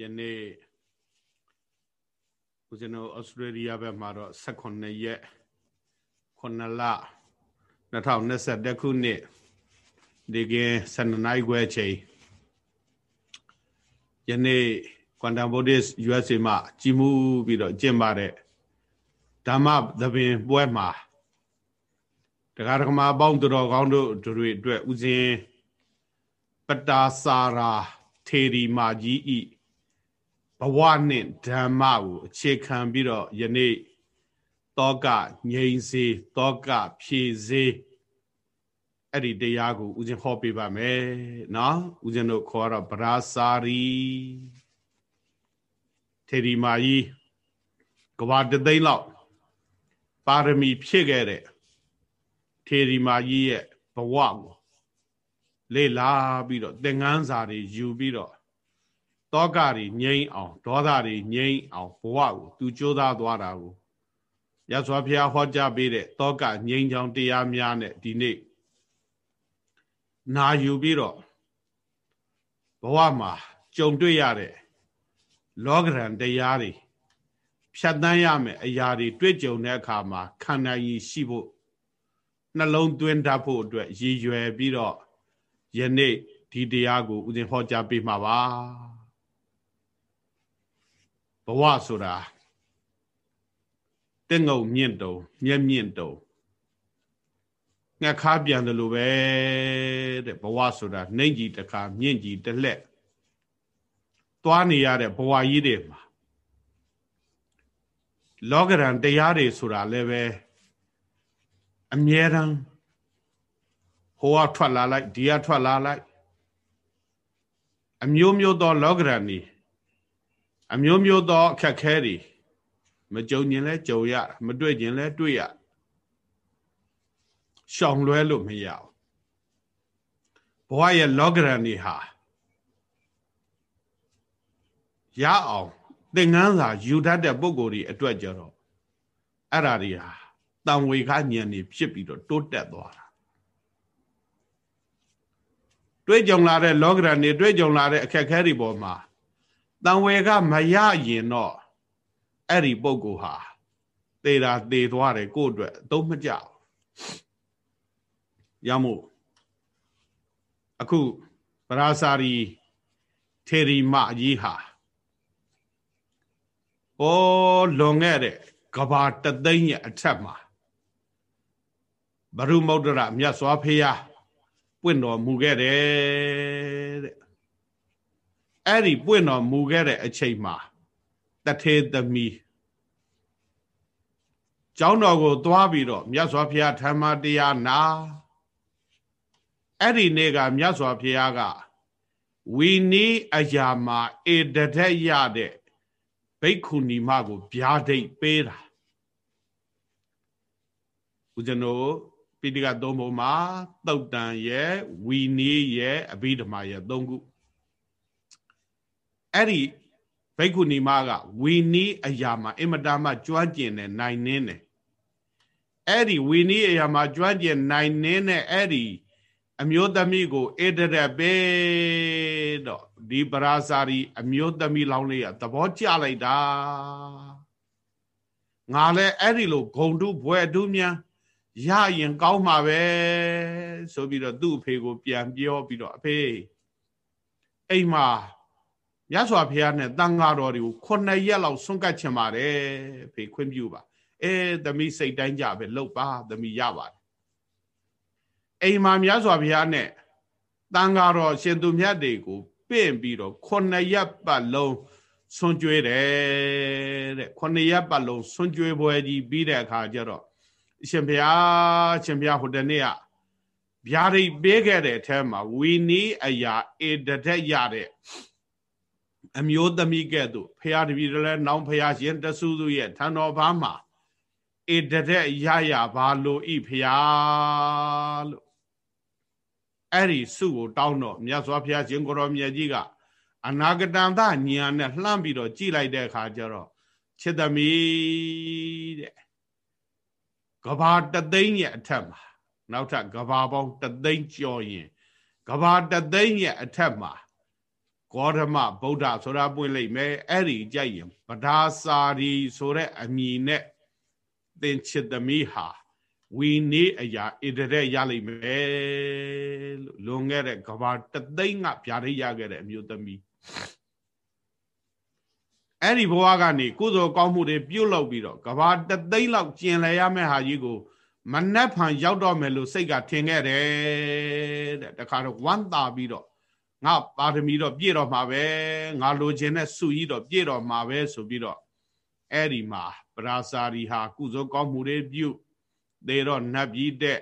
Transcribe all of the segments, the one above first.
ယနေ့ဦးဇင်းတို့ဩစတြေးလျဘက်မှာတော့18ရက်9လ2021ခုနှစ်ဒီကင်း12နိုင်ခွဲချိန်ယနေ့ Quantum Buddhist USA မှာကြီးမှုပြီးတော့ကျင့်ပါတဲ့ဓမ္မသဘင်ပွဲမှာတရားဓမ္မအပေါင်းတော်ကောင်းတို့တွေအတွက်ဦးဇင်းပတာစာရာထေရီမာကြီးဤ ဘဝနှင့်ဓမ္မကိုအခြေခံပြီးတော့ယနေ့တောကငြိမ်စေတောကဖြည့်စေအဲ့ဒီတရားကိုဦးဇင်းဟောပေးပါမယ်နော်ဦးဇင်းတို့ခေါ်တော့ဗရာစာရီထေရီမာကြီးကဘာတသိန်းလောက်ပါရမီဖြည့်ခဲ့တဲ့ထေရီမာကြီးရဲ့ဘဝကိုလေ့လာပြီးတော့သင်္ကန်းစာတွေယူပြီးတော့ တောကတွေငြိမ့်အောင်ဒေါသတွေငြိမ့်အောင်ဘဝကိုသူကြိုးစားသွားတာကိုရသော်ဘုရားဟောကြားပေးတဲ့တောကငြိမ့်ချောင်တရားများနဲ့ဒီနေ့နာယူပြီးတော့ဘဝမှာကြုံတွေ့ရတဲ့လောကရန်တရားတွေဖြတ်တန်းရမယ်အရာတွေတွေ့ကြုံတဲ့အခါမှာခန္ဓာကြီးရှိဖို့နှလုံးသွင်းတတ်ဖို့အတွက်ရည်ရွယ်ပြီးတော့ယနေ့ဒီတရားကိုဥစဉ်ဟောကြားပေးမှာပါဘ ဝဆိုတာတဲ့ငုံမြင့်တုံမျက်မြင့်တုံငှက်ခါပြန်တယ်လို့ပဲတဲ့ဘဝဆိုတာနှိမ့်ကြီးတစ်ခါမြင့်ကြီးတစ်လက်သွားနေရတဲ့ဘဝကြီးတွေမှာလောကရန်တရားတွေဆိုတာလည်းပဲအမြဲတမ်းဟိုကထွက်လာလိုက်ဒီကထွက်လာလိုက်အမျိုးမျိုးသောလောကရန်นี่ အမျိုးမျိုးသောအခက်ခဲတွေမကြုံရင်လဲကြုံရမတွေ့ရင်လဲတွေ့ရရှောင်လွဲလို့မရဘူးဘဝရဲ့လောကရန်นี่ဟာရအောင်သင်္ကန်းစာယူတတ်တဲ့ပုံကိုယ်တွေအတွက်ကြတော့အဲ့ဓာတွေဟာတံဝေခဉာဏ်นี่ဖြစ်ပြီးတော့တိုးတက်သွားတာတွေ့ကြုံလာတဲ့လောကရန်တွေတွေ့ကြုံလာတဲ့အခက်ခဲတွေပေါ်မှာ တံဝေကမရရင်တော့အဲ့ဒီပုံကိုဟာသေတာသေသွားတယ်ကို့အတွက်အသုံးမကျဘူးရမို့အခုပရာစာရီထေရီမကြီးဟာဩလွန်ခဲ့တဲ့ကဘာတသိန်းရဲ့အထက်မှာဘရုမௌဒရမြတ်စွာဘုရားပွင့်တော်မူခဲ့တယ်တဲ့ အဲ့ဒီပွင့်တော်မူခဲ့တဲ့အချိန်မှာတထေသမီးကျောင်းတော်ကိုသွားပြီးတော့မြတ်စွာဘုရားဓမ္မတရားနာအဲ့ဒီနေ့ကမြတ်စွာဘုရားကဝီနီးအရာမှာဧတထက်ရတဲ့ဘိက္ခုနီမကိုဗျာဒိတ်ပေးတာဦးဇနိုးပိဋကသုံးပုံမှာတုတ်တန်ရဲ့ဝီနီးရဲ့အဘိဓမ္မာရဲ့သုံးခု အဲ့ဒီဘိက္ခုနီမကဝီနီးအရာမှာအင်မတန်မှကျွမ်းကျင်တယ်နိုင်နှင်းတယ်အဲ့ဒီဝီနီးအရာမှာကျွမ်းကျင်နိုင်နှင်းတဲ့အဲ့ဒီအမျိုးသမီးကိုအေတရက်ပဲတော့ဒီပရာစာရီအမျိုးသမီးလောင်းလေးကသဘောကျလိုက်တာငါလည်းအဲ့ဒီလိုဂုံတုဘွယ်တုမြန်ရရင်ကောင်းမှာပဲဆိုပြီးတော့သူ့အဖေကိုပြန်ပြောပြီးတော့အဖေအိမ်မှာ မြတ်စွာဘုရားနဲ့တန်ဃာတော်တွေကိုခုနှစ်ရက်လောက်ဆွန့်ကတ်ချင်ပါတယ်ဖေခွင့်ပြုပါအဲသမီးစိတ်တိုင်းကြပဲလှုပ်ပါသမီးရပါတယ်အိမ်မှာမြတ်စွာဘုရားနဲ့တန်ဃာတော်ရှင်သူမြတ်တွေကိုပင့်ပြီးတော့ခုနှစ်ရက်ပတ်လုံးဆွန့်ကြွေးတယ်တဲ့ခုနှစ်ရက်ပတ်လုံးဆွန့်ကြွေးပွဲကြီးပြီးတဲ့အခါကျတော့အရှင်ဘုရားအရှင်ဘုရားဟိုတနေ့ကဗျာဒိတ်ပေးခဲ့တဲ့အထဲမှာဝီနီးအရာအေတတက်ရတဲ့ အမျိုးသမီးကဲ့သို့ဖရာတပည့်လည်းနောင်ဖရာရှင်တဆူဆူရဲ့ထံတော်ဘာမှာအေတတက်ရရဘာလို့ဤဖရာလို့အဲ့ဒီစုကိုတောင်းတော့မြတ်စွာဘုရားရှင်ကိုရောမြတ်ကြီးကအနာဂတံသညာနဲ့လှမ်းပြီးတော့ကြည်လိုက်တဲ့အခါကျတော့ချစ်သမီးတဲ့ကဘာတသိန်းရဲ့အထက်မှာနောက်ထပ်ကဘာပေါင်းတသိန်းကျော်ရင်ကဘာတသိန်းရဲ့အထက်မှာ ဂေါဓမဗုဒ္ဓဆိုတာပွင့်လိုက်မယ်အဲ့ဒီကြိုက်ရင်ပဒါစာရီဆိုတဲ့အမည်နဲ့သင်ချစ်သမီးဟာဝီနေအရာဣတရက်ရလိမ့်မယ်လို့လွန်ခဲ့တဲ့ကဘာတသိန်းကဗျာဒိတ်ရခဲ့တဲ့အမျိုးသမီးအဲ့ဒီဘဝကနေကုသိုလ်ကောင်းမှုတွေပြုတ်လောက်ပြီးတော့ကဘာတသိန်းလောက်ကျင်လည်ရမယ့်ဟာကြီးကိုမနှက်ဖန်ရောက်တော့မယ်လို့စိတ်ကထင်ခဲ့တယ်တဲ့တခါတော့ဝမ်းသာပြီးတော့ ငါပါရမီတော့ပြည့်တော့မှာပဲငါလိုချင်တဲ့စုကြီးတော့ပြည့်တော့မှာပဲဆိုပြီးတော့အဲ့ဒီမှာပရာစာရီဟာကုသိုလ်ကောင်းမှုတွေပြုသေတော့နတ်ပြည်တဲ့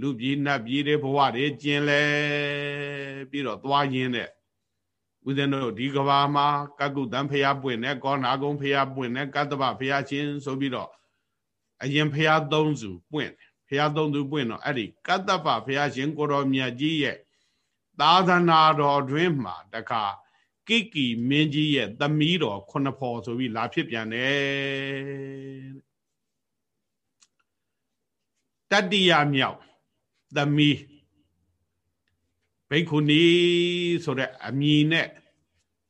လူပြည်နတ်ပြည်တွေဘဝတွေကျင်လဲပြီးတော့သွားရင်းတဲ့ဦးဇင်းတို့ဒီကဘာမှာကကုတန်ဖျားပွင့်နဲ့ကောနာကုံဖျားပွင့်နဲ့ကတ္တဗဖျားရှင်ဆိုပြီးတော့အရင်ဖျားသုံးစုပွင့်ဖျားသုံးစုပွင့်တော့အဲ့ဒီကတ္တဗဖျားရှင်ကိုတော်မြတ်ကြီးရဲ့ သာသနာတော်တွင်မှာတခါကိကီမင်းကြီးရဲ့သမီးတော်ခုနှစ်ဖော်ဆိုပြီးလာဖြစ်ပြန်တယ်တတ္တိယမြောက်သမီးဘိက္ခုနီဆိုတဲ့အမည်နဲ့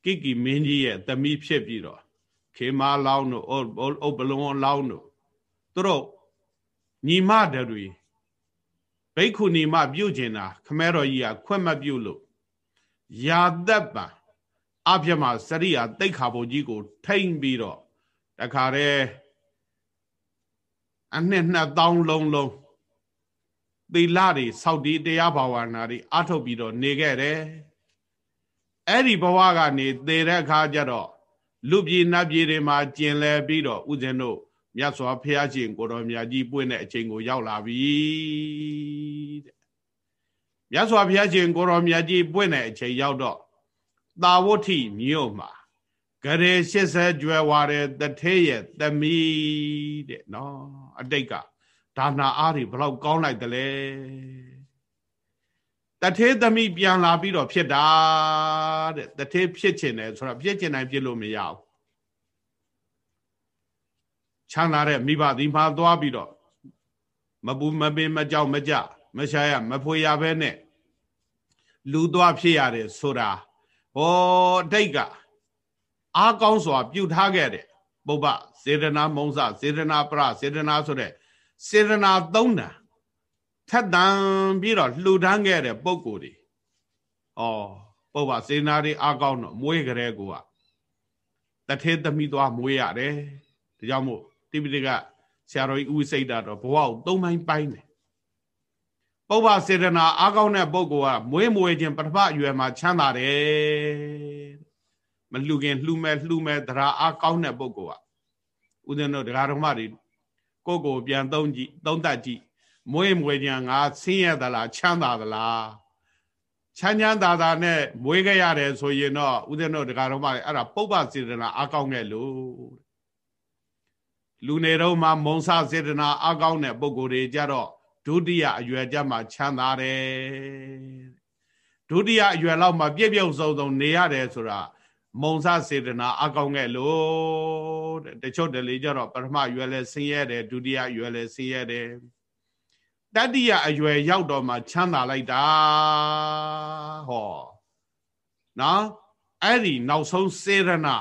ကိကီမင်းကြီးရဲ့သမီးဖြစ်ပြီးတော့ခေမာလောင်းတို့ဥပလုံလောင်းတို့သူတို့ညီမတွေ ဘိက္ခုနီမပြုတ်ကျင်တာခမဲတော်ကြီးကခွင့်မပြုတ်လို့ယာသက်ပံအပြမစရိယာတိတ်ခါဘုံကြီးကို ထိမ့်ပြီးတော့တခါတည်းအနှစ်နှစ်တောင်းလုံးလုံးသီလတွေစောက်တီးတရားဘာဝနာတွေအထုတ်ပြီးတော့နေခဲ့တယ်အဲ့ဒီဘဝကနေသေတဲ့အခါကျတော့လူပြည်နတ်ပြည်တွေမှာကျင်လည်ပြီးတော့ဥစဉ်တို့ မြတ်စွာဘုရားရှင်ကိုတော်မြတ်ကြီးပွင့်တဲ့အချိန်ကိုရောက်လာပြီတဲ့မြတ်စွာဘုရားရှင်ကိုတော်မြတ်ကြီးပွင့်တဲ့အချိန်ရောက်တော့သာဝတိမြို့မှာဂရေ80ကျွယ်ဝါတဲ့တထေးရဲ့သမီးတဲ့နော်အတိတ်ကဒါနာအားတွေဘလောက်ကောင်းလိုက်တယ်လဲတထေးသမီးပြန်လာပြီးတော့ဖြစ်တာတဲ့တထေးဖြစ်ချင်တယ်ဆိုတော့ဖြစ်ချင်တိုင်းဖြစ်လို့မရဘူး ချမ်းသာတဲ့မိဘဒီမှာသွားပြီးတော့မပူမပင်မကြောက်မကြမရှာရမဖွေရဘဲနဲ့လူသွားဖြစ်ရတယ်ဆိုတာဟောအတိတ်ကအားကောင်းစွာ ပြုထားခဲ့တယ်ပုပ္ပစေတနာမုံစစေတနာပရစေတနာဆိုတဲ့စေတနာသုံးတန်ထက်တန်ပြီးတော့လှူဒန်းခဲ့တဲ့ပုံကိုယ်တွေဩပုပ္ပစေနာတွေအားကောင်းတော့မွေးကြတဲ့ကိုကတထေသမီးသွားမွေးရတယ်ဒါကြောင့်မို့ တိပိဋကဆရာတော်ကြီးဦးစိတ်တာတော့ဘဝကိုသုံးပိုင်းပိုင်းတယ်ပုဗ္ဗစေတနာအားကောင်းတဲ့ပုဂ္ဂိုလ်ကမွေးမွေးခြင်းပထမအရွယ်မှာချမ်းသာတယ်မလှူခင်လှူမဲ့လှူမဲ့သရာအားကောင်းတဲ့ပုဂ္ဂိုလ်ကဦးဇင်းတို့တရားတော်မတွေကိုကိုပြန်သုံးကြည့်သုံးတတ်ကြည့်မွေးမွေးခြင်းငါဆင်းရဲသလားချမ်းသာသလားချမ်းချမ်းသာသာနဲ့မွေးခဲ့ရတယ်ဆိုရင်တော့ဦးဇင်းတို့တရားတော်မအဲ့ဒါပုဗ္ဗစေတနာအားကောင်းခဲ့လို့ လူနေတော့မှမုံစစေတနာအကောင်းတဲ့ပုံကိုယ်တွေကြတော့ဒုတိယအရွယ်ကြမှာချမ်းသာတယ်ဒုတိယအရွယ်လောက်မှပြည့်ပြည့်စုံစုံနေရတယ်ဆိုတာမုံစစေတနာအကောင်းခဲ့လို့တဲ့တချို့တလေကြတော့ပထမအရွယ်လဲဆင်းရဲတယ်ဒုတိယအရွယ်လဲဆင်းရဲတယ်တတိယအရွယ်ရောက်တော့မှချမ်းသာလိုက်တာဟောနော်အဲ့ဒီနောက်ဆုံးစေရနာ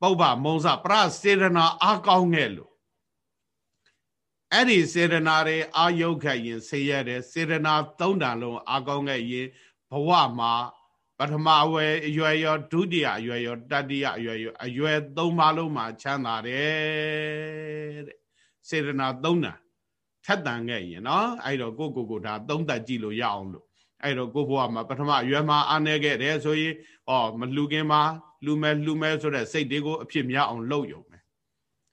ပုပ္ပမုံစပရစေရနာအားကောင်းခဲ့လို့အဲ့ဒီစေရနာတွေအာယုတ်ခဲ့ရင်ဆေးရတယ်စေရနာသုံးတန်လုံးအားကောင်းခဲ့ရင်ဘဝမှာပထမအဝယ်အရွယ်ရောဒုတိယအရွယ်ရောတတိယအရွယ်ရောအရွယ်သုံးပါလုံးမှာချမ်းသာတယ်တဲ့စေရနာသုံးတန်ထက်တန်ခဲ့ရင်နော်အဲ့တော့ကိုကိုကိုဒါသုံးသက်ကြည့်လို့ရအောင်လို့အဲ့တော့ကိုဘဝမှာပထမအရွယ်မှာအားနေခဲ့တယ်ဆိုရင်ဩမလှူခင်မှာ လှူမဲလှူမဲဆိုတဲ့စိတ်တွေကိုအဖြစ်များအောင်လုပ်ယုံမယ်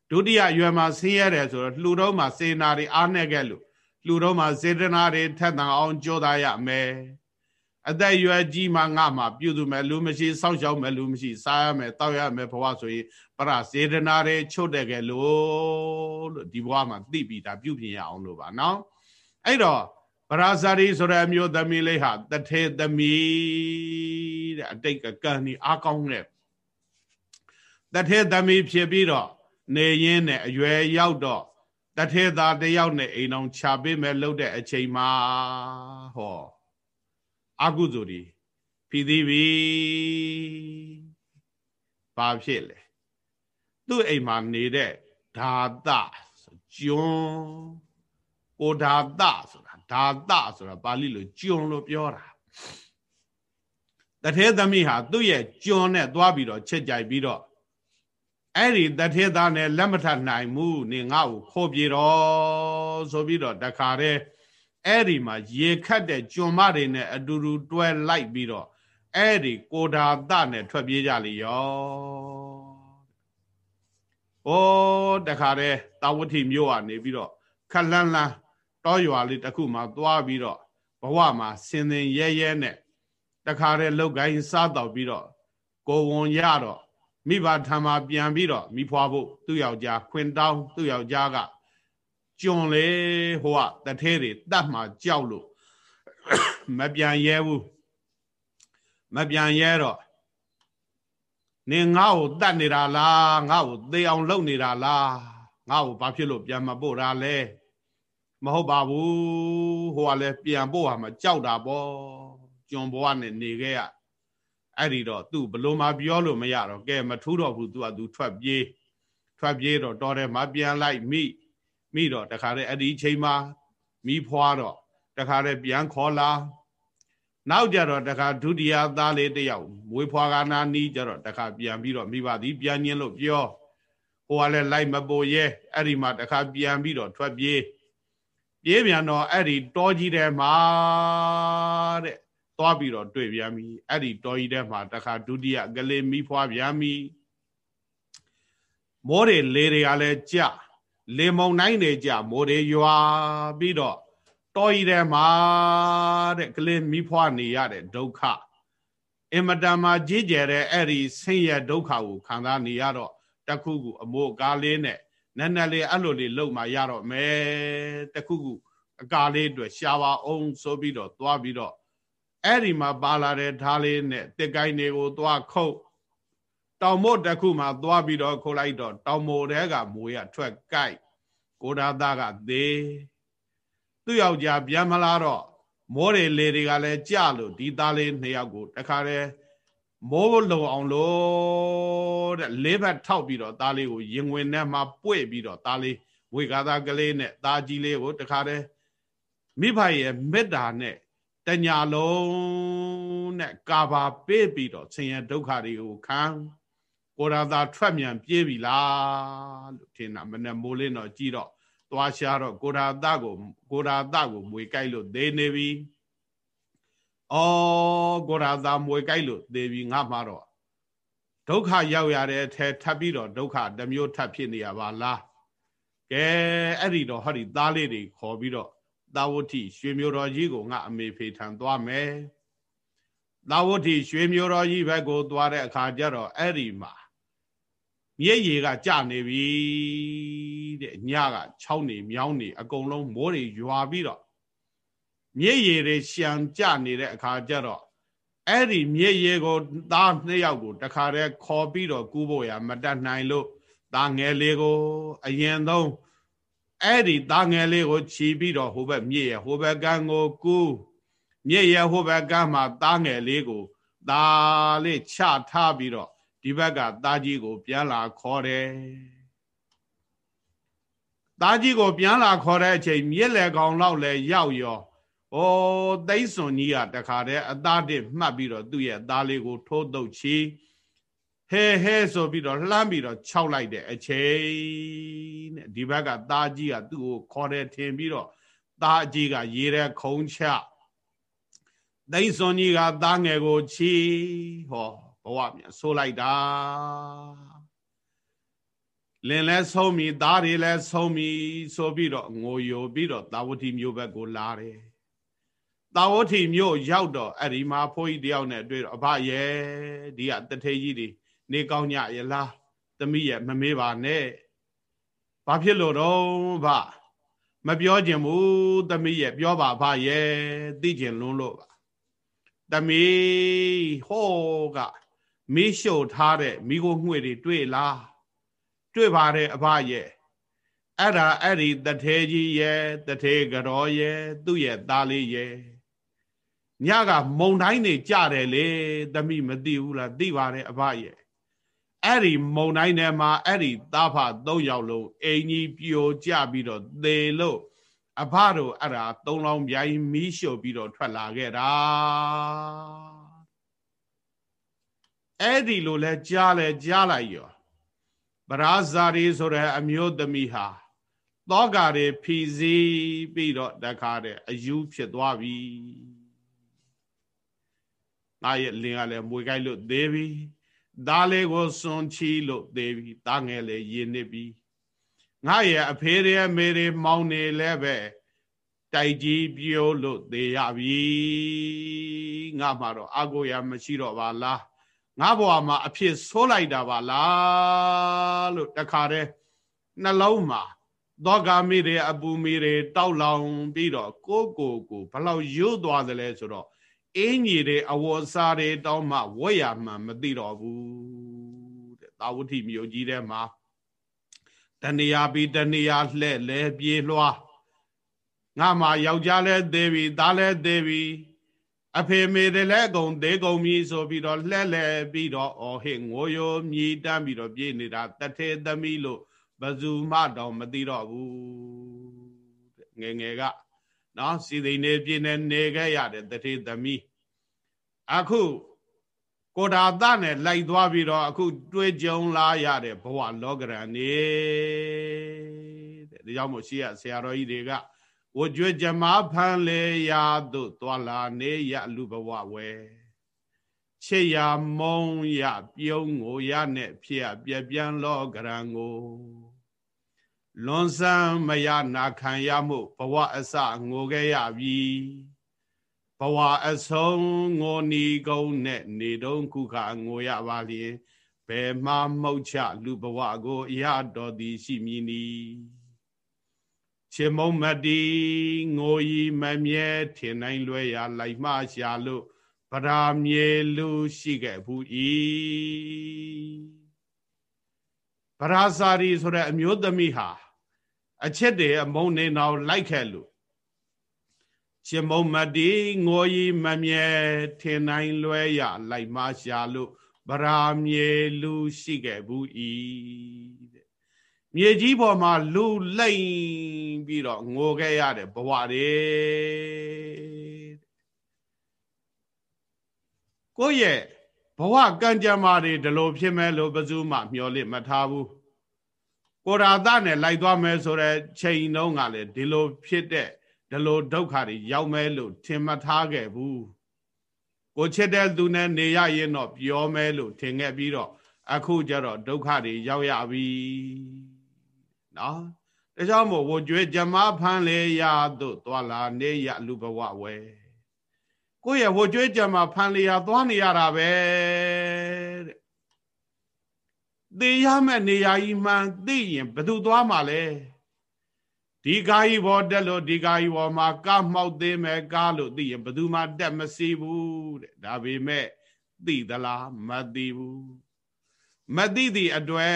ဒုတိယရွယ်မှာဆင်းရဲတယ်ဆိုတော့လှူတော့မှစေနာတွေအားနဲ့ခဲ့လို့လှူတော့မှစေတနာတွေထက်သန်အောင်ကြိုးစားရမယ်အသက်ရွယ်ကြီးမှငါမှပြုစုမယ်လူမရှိစောင့်ရှောက်မယ်လူမရှိစားရမယ်တောက်ရမယ်ဘဝဆိုရင်ပရစေတနာတွေချုပ်တယ်ခဲ့လို့လို့ဒီဘဝမှာသိပြီးဒါပြုပြင်ရအောင်လို့ပါနော်အဲ့တော့ပရာဇာရီဆိုတဲ့အမျိုးသမီးလေးဟာတထေသမီးတဲ့အတိတ်ကကံนี่အားကောင်းတဲ့ တထေသမီးဖြစ်ပြီးတော့နေရင်းနဲ့အရွယ်ရောက်တော့တထေသားတယောက်နဲ့အိမ်အောင်ခြာပေးမဲ့လှုပ်တဲ့အချိန်မှာဟောအာကုသိုလ်ဒီဖိသေးပြီဘာဖြစ်လဲသူ့အိမ်မှာနေတဲ့ဓာတကျွန်းကိုဓာတဆိုတာဓာတဆိုတာပါဠိလိုကျွန်းလို့ပြောတာတထဲသမီးဟာသူ့ရဲ့ကျွန်းနဲ့သွားပြီးတော့ချက်ကြိုက်ပြီးတော့ အဲ့ဒီတထဲသားနဲ့လက်မထနိုင်ဘူးနေငါ့ကိုခိုးပြေတော့ဆိုပြီးတော့တခါတည်းအဲ့ဒီမှာရေခတ်တဲ့ကျွန်းမတွေနဲ့အတူတူတွဲလိုက်ပြီးတော့အဲ့ဒီကိုဓာတနဲ့ထွက်ပြေးကြလေရော။ဩတခါတည်းတာဝတိမြို့ကနေပြီးတော့ခလန်းလန်းတောရွာလေးတစ်ခုမှသွားပြီးတော့ဘဝမှာစင်စင်ရဲရဲနဲ့တခါတည်းလောက်ကိုင်းစားတော့ပြီးတော့ကိုဝန်ရတော့ မိဘထံမှာပြန်ပြီးတော့မိဖွာဖို့သူ့ယောက်ျားခွင်တောင်းသူ့ယောက်ျားကကျွန်းလေဟိုကတထဲတွေတတ်မှကြောက်လို့မပြန်ရဲဘူးမပြန်ရဲတော့နင်ငါ့ကိုတတ်နေတာလားငါ့ကိုသေအောင်လုပ်နေတာလားငါ့ကိုဘာဖြစ်လို့ပြန်မပို့တာလဲမဟုတ်ပါဘူးဟိုကလည်းပြန်ပို့ဟာမကြောက်တာပေါ့ကျွန်ဘဝနဲ့နေခဲ့ရ အဲ့ဒီတော့သူ့ဘလို့မှပြောလို့မရတော့ကဲမထူးတော့ဘူးသူကသူထွက်ပြေးထွက်ပြေးတော့တော်တယ်မပြန်လိုက်မိမိတော့တခါတည်းအဲ့ဒီချိန်မှာမိဖွာတော့တခါတည်းပြန်ခေါ်လာနောက်ကြတော့တခါဒုတိယသားလေးတယောက်မွေးဖွာကနာနီးကြတော့တခါပြန်ပြီးတော့မိဘသည်ပြန်ညင်းလို့ပြောဟိုကလည်းလိုက်မပိုရဲအဲ့ဒီမှာတခါပြန်ပြီးတော့ထွက်ပြေးပြေးပြန်တော့အဲ့ဒီတောကြီးထဲမှာတဲ့ သွားပြီးတော့တွေ့ပြန်ပြီအဲ့ဒီတောကြီးထဲမှာတခါဒုတိယကလေးမိဖွာပြန်ပြီမိုးတွေလေတွေကလည်းကြလေမုံတိုင်းတွေကြမိုးတွေရွာပြီးတော့တောကြီးထဲမှာတဲ့ကလေးမိဖွားနေရတဲ့ဒုက္ခအင်မတန်မှကြီးကျယ်တဲ့အဲ့ဒီဆင်းရဲဒုက္ခကိုခံစားနေရတော့တခုခုအမိုးအကားလေးနဲ့နက်နက်လေးအဲ့လိုလေးလုံမှရတော့မယ်တခုခုအကားလေးအတွက်ရှားပါအောင်ဆိုပြီးတော့သွားပြီးတော့ အဲ့ဒီမှာပါလာတဲ့ဓာလေးနဲ့တစ်ကိုင်းတွေကိုသွားခုတ်တောင်မို့တခုမှသွားပြီးတော့ခုတ်လိုက်တော့တောင်မို့တဲကမွေရထွက်ကြိုက်ကိုဒါသားကသေးသူ့ယောက်ျားပြန်မလာတော့မိုးတွေလေတွေကလည်းကြလို့ဒီသားလေးနှစ်ယောက်ကိုတခါတည်းမိုးလုံအောင်လို့တဲ့လေးဘက်ထောက်ပြီးတော့သားလေးကိုရင်ဝင်ထဲမှာပွေ့ပြီးတော့သားလေးဝေကာသားကလေးနဲ့သားကြီးလေးကိုတခါတည်းမိဖရဲ့မေတ္တာနဲ့ တညာလုံးနဲ့ကာဘာပေးပြီးတော့ဆင်းရဲဒုက္ခတွေကိုခံကိုရာသာထွက်မြန်ပြေးပြီလားလို့ထင်တာမနဲ့မိုးလင်းတော့ကြည်တော့သွားရှာတော့ကိုရာသကိုကိုရာသကိုမွေကြိုက်လို့သေနေပြီ။အော်ကိုရာသမွေကြိုက်လို့သေပြီငါမှတော့ဒုက္ခရောက်ရတဲ့အထဲထပ်ပြီးတော့ဒုက္ခတစ်မျိုးထပ်ဖြစ်နေရပါလား။ကဲအဲ့ဒီတော့ဟောဒီသားလေးတွေခေါ်ပြီးတော့ သာဝတိရွှေမျိုးတော်ကြီးကိုငါအမေဖေထံသွားမယ်။သာဝတိရွှေမျိုးတော်ကြီးဘက်ကိုသွားတဲ့အခါကျတော့အဲ့ဒီမှာမြည့်ရည်ကကြနေပြီတဲ့ညက6နေမြောင်းနေအကုန်လုံးမိုးတွေရွာပြီးတော့မြည့်ရည်တွေရှံကြနေတဲ့အခါကျတော့အဲ့ဒီမြည့်ရည်ကိုသားနှစ်ယောက်ကိုတခါတည်းခေါ်ပြီးတော့ကူးဖို့ရမတတ်နိုင်လို့သားငယ်လေးကို အရင်ဆုံး အဲ့ဒီသားငယ်လေးကိုခြီးပြီးတော့ဟိုဘက်မြည့်ရဟိုဘက်ကန်းကိုကူးမြည့်ရဟိုဘက်ကန်းမှာသားငယ်လေးကိုသားလေးချထားပြီးတော့ဒီဘက်ကသားကြီးကို ပြန်လာခေါ်တယ်သားကြီးကိုပြန်လာခေါ်တဲ့အချိန်မြစ်လေကောင်လောက်လဲရောက်ရောဩသိစွန်ကြီးကတခါတည်းအသားတစ်မှတ်ပြီးတော့သူ့ရဲ့သားလေးကိုထိုးတုပ်ချီ ဟဲဟဲဆိုပြီးတော့လှမ်းပြီးတော့ခြောက်လိုက်တဲ့အချိန်နဲ့ဒီဘက်ကသားကြီးကသူ့ကိုခေါ်တယ်ထင်ပြီးတော့သားအကြီးကရေထဲခုံချသိစွန်ကြီးကသားငယ်ကိုချီဟောဘဝမြန်ဆိုးလိုက်တာလင်လဲဆုံးပြီသားတွေလဲဆုံးပြီဆိုပြီးတော့ငိုယိုပြီးတော့တာဝတိမျိုးဘက်ကိုလာတယ်တာဝတိမျိုးရောက်တော့အဲ့ဒီမှာဖိုးကြီးတယောက်နဲ့တွေ့တော့အဖရဲ့ဒီကတထေကြီးတွေ နေကောင်းညရလားသမီးရဲ့မမေးပါနဲ့ဘာဖြစ်လို့တော့ဗမပြောခြင်းဘူးသမီးရဲ့ပြောပါဖရဲ့သိကျင်လွန်းလို့ပါသမီးဟောကမီးရှို့ထားတဲ့မိကိုငွေတွေတွေ့လားတွေ့ပါတယ်အဖရဲ့အဲ့ဒါအဲ့ဒီတထေကြီးရဲ့တထေကတော်ရဲ့သူ့ရဲ့သားလေးရဲ့ညကမုံတိုင်းနေကြတယ်လေသမီးမသိဘူးလားသိပါတယ်အဘရဲ့ အဲ့ဒီမုံတိုင်းထဲမှာအဲ့ဒီသားဖ၃ယောက်လုံးအိမ်ကြီးပြိုကျပြီးတော့သေလို့အဖတို့အဲ့ဒါသုံးလောင်းပြိုင်မီးရှို့ပြီးတော့ထွက်လာခဲ့တာအဲ့ဒီလိုလဲကြားလဲကြားလိုက်ရောပရာဇာရီဆိုတဲ့အမျိုးသမီးဟာသောကတွေဖြီးစည်းပြီးတော့တခါတဲ့အယူဖြစ်သွားပြီငါရဲ့လင်ကလည်းမွေကိုက်လို့သေးပြီ သားလေးကိုစွန်ချီလို့သေးပြီသားငယ်လည်းရင်းနစ်ပြီငါရဲ့အဖေရဲ့မေတွေမောင်းနေလဲပဲတိုက်ကြီးပြိုးလို့သေးရပြီငါမှတော့အကိုရမရှိတော့ပါလားငါဘဝမှာအဖြစ်ဆိုးလိုက်တာပါလားလို့တခါတည်းနှလုံးမှာသောကမိတွေအပူမိတွေတောက်လောင်ပြီးတော့ကိုကိုကိုဘလောက်ရွတ်သွားသလဲဆိုတော့ အင်းကြီးတွေအဝေါ်စားတွေတောင်းမှဝက်ရမှန်မသိတော့ဘူးတဲ့သာဝတိမြို့ကြီးထဲမှာတဏှာပြီးတဏှာလှဲ့လဲပြေးလွှားငါမှယောက်ျားလဲသေးပြီသားလဲသေးပြီအဖေမေတွေလည်းအကုန်သေးကုန်ပြီဆိုပြီးတော့လှဲ့လဲပြီးတော့အော်ဟေ့ငိုရိုမြည်တမ်းပြီးတော့ပြေးနေတာတထေသမီးလို့ဘယ်သူမှတော့မသိတော့ဘူးငယ်ငယ်က နော်စီသိန်နေပြင်းနေနေခဲ့ရတဲ့တထေသမီးအခုကိုဒါသနဲ့လိုက်သွားပြီးတော့အခုတွေးကြုံလာရတဲ့ဘဝလောကရန်နေတဲ့ဒါကြောင့်မို့ရှိရဆရာတော်ကြီးတွေကဝကြွကြမဖန်လေရာသို့သွာလာနေရလူဘဝဝဲချစ်ရမုံရပြုံးကိုရနဲ့ဖြစ်ပြပြန်းလောကရန်ကို လွန်ဆန်းမရနာခံရမှုဘဝအစငိုခဲ့ရပြီဘဝအဆုံးငိုနီကုန်းနဲ့နေတုံးခုခငိုရပါလျင်ဘယ်မှမှုတ်ချလူဘဝကိုအရတော်သည်ရှိမည်နီချေမုံမတီငိုရီမမြဲထင်နိုင်လွဲရလိုက်မှရှာလို့ဗရာမြေလူရှိခဲ့ဘူးဤဗရာစာရီဆိုတဲ့အမျိုးသမီးဟာ အချက်တည်းအမုံနေနောက်လိုက်ခဲ့လို့ရှင်မုံမတီငိုရီမမြဲထင်နိုင်လွဲရလိုက်မှရှာလို့ဗရာမြေလူရှိခဲ့ဘူးဤတဲ့မြေကြီးပေါ်မှာလူလိမ့်ပြီးတော့ငိုခဲ့ရတဲ့ဘဝတွေကိုယ့်ရဲ့ဘဝကံကြမ္မာတွေဒီလိုဖြစ်မဲ့လို့ဘယ်သူမှမျှော်လင့်မထားဘူး ကိုရာသနဲ့လိုက်သွားမယ်ဆိုတဲ့ချိန်တုန်းကလည်းဒီလိုဖြစ်တဲ့ဒီလိုဒုက္ခတွေရောက်မဲလို့ထင်မထားခဲ့ဘူးကိုချစ်တဲ့သူနဲ့နေရရင်တော့ပြောမဲလို့ထင်ခဲ့ပြီးတော့အခုကျတော့ဒုက္ခတွေရောက်ရပြီနော်ဒါကြောင့်မို့ဝကြွေးဂျမဖန်းလေရသို့သွာလာနေရလူဘဝဝဲကိုယ့်ရဲ့ဝကြွေးဂျမဖန်းလေရသွားနေရတာပဲတဲ့ သေရမယ့်နေရာကြီးမှန်သိရင်ဘယ်သူသွားမှာလဲဒီကာကြီးဘောတက်လို့ဒီကာကြီးဘောမှာကားမှောက်သေးမယ်ကားလို့သိရင်ဘယ်သူမှတက်မစီဘူးတဲ့ဒါပေမဲ့သိသလားမသိဘူးမသိသည့်အတွေ့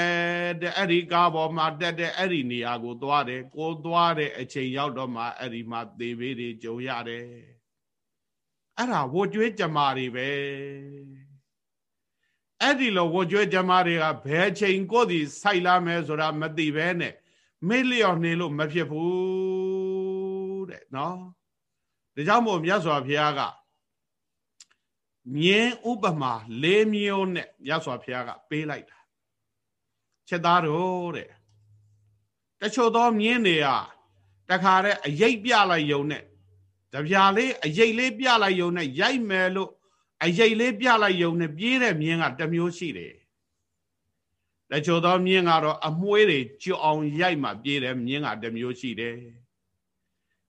တဲ့အဲ့ဒီကားပေါ်မှာတက်တဲ့အဲ့ဒီနေရာကိုသွားတယ်ကိုသွားတဲ့အချိန်ရောက်တော့မှအဲ့ဒီမှာသေဘေးတွေကြုံရတယ်အဲ့ဒါဝကြွေးကြမာတွေပဲ အဲ့ဒီလိုဝကြွေးကြမာတွေကဘယ်ချိန်ကိုယ်ဒီစိုက်လာမယ်ဆိုတာမသိပဲနဲ့မေ့လျော့နေလို့မဖြစ်ဘူးတဲ့နော်ဒါကြောင့်မို့မြတ်စွာဘုရားကမြင်းဥပမာ၄မျိုးနဲ့မြတ်စွာဘုရားကပေးလိုက်တာချက်သားတို့တဲ့တချို့သောမြင်းတွေကတခါတည်းအရိပ်ပြလိုက်ယုံနဲ့တပြာလေးအရိပ်လေးပြလိုက်ယုံနဲ့ရိုက်မယ်လို့ အရိပ်လေးပြလိုက်ယုံနဲ့ပြေးတဲ့မြင်းကတစ်မျိုးရှိတယ်တချို့သောမြင်းကတော့အမွှေးတွေကျွအောင်ရိုက်မှပြေးတယ်မြင်းကတစ်မျိုးရှိတယ်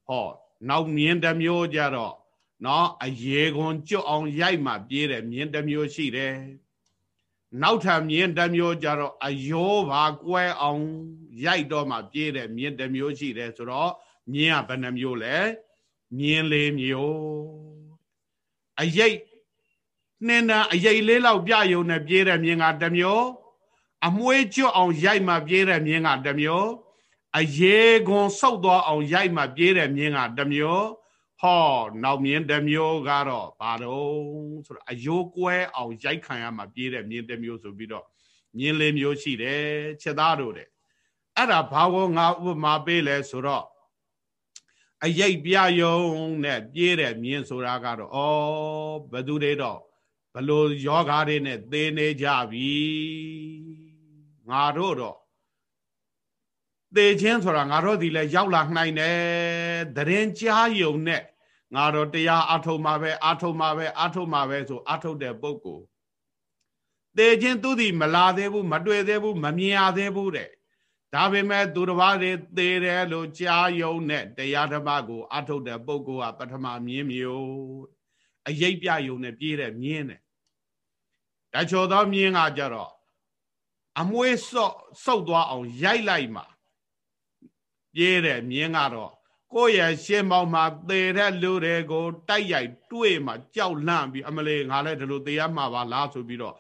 ဟောနောက်မြင်းတစ်မျိုးကြတော့နော်အရေခွန်ကျွအောင်ရိုက်မှပြေးတယ်မြင်းတစ်မျိုးရှိတယ်နောက်ထပ်မြင်းတစ်မျိုးကြတော့အယောပါကွဲအောင်ရိုက်တော့မှပြေးတယ်မြင်းတစ်မျိုးရှိတယ်ဆိုတော့မြင်းကဘယ်နှမျိုးလဲမြင်းလေးမျိုးအရိတ် နှင်းတာအရိတ်လေးလောက်ပြယုံနဲ့ပြေးတဲ့မြင်းကတစ်မျိုးအမွှေးကျွတ်အောင်ရိုက်မှပြေးတဲ့မြင်းကတစ်မျိုးအရေခွန်ဆုတ်သွားအောင်ရိုက်မှပြေးတဲ့မြင်းကတစ်မျိုးဟဟောနောက်မြင်းတစ်မျိုးကတော့ဘာတော့ဆိုတော့အယိုးကွဲအောင်ရိုက်ခံရမှာပြေးတဲ့မြင်းတစ်မျိုးဆိုပြီးတော့မြင်းလေးမျိုးရှိတယ်ချက်သားတို့တဲ့အဲ့ဒါဘာဝငါဥပမာပေးလဲဆိုတော့အရိပ်ပြယုံနဲ့ပြေးတဲ့မြင်းဆိုတာကတော့ဩဘသူတွေတော့ ဘလို့ယောဂါတွေနဲ့သေနေကြပြီငါတို့တော့သေခြင်းဆိုတာငါတို့ဒီလဲရောက်လာနိုင်တယ်တရင်ကြားယုံနဲ့ငါတို့တရားအထုံမှာပဲအထုံမှာပဲအထုံမှာပဲဆိုအထုတဲ့ပုဂ္ဂိုလ်သေခြင်းသူသည်မလာသေးဘူးမတွေ့သေးဘူးမမြင်ရသေးဘူးတဲ့ဒါပေမဲ့သူတစ်ပါးတွေသေတယ်လို့ကြားယုံနဲ့တရားဓမ္မကိုအထုတဲ့ပုဂ္ဂိုလ်ကပထမမြင်မျိုး အယိတ်ပြယုံနဲ့ပြေးတဲ့မြင်းတဲ့တချို့သောမြင်းကကြတော့အမွေးစော့စုပ်သွားအောင်ရိုက်လိုက်မှာပြေးတဲ့မြင်းကတော့ကိုယ့်ရဲ့ရှင်းပေါင်းမှာသေတဲ့လူတွေကိုတိုက်ရိုက်တွေ့မှကြောက်လန့်ပြီးအမလေးငါလည်းဒီလိုသေရမှာပါလားဆိုပြီးတော့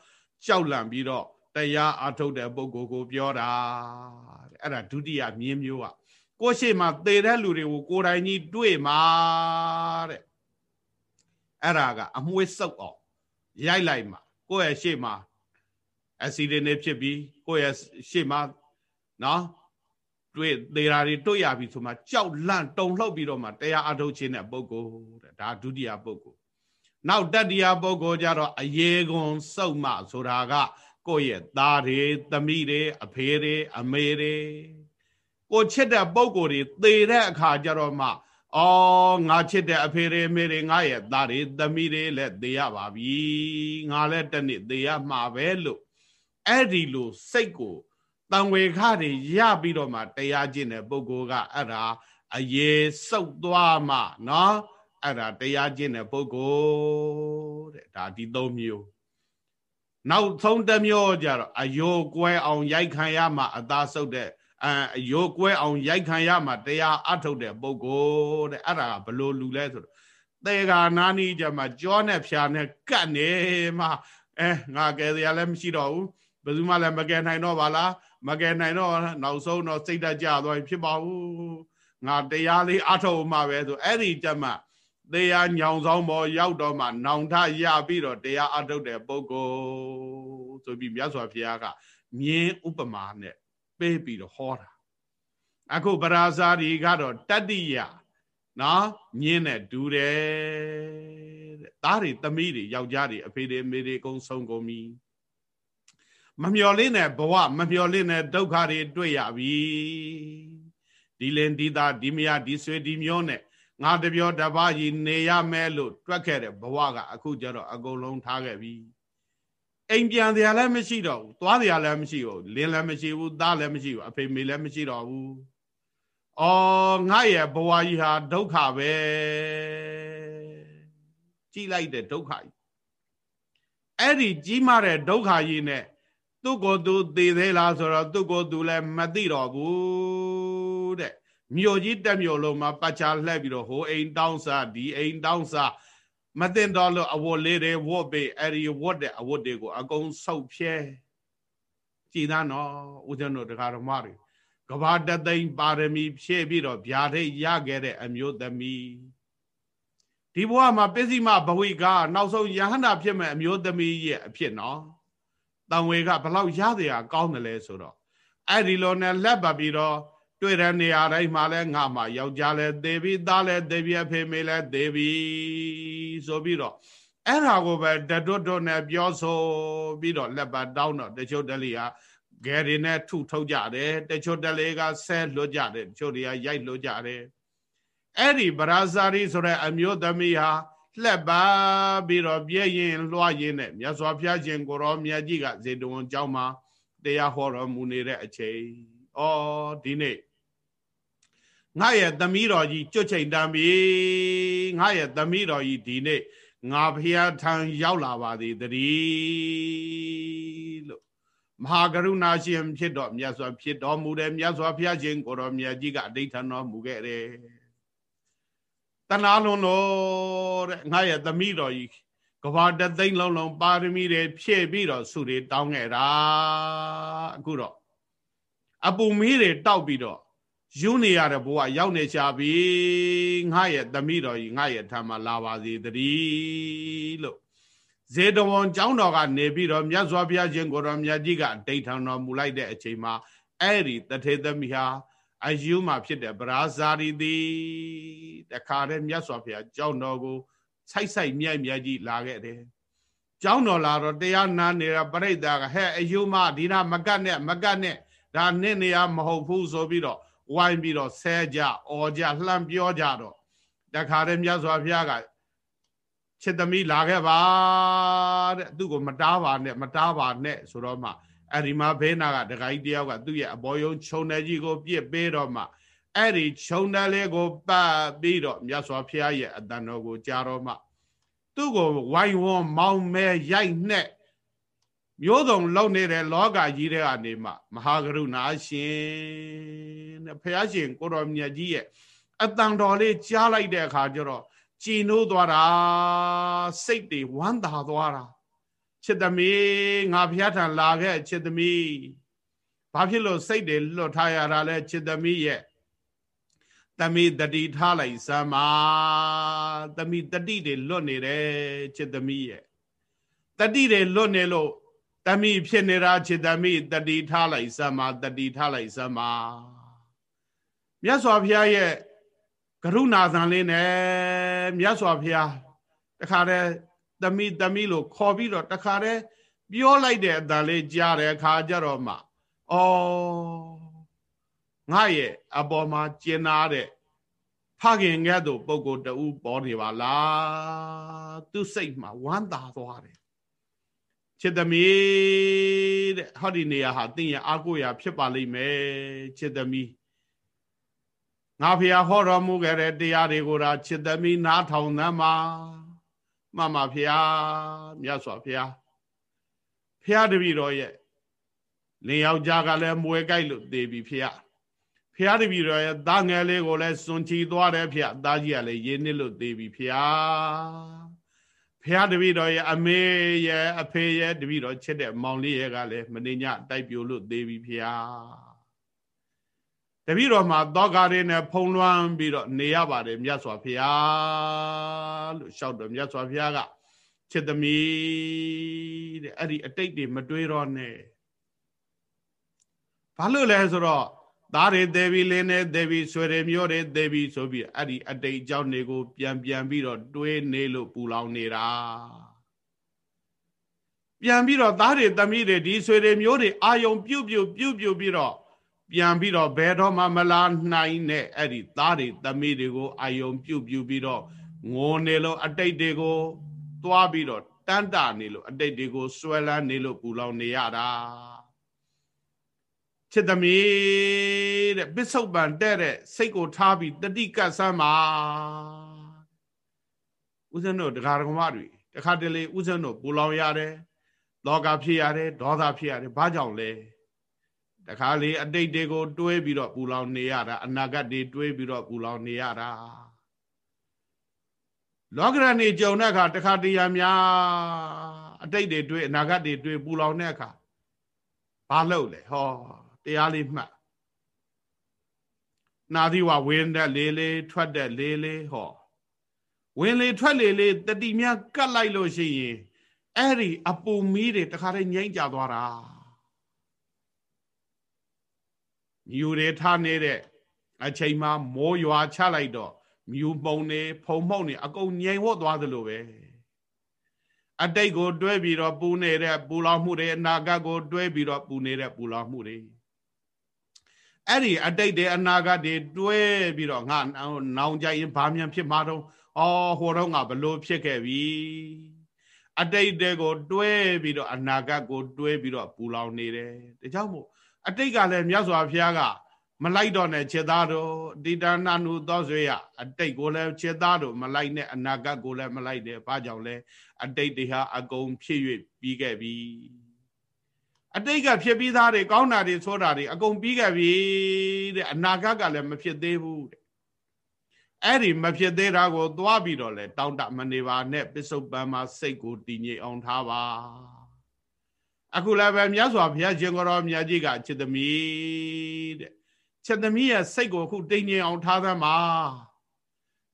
ကြောက်လန့်ပြီးတော့တရားအထုတ်တဲ့ပုဂ္ဂိုလ်ကိုပြောတာတဲ့အဲ့ဒါဒုတိယမြင်းမျိုးကကိုရှိမှသေတဲ့လူတွေကိုကိုယ်တိုင်ကြီးတွေ့မှာတဲ့ အဲ့ဒါကအမွှေးစုပ်အောင်ရိုက်လိုက်မှာကိုယ့်ရဲ့ရှေ့မှာအက်ဆီဒင့်တွေဖြစ်ပြီးကိုယ့်ရဲ့ရှေ့မှာနော်တွေ့သေးတာတွေတွေ့ရပြီဆိုမှကြောက်လန့်တုန်လှုပ်ပြီးတော့မှတရားအထုတ်ခြင်းတဲ့ပုဂ္ဂိုလ်တဲ့ဒါဒုတိယပုဂ္ဂိုလ်နောက်တတိယပုဂ္ဂိုလ်ကြတော့အယေကွန်စုပ်မှဆိုတာက ကိုယ့်ရဲ့သားတွေသမီးတွေအဖေတွေအမေတွေကိုချစ်တဲ့ပုဂ္ဂိုလ်တွေသေတဲ့အခါကျတော့မှ အော်ငါချစ်တဲ့အဖေတွေမေတွေငါရဲ့သားတွေသမီးတွေလည်းသေရပါပြီငါလည်းတနေ့သေရမှာပဲလို့အဲ့ဒီလိုစိတ်ကိုတံဝေခတွေရပြီးတော့မှတရားကျင့်တဲ့ပုဂ္ဂိုလ်ကအဲ့ဒါအရေးစုပ်သွားမှနော်အဲ့ဒါတရားကျင့်တဲ့ပုဂ္ဂိုလ်တဲ့ဒါဒီသုံးမျိုးနောက်ဆုံးတစ်မျိုးကြတော့အယိုးကွဲအောင်ရိုက်ခံရမှအသာဆုပ်တဲ့ အယိုးကွဲအောင်ရိုက်ခံရမှတရားအထုတ်တဲ့ပုဂ္ဂိုလ်တဲ့အဲ့ဒါကဘလို့လူလဲဆိုတော့သေဃာနာနီကြမှာကြောနဲ့ဖြာနဲ့ကတ်နေမှအဲငါကဲတရားလည်းမရှိတော့ဘူးဘယ်သူမှလည်းမကယ်နိုင်တော့ပါလားမကယ်နိုင်တော့နောက်ဆုံးတော့စိတ်ဓာတ်ကြသွားပြီဖြစ်ပါဘူးငါတရားလေးအထုတ်မှပဲဆိုအဲ့ဒီကြမှာတရားညောင်ဆောင်ပေါ်ရောက်တော့မှနောင်ထရပြီးတော့တရားအထုတ်တဲ့ပုဂ္ဂိုလ်ဆိုပြီးမြတ်စွာဘုရားကမြင်းဥပမာနဲ့ ပေးပြီးတော့ဟောတာအခုပရာဇာတိကတော့တတ္တိယနော်မြင်းနဲ့ဒူးတယ်တဲ့သားတွေသမီးတွေယောက်ျားတွေအဖေတွေအမေတွေအကုန်ဆုံးကုန်ပြီမမျော်လင့်တဲ့ဘဝမမျော်လင့်တဲ့ဒုက္ခတွေတွေ့ရပြီဒီလင်ဒီသားဒီမယာဒီဆွေဒီမျိုးနဲ့ငါတပြောတပါးကြီးနေရမယ်လို့တွက်ခဲ့တဲ့ဘဝကအခုကျတော့အကုန်လုံးထားခဲ့ပြီ အိမ်ပြန်တရားလည်းမရှိတော့ဘူးသွားတရားလည်းမရှိဘူးလင်းလည်းမရှိဘူးသားလည်းမရှိဘူးအဖေမေလည်းမရှိတော့ဘူးအော်ငါရဲ့ဘဝကြီးဟာဒုက္ခပဲကြည်လိုက်တဲ့ဒုက္ခကြီးအဲ့ဒီကြီးမားတဲ့ဒုက္ခကြီးနဲ့သူ့ကိုယ်သူသေသေးလားဆိုတော့သူ့ကိုယ်သူလည်းမသိတော့ဘူးတဲ့မြို့ကြီးတက်မြို့လုံးမှာပတ်ချာလှည့်ပြီးတော့ဟိုအိမ်တောင်းစားဒီအိမ်တောင်းစား မသိတော့လို့အဝတ်လေးတွေဝတ်ပေးအဲ့ဒီဝတ်တဲ့အဝတ်တွေကိုအကုန်ဆုပ်ဖြဲကြည်သားနော်ဦးဇင်းတို့တရားတော်မတွေကဘာတသိမ့်ပါရမီဖြည့်ပြီးတော့ဗျာဒိတ်ရခဲ့တဲ့အမျိုးသမီးဒီဘဝမှာပစ္စည်းမဘဝိကနောက်ဆုံးယဟန္တာဖြစ်မဲ့အမျိုးသမီးရဲ့အဖြစ်နော်တန်ဝေကဘလောက်ရစရာကောင်းတယ်လဲဆိုတော့အဲ့ဒီလိုနဲ့လက်ပတ်ပြီးတော့ တွေ့တဲ့နေရာတိုင်းမှာလဲငါမှယောက်ျားလဲသေပြီသားလဲသေပြီအဖေမေလဲသေပြီဆိုပြီးတော့အဲ့ဒါကိုပဲတတွတ်တွတ်နဲ့ပြောဆိုပြီးတော့လက်ပတ်တောင်းတော့တချို့တလီဟာဂယ်တွေနဲ့ထုထုတ်ကြတယ်တချို့တလေကဆဲလွတ်ကြတယ်တချို့တွေကရိုက်လွတ်ကြတယ်အဲ့ဒီဗရာဇာရီဆိုတဲ့အမျိုးသမီးဟာလှက်ပါပြီးတော့ပြည့်ရင်လွှားရင်နဲ့မြတ်စွာဘုရားရှင်ကိုရောမြတ်ကြီးကဇေတဝန်ကျောင်းမှာတရားဟောတော်မူနေတဲ့အချိန်ဩဒီနေ့ ငါရဲ့သမီးတော်ကြီးကြွချိန်တမ်းပြီငါရဲ့သမီးတော်ကြီးဒီနေ့ငါဖျားထံရောက်လာပါသည်တည်းလို့မဟာကရုဏာရှင်ဖြစ်တော်မြတ်စွာဖြစ်တော်မူတယ်မြတ်စွာဘုရားရှင်ကိုတော်မြတ်ကြီးကအဋိဌာတော်မူခဲ့တယ်တဏှာလုံးတော်တဲ့ငါရဲ့သမီးတော်ကြီးကဘာတသိန်းလုံးလုံးပါရမီတွေဖြည့်ပြီးတော့ဆုတွေတောင်းခဲ့တာအခုတော့အပူမီးတွေတောက်ပြီးတော့ ယူနေရတဲ့ဘဝရောက်နေချပြီငါရဲ့သမီးတော်ကြီးငါရဲ့ထံမှာလာပါစေတည်းလို့ဇေတဝန်ကျောင်းတော်ကနေပြီးတော့မြတ်စွာဘုရားရှင်ကိုတော်မြတ်ကြီးကဒိဋ္ဌံတော်မူလိုက်တဲ့အချိန်မှာအဲ့ဒီတထေသမီးဟာအယူမှာဖြစ်တဲ့ဗရာဇာရီသည်တခါတည်းမြတ်စွာဘုရားကျောင်းတော်ကိုဆိုက်ဆိုက်မြိုက်မြိုက်ကြီးလာခဲ့တယ်ကျောင်းတော်လာတော့တရားနာနေတာပြိဿကဟဲ့အယူမဒီနာမကတ်နဲ့မကတ်နဲ့ဒါနဲ့နေရမဟုတ်ဘူးဆိုပြီးတော့ ဝိုင်းပြီးတော့ဆဲကြအော်ကြလှမ်းပြောကြတော့တခါတည်းမြတ်စွာဘုရားကချစ်သမီးလာခဲ့ပါတဲ့သူ့ကိုမတားပါနဲ့မတားပါနဲ့ဆိုတော့မှအဲ့ဒီမှာဘေးနာကဒကာကြီးတယောက်ကသူ့ရဲ့အပေါ်ယုံခြုံတယ်ကြီးကိုပြစ်ပေးတော့မှအဲ့ဒီခြုံတယ်လေးကိုပတ်ပြီးတော့မြတ်စွာဘုရားရဲ့အတန်တော်ကိုကြားတော့မှသူ့ကိုဝိုင်းဝန်းမောင်းမဲရိုက်နှက် မျိုးစုံလုံနေတဲ့လောကကြီးတဲ့ကနေမှမဟာကရုဏာရှင်တဲ့ဘုရားရှင်ကိုတော်မြတ်ကြီးရဲ့အတန်တော်လေးကြားလိုက်တဲ့အခါကျတော့ကြည်နိုးသွားတာစိတ်တွေဝမ်းသာသွားတာချစ်သမီးငါဘုရားထံလာခဲ့ချစ်သမီးဘာဖြစ်လို့စိတ်တွေလွတ်ထားရတာလဲချစ်သမီးရဲ့သမီးတတိထားလိုက်စမ်းပါသမီးတတိတွေလွတ်နေတယ်ချစ်သမီးရဲ့တတိတွေလွတ်နေလို့ တမိဖြစ်နေတာချစ်တမိတတိထားလိုက်စမ်းပါတတိထားလိုက်စမ်းပါမြတ်စွာဘုရားရဲ့ကရုဏာသံလေးနဲ့မြတ်စွာဘုရားတခါတည်းတမိတမိလို့ခေါ်ပြီးတော့တခါတည်းပြောလိုက်တဲ့အတန်လေးကြားတဲ့အခါကျတော့မှဩငါရဲ့အပေါ်မှာကျင်နာတဲ့ဖခင်ကဲ့သို့ပုဂ္ဂိုလ်တူပေါ်နေပါလားသူစိတ်မှာဝမ်းသာသွားတယ် ချစ်သမီးတဲ့ဟောဒီနေရာဟာတင်းရဲ့အာကိုရာဖြစ်ပါလိမ့်မယ်ချစ်သမီးငါဖះဟောတော်မူခဲ့တဲ့တရားတွေကိုဒါချစ်သမီးနားထောင်သမ်းပါမှန်ပါဖះမြတ်စွာဘုရားဖះတပည့်တော်ရဲ့လင်ယောက်ျားကလည်းမွေကြိုက်လို့သေပြီဖះဖះတပည့်တော်ရဲ့သားငယ်လေးကိုလည်းစွန်ချီသွားတယ်ဖះသားကြီးကလည်းရင်းနစ်လို့သေပြီဖះ ဖះတပည့်တော်ရဲ့အမေရဲ့အဖေရဲ့တပည့်တော်ချစ်တဲ့မောင်လေးရဲ့ကလည်းမနေညတိုက်ပြိုလို့သေးပြီဖះတပည့်တော်မှာသောကာရင်းနဲ့ဖုံလွှမ်းပြီးတော့နေရပါတယ်မြတ်စွာဘုရားလို့ရှောက်တော်မြတ်စွာဘုရားကချစ်သမီးတဲ့အဲ့ဒီအတိတ်တွေမတွေးတော့နဲ့ဘာလို့လဲဆိုတော့ သားတွေသေပြီလင်းနေသေပြီဆွေတွေမျိုးတွေသေပြီဆိုပြီးအဲ့ဒီအတိတ်အကြောင်းတွေကို ပြန်ပြန်ပြီးတော့တွေးနေလို့ပူလောင်နေတာပြန်ပြီးတော့သားတွေသမီးတွေဒီဆွေတွေမျိုးတွေအာယုံပြုတ်ပြုတ်ပြုတ်ပြုတ်ပြီးတော့ပြန်ပြီးတော့ဘယ်တော့မှမလာနိုင်တဲ့အဲ့ဒီသားတွေသမီးတွေကိုအာယုံပြုတ်ပြုတ်ပြီးတော့ငိုနေလို့အတိတ်တွေကိုသွားပြီးတော့တန်းတာနေလို့အတိတ်တွေကိုဆွဲလန်းနေလို့ပူလောင်နေရတာ ချစ်သမီးတဲ့ပစ္စုပန်တဲ့တဲ့စိတ်ကိုထားပြီးတတိကတ်ဆမ်းပါဦးဇင်းတို့တရားဓမ္မတွေတခါတလေဦးဇင်းတို့ပူလောင်ရတယ်လောကဖြစ်ရတယ်ဒေါသဖြစ်ရတယ်ဘာကြောင့်လဲတခါလေအတိတ်တွေကိုတွေးပြီးတော့ပူလောင်နေရတာအနာဂတ်တွေတွေးပြီးတော့ပူလောင်နေရတာလောကရဏီကြုံတဲ့အခါတခါတရံများအတိတ်တွေတွေးအနာဂတ်တွေတွေးပူလောင်တဲ့အခါဘာလုပ်လဲဟော တရားလေးမှတ်နာသီဝဝင်းတဲ့လေးလေးထွက်တဲ့လေးလေးဟောဝင်လေထွက်လေလေးတတိမြကတ်လိုက်လို့ရှိရင်အဲ့ဒီအပူမီးတွေတခါတည်းငိမ့်ကြသွားတာမြူတွေထားနေတဲ့အချိန်မှာမိုးရွာချလိုက်တော့မြူပုံနေဖုံမှုန့်နေအကုန်ငြိမ်ဝတ်သွားသလိုပဲအတိတ်ကို တွဲပြီးတော့ပူနေတဲ့ပူလောင်မှုတွေအနာဂတ်ကိုတွဲပြီးတော့ပူနေတဲ့ပူလောင်မှုတွေ အဲ့ဒီအတိတ်တွေအနာဂတ်တွေတွဲပြီးတော့ငါနောင်ကြရင်ဘာမြန်ဖြစ်မှာတော့အော်ဟိုတော့ငါဘလို့ဖြစ်ခဲ့ပြီအတိတ်တွေကိုတွဲပြီးတော့အနာဂတ်ကိုတွဲပြီးတော့ပူလောင်နေတယ်ဒါကြောင့်မို့အတိတ်ကလည်းမြတ်စွာဘုရားကမလိုက်တော့နဲ့ခြေသားတို့တိတနာနုသောဆွေရအတိတ်ကိုလည်းခြေသားတို့မလိုက်နဲ့အနာဂတ်ကိုလည်းမလိုက်နဲ့ဘာကြောင့်လဲအတိတ်တွေဟာအကုန်ဖြစ်၍ပြီးခဲ့ပြီ အတိတ်ကဖြစ်ပြီးသားတွေကောင်းတာတွေဆိုးတာတွေအကုန်ပြီးခဲ့ပြီတဲ့အနာဂတ်ကလည်းမဖြစ်သေးဘူးတဲ့အဲ့ဒီမဖြစ်သေးတာကို သွားပြီးတော့လဲတောင်းတမနေပါနဲ့ပစ္စုပန်မှာစိတ်ကိုတည်ငြိမ်အောင်ထားပါအခုလည်းပဲမြတ်စွာဘုရားရှင်ကိုယ်တော်မြတ်ကြီးကจิตသမီးတဲ့ချက်သမီးရဲ့စိတ်ကိုအခုတိမ်ငြိမ်အောင်ထားသမ်းပါ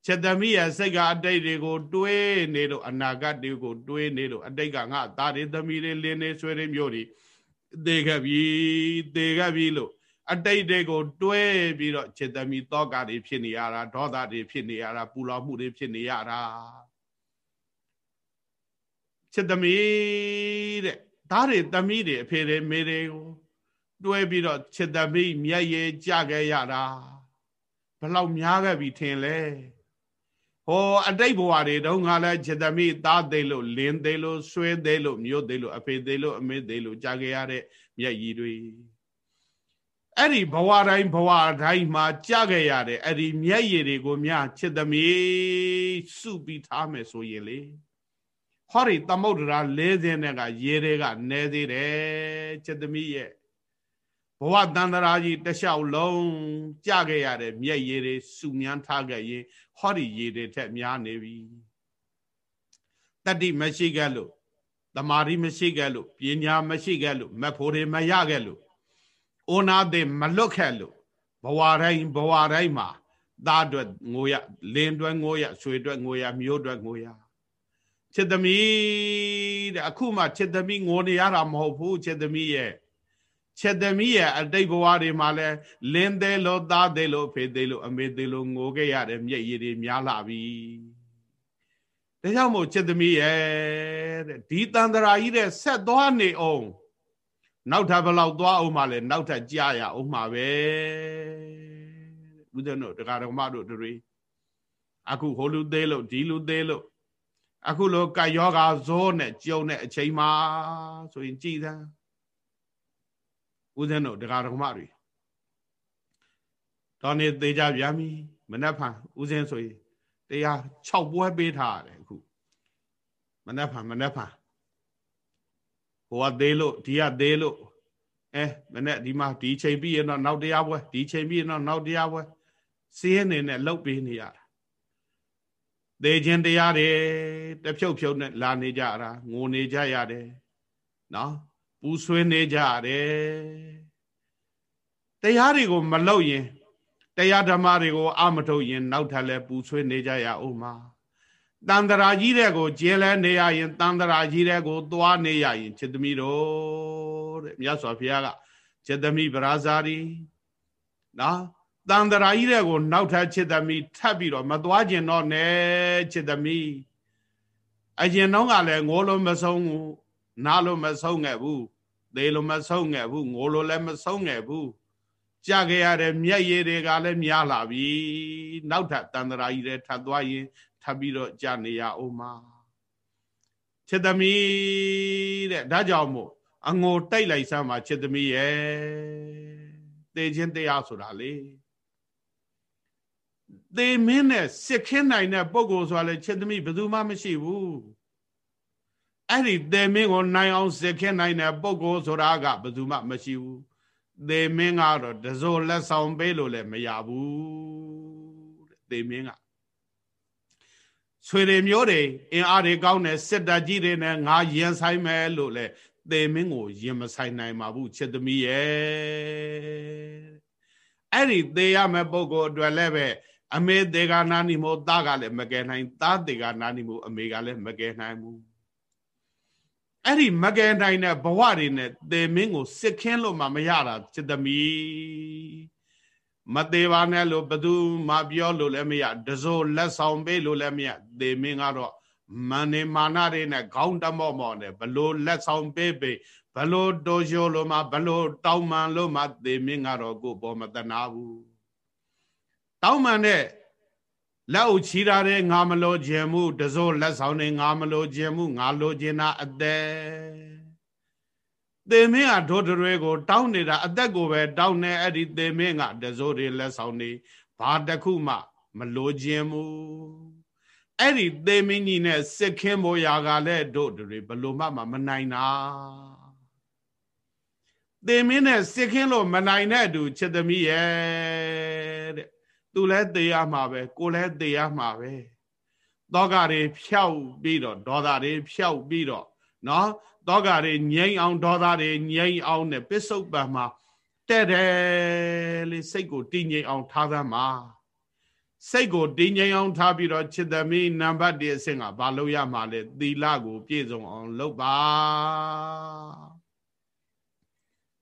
ချက်သမီးရဲ့စိတ်ကအတိတ်တွေကိုတွေးနေလို့အနာဂတ်တွေကိုတွေးနေလို့အတိတ်ကငါသားတွေသမီးတွေလင်းနေဆွေတွေမျိုးတွေ သေခဲ့ပြီသေခဲ့ပြီလို့အတိတ်တွေကို တွဲပြီးတော့จิตသမီတောကတွေဖြစ်နေရတာဒေါသတွေဖြစ်နေရတာပူလောင်မှုတွေဖြစ်နေရတာจิตသမီတဲ့သားတွေသမီးတွေအဖေတွေမေတွေကိုတွဲပြီးတော့จิตသမီမျက်ရည်ကြခဲ့ရတာဘလောက်များခဲ့ပြီထင်လဲ ဟောအတိတ်ဘဝတွေတုန်းကလည်းจิตသမီသားသေးလို့လင်းသေးလို့ဆွဲသေးလို့မြို့သေးလို့အဖေသေးလို့အမေသေးလို့ကြခဲ့ရတဲ့မျက်ရည်တွေအဲ့ဒီဘဝတိုင်းဘဝတိုင်းမှာကြခဲ့ရတဲ့အဲ့ဒီမျက်ရည်တွေကိုများချစ်သမီးစုပြီးထားမယ်ဆိုရင်လေဟောဒီသမုဒ္ဒရာ၄စင်းနဲ့ကရေတွေကနဲသေးတယ်ချစ်သမီးရဲ့ ဘဝတန်တရာကြီးတလျှောက်လုံးကြခဲ့ရတဲ့မျက်ရည်တွေစုမြန်းထားခဲ့ရင်ဟောဒီရေတွေထက်များနေပြီတတိမရှိခဲ့လို့တမာရီမရှိခဲ့လို့ပညာမရှိခဲ့လို့မဖို့တွေမရခဲ့လို့အိုနာသေးမလွတ်ခဲ့လို့ဘဝတိုင်းဘဝတိုင်းမှာသားအတွက်ငိုရလင်းအတွက်ငိုရဆွေအတွက်ငိုရမျိုးအတွက်ငိုရချစ်သမီးတဲ့အခုမှချစ်သမီးငိုနေရတာမဟုတ်ဘူးချစ်သမီးရဲ့ ချစ်သမီးရဲ့အတိတ်ဘဝတွေမှာလဲလင်းသေးလို့သားသေးလို့ဖေသေးလို့အမေသေးလို့ငိုခဲ့ရတဲ့မျက်ရည်တွေများလာပြီဒါကြောင့်မို့ချစ်သမီးရဲ့တဲ့ဒီတန်တရာကြီးတဲ့ဆက်သွားနေအောင်နောက်ထပ်ဘလောက်သွားအောင်မှလဲနောက်ထပ်ကြာရအောင်မှပဲဦးဇင်းတို့တရားတော်မတို့တွေအခုဟိုလူသေးလို့ဒီလူသေးလို့အခုလိုကယောဂါဇောနဲ့ကြုံတဲ့အချိန်မှာဆိုရင်ကြည်သံ ဦးဇင်းတို့တရားတော်မတွေတော်နေသေးကြပြန်ပြီမနှက်ဖန်ဦးဇင်းဆိုရင်တရား6ပွဲပေးထားရတယ်အခုမနှက်ဖန်မနှက်ဖန်ဟိုကသေးလို့ဒီကသေးလို့အဲမနဲ့ဒီမှာဒီချိန်ပြီးရင်တော့နောက်တရားပွဲဒီချိန်ပြီးရင်တော့နောက်တရားပွဲစီးရနေနဲ့လှုပ်ပေးနေရတာသေခြင်းတရားတွေတဖြုတ်ဖြုတ်နဲ့လာနေကြတာငိုနေကြရတယ်နော် ပူဆွေးနေကြရတယ်တရားတွေကိုမလောက်ရင်တရားဓမ္မတွေကိုအမထုတ်ရင် နောက်ထပ်လဲပူဆွေးနေကြရအောင်မှာတန်တရာကြီးတဲ့ကိုကျဲလဲနေရရင်တန်တရာကြီးတဲ့ကိုသွားနေရရင်ချက်သမီးတို့တဲ့မြတ်စွာဘုရားကချက်သမီးဗရာဇာရီနော်တန်တရာကြီးတဲ့ကိုနောက်ထပ်ချက်သမီးထပ်ပြီးတော့မသွားကျင်တော့နဲ့ချက်သမီးအရင်တော့ကလည်းငိုးလုံးမဆုံးဘူး နားလို့မဆုံးခဲ့ဘူးသေလို့မဆုံးခဲ့ဘူးငိုလို့လည်းမဆုံးခဲ့ဘူးကြခဲ့ရတဲ့မျက်ရည်တွေကလည်းများလာပြီနောက်ထပ်တန်တရာကြီးတဲ့ထပ်သွားရင်ထပ်ပြီးတော့ကြာနေရအောင်မှာချစ်သမီးတဲ့ဒါကြောင့်မို့အငိုတိုက်လိုက်စမ်းပါချစ်သမီးရဲ့သေခြင်းတရားဆိုတာလေသေမင်းနဲ့စစ်ခင်းနိုင်တဲ့ပုံကိုဆိုတာလေချစ်သမီးဘယ်သူမှမရှိဘူး အဲ့ဒီသေမင်းကိုနိုင်အောင်စစ်ခင်းနိုင်တဲ့ပုံကိုဆိုတာကဘယ်သူမှမရှိဘူးသေမင်းကတော့တစိုးလက်ဆောင်ပေးလို့လည်းမရဘူးတဲ့သေမင်းကဆွေတွေမျိုးတွေအင်အားတွေကောင်းတယ်စစ်တပ်ကြီးတွေနဲ့ငါရင်ဆိုင်မယ်လို့လေသေမင်းကိုရင်မဆိုင်နိုင်ပါဘူးချစ်သမီးရဲ့အဲ့ဒီသေရမယ့်ပုံကိုအတွက်လည်းပဲအမေသေကနာနီမို့သားကလည်းမကယ်နိုင်သားသေကနာနီမို့အမေကလည်းမကယ်နိုင်ဘူး အဲ့ဒီမကယ်နိုင်တဲ့ဘဝတွေနဲ့သေမင်းကိုစစ်ခင်းလို့မှမရတာချစ်သမီးမသေးပါနဲ့လို့ဘသူမှပြောလို့လည်းမရတစိုးလက်ဆောင်ပေးလို့လည်းမရသေမင်းကတော့မန်နေမာနတွေနဲ့ခေါင်းတမော့မော့နဲ့ဘလို့လက်ဆောင်ပေးပေးဘလို့တိုးရှိုးလို့မှဘလို့တောင်းမှန်လို့မှသေမင်းကတော့ကိုပေါ်မတနာဘူးတောင်းမှန်တဲ့ လက်အုပ်ချီတာတဲ့ငါမလို့ခြင်းမှုတစိုးလက်ဆောင်နေငါမလို့ခြင်းမှုငါလိုခြင်းနာအသက်သေမင်းကဒိုတရွဲကို တောင်းနေတာအသက်ကိုပဲတောင်းနေအဲ့ဒီသေမင်းကတစိုးတွေလက်ဆောင်နေဘာတခုမှ မလိုခြင်းမူအဲ့ဒီသေမင်းကြီးနဲ့စစ်ခင်းပေါ်ရာကလည်းတို့တွေဘလို့မှမနိုင်တာသေမင်းနဲ့စစ်ခင်းလို့မနိုင်တဲ့အတူချစ်သမီးရဲ့တဲ့ သူလည်းသေရမှာပဲကိုလည်းသေရမှာပဲတောကတွေဖြောက်ပြီးတော့ဒေါသတွေဖြောက်ပြီးတော့နော်တောကတွေငြိမ့်အောင်ဒေါသတွေငြိမ့်အောင်နဲ့ပစ္စုပန်မှာတဲ့တယ်လေစိတ်ကိုတည်ငြိမ်အောင်ထားသမ်းပါစိတ်ကိုတည်ငြိမ်အောင်ထားပြီးတော့จิตသမီးနံပါတ်1အဆင့်ကဘာလို့ရမှာလဲသီလကို ပြည့်စုံအောင်လုပ်ပါ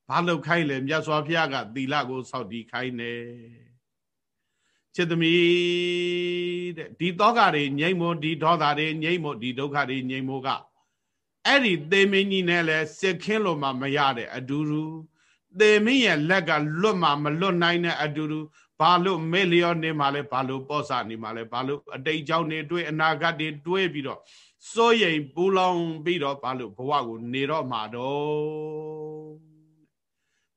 ဘာလို့ခိုင်းလဲမြတ်စွာဘုရားကသီလကိုစောင့်တည်ခိုင်းတယ် จิตသမီးတဲ့ဒီတောကတွေငြိမ့်မို့ဒီဒေါသတွေငြိမ့်မို့ဒီဒုက္ခတွေငြိမ့်မို့ကအဲ့ဒီသေမင်းကြီးနဲ့လဲစစ်ခင်းလို့မှမရတဲ့အတူတူသေမင်းရဲ့လက်ကလွတ်မှမလွတ်နိုင်တဲ့အတူတူဘာလို့မေ့လျောနေမှလဲဘာလို့ပေါ့ဆနေမှလဲဘာလို့အတိတ်ကြောင့်နေတွေးအနာဂတ်တွေတွေးပြီးတော့စိုးရိမ်ပူလောင်ပြီးတော့ဘာလို့ဘဝကိုနေတော့မှာတော့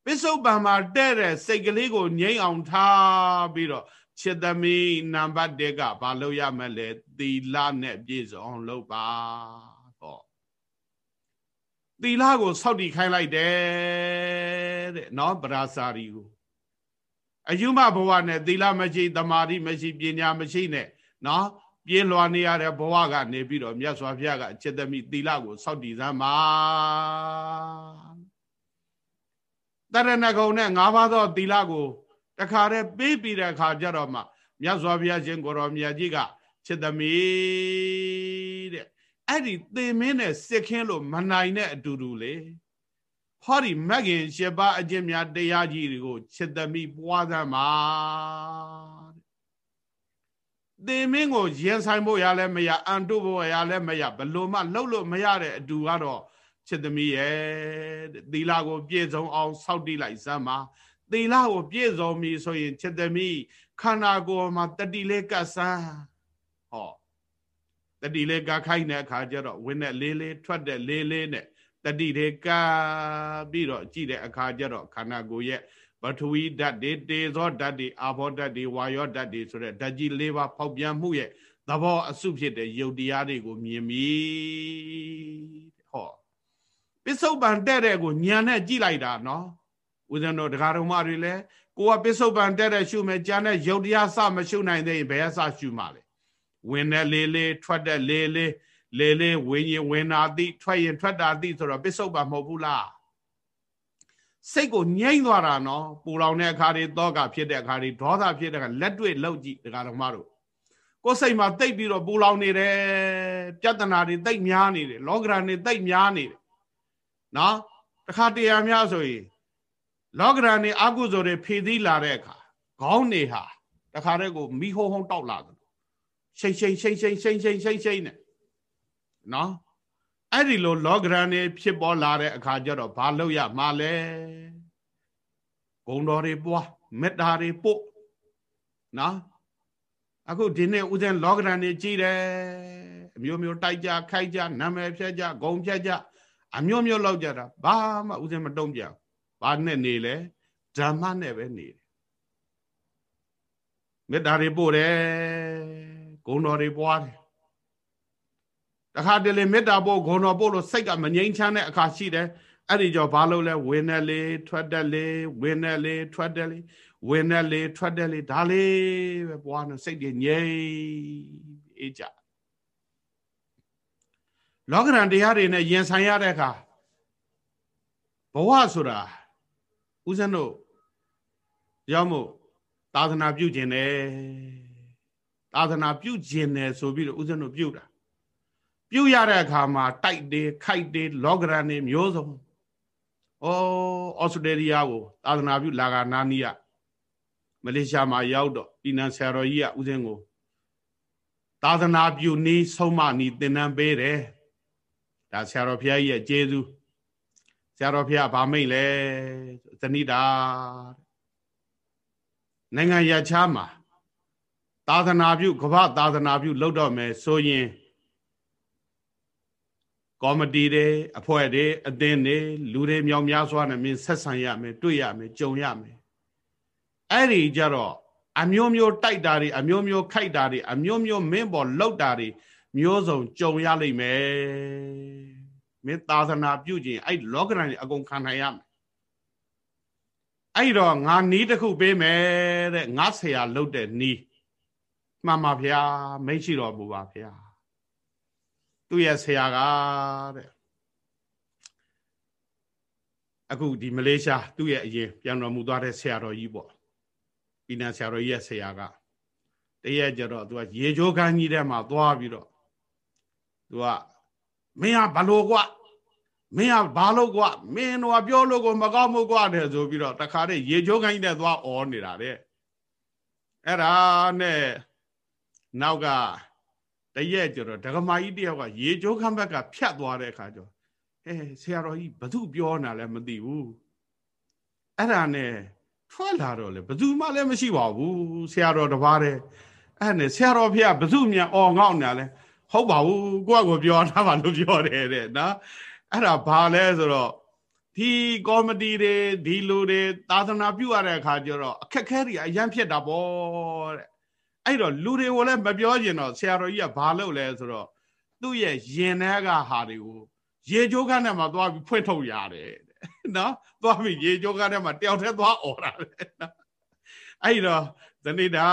ပစ္စုပန်မှာတဲ့တဲ့စိတ်ကလေးကိုငြိမ့်အောင်ထားပြီးတော့ ချစ်သမီးနံပါတ်1ကဘာလို့ရမလဲသီလနဲ့ပြည့်စုံလုပ်ပါဟောသီလကိုစောင့်တည်ခိုင်းလိုက်တယ်တဲ့နော်ပရာစာရီကိုအယုမဘဝနဲ့သီလမရှိတမာတိမရှိပညာမရှိနဲ့နော်ပြေးလွှာနေရတဲ့ဘဝကနေပြီးတော့မြတ်စွာဘုရားကจิตမိသီလကိုစောင့်တည်စမ်းပါတရဏဂုံနဲ့၅ပါးသောသီလကို တခါတည်းပေးပြီးတဲ့အခါကျတော့မှမြတ်စွာဘုရားရှင်ကိုရောမြတ်ကြီးကจิตမိတဲ့အဲ့ဒီသေမင်းနဲ့စစ်ခင်းလို့မနိုင်တဲ့အတူတူလေဟောဒီမဂ်ခင်ရှစ်ပါးအကျင့်များတရားကြီးတွေကိုချစ်သမီးပွားသမ်းပါသင်မင်းကိုရင်ဆိုင်ဖို့ရလဲမရအန်တုဖို့ရလဲမရဘလို့မှလှုပ်လို့မရတဲ့အတူကတော့ချစ်သမီးရဲ့သီလကိုပြည့်စုံအောင်စောင့်တည်လိုက်စမ်းပါ သီလကိုပြည့်စုံပြီဆိုရင်ချစ်သမီးခန္ဓာကိုယ်မှာတတိလေးကတ်စမ်းဟောတတိလေးကခိုင်းတဲ့အခါကျတော့ဝင်းနဲ့လေးလေးထွက်တဲ့လေးလေးနဲ့တတိတွေကပြီးတော့ကြည့်တဲ့အခါကျတော့ခန္ဓာကိုယ်ရဲ့ပထဝီဓာတ်တွေတေဇောဓာတ်တွေအာဘောဓာတ်တွေဝါယောဓာတ်တွေဆိုတဲ့ဓာတ်ကြီး၄ပါးဖောက်ပြန်မှုရဲ့သဘောအစုဖြစ်တဲ့ယုတ်တရားတွေကိုမြင်ပြီဟောပစ္စုပန်တဲ့တဲ့ကိုညံနဲ့ကြည့်လိုက်တာနော် ဦးဇင်းတို့ဒကာတော်မတွေလည်းကိုကပစ္စုပန်တဲ့တဲ့ရှုမယ်ကြံတဲ့ယုတ်တရားစမရှုနိုင်သေးရင်ဘယ်အစရှုမှာလဲဝင်တဲ့လေးလေးထွက်တဲ့လေးလေးလေလေဝင်ရင်ဝင်တာသိထွက်ရင်ထွက်တာသိဆိုတော့ပစ္စုပန်မဟုတ်ဘူးလားစိတ်ကိုငြိမ့်သွားတာနော်ပူလောင်တဲ့အခါတွေတောကဖြစ်တဲ့အခါတွေဒေါသဖြစ်တဲ့အခါလက်တွေ့လောက်ကြည့်ဒကာတော်မတို့ကိုယ်စိတ်မှာတိတ်ပြီးတော့ပူလောင်နေတယ်ပြဿနာတွေတိတ်များနေတယ်လောကရန်တွေတိတ်များနေတယ်နော်တခါတရံများဆိုရင် လောကရန်တွေအကုသိုလ်တွေဖြည့်သီးလာတဲ့အခါခေါင်းနေဟာတခါတည်းကိုမိဟုံးဟုံးတောက်လာတယ်ရှိတ်ရှိတ်ရှိတ်ရှိတ်ရှိတ်ရှိတ်ရှိတ်ရှိတ်နဲ့နော်အဲ့ဒီလိုလောကရန်နေဖြစ်ပေါ်လာတဲ့အခါကျတော့ဘာလုပ်ရမှာလဲဂုံတော်တွေပွားမေတ္တာတွေပို့နော်အခုဒီနေ့ဥစဉ်လောကရန်နေကြည်တယ်အမျိုးမျိုးတိုက်ကြခိုက်ကြနာမည်ဖြတ်ကြဂုံဖြတ်ကြအမျိုးမျိုးလောက်ကြတာဘာမှဥစဉ်မတုံ့ပြန်ဘာ နဲ့နေလဲဓမ္မနဲ့ပဲနေတယ်မေတ္တာတွေပို့တယ်ဂုံတော်တွေပွားတယ်တခါတလေမေတ္တာပို့ဂုဏ်တော်ပို့လို့စိတ်ကမငြိမ်းချမ်းတဲ့အခါရှိတယ်အဲ့ဒီကြောင့်ဘာလို့လဲဝင်တယ်လေထွက်တယ်လေဝင်တယ်လေထွက်တယ်လေဝင်တယ်လေထွက်တယ်လေဒါလေးပဲပွားနေစိတ်ကြီးငြိမ်အေးကြလောကရန်တရားတွေနဲ့ရင်ဆိုင်ရတဲ့အခါဘဝဆိုတာ ဦးဇင်းတို့ရောက်မို့သာသနာပြုကျင်တယ်သာသနာပြုကျင်တယ်ဆိုပြီးတော့ဦးဇင်းတို့ပြုတာပြုတ်ရတဲ့အခါမှာတိုက်တယ်ခိုက်တယ်လောကရန်တွေမျိုးစုံဩဩစတြေးလျကိုသာသနာပြုလာကနာနီးယမလေးရှားမှာရောက်တော့ပြည်နန်ဆရာတော်ကြီးကဥစဉ်ကိုသာသနာပြုနီးဆုံးမနီးသင်တန်းပေးတယ်ဒါဆရာတော်ဘုရားကြီးရဲ့ကျေးဇူး ဆရာတော်ဘုရားဗာမိတ်လဲသနိတာနိုင်ငံရချားမှာသာသနာပြုကမ္ဘာသာသနာပြုလောက်တော့မယ်ဆိုရင်ကော်မတီတွေအဖွဲ့တွေအသင်းတွေလူတွေမြောင်များစွာနဲ့မင်းဆက်ဆံရမယ်တွေ့ရမယ်ကြုံရမယ်အဲ့ဒီကြတော့အမျိုးမျိုးတိုက်တာတွေအမျိုးမျိုးခိုက်တာတွေအမျိုးမျိုးမင်းပေါ်လောက်တာတွေမျိုးစုံကြုံရလိမ့်မယ် မင်းသာသနာပြုကျင်အဲ့လောကရန်ကြီးအကုန်ခံနိုင်ရမယ်အဲ့တော့ငါနီးတစ်ခုပေးမယ်တဲ့ငါဆရာလှုပ်တဲ့နီးမှန်ပါဗျာမိတ်ရှိတော်မူပါဗျာသူ့ရဲ့ဆရာကတဲ့အခုဒီမလေးရှားသူ့ရဲ့အရင်ပြန်တော်မူသွားတဲ့ဆရာတော်ကြီးပေါ့ပြည်နယ်ဆရာတော်ကြီးရဲ့ဆရာကတရက်ကြတော့သူကရေချိုးခန်းကြီးထဲမှာသွားပြီးတော့သူကမင်းကဘလို့ကွာ မင်းကဘာလို့ကွာမင်းတော့ပြောလို့ကိုမကောင်းဘူးကွာတဲ့ဆိုပြီးတော့တခါတည်းရေချိုးခန်းကြီးထဲသွားអော်နေတာတဲ့အဲ့ဒါနဲ့နောက်ကတရက်ကြတော့ဒကမာကြီးတယောက်ကရေချိုးခန်းဘက်ကဖြတ်သွားတဲ့အခါကျတော့အဲဆရာတော်ကြီးဘသူပြောနာလဲမသိဘူးအဲ့ဒါနဲ့ထွက်လာတော့လေဘသူမှလည်းမရှိပါဘူးဆရာတော်တပါးတည်းအဲ့နဲ့ဆရာတော်ဖေကဘသူမြန်အော်ငေါ့နေလဲဟုတ်ပါဘူးကိုကကိုပြောတာပါလို့ပြောတယ်တဲ့နော် အဲ့ဒါဘာလဲဆိုတော့ဒီကောမတီတွေဒီလူတွေသာသနာပြုရတဲ့အခါကျတော့အခက်ခဲတွေအရန်ဖြစ်တာပေါ့တဲ့အဲ့တော့လူတွေကိုလည်းမပြောကျင်တော့ဆရာတော်ကြီးကဘာလုပ်လဲဆိုတော့သူ့ရဲ့ရင်ထဲကဟာတွေကိုရေကြိုးကန်းထဲမှာသွားပြီးဖွင့်ထုတ်ရတယ်နော်သွားပြီးရေကြိုးကန်းထဲမှာတယောက်တည်းသွားអော်တာလေနော်အဲ့တော့ဇနိတာ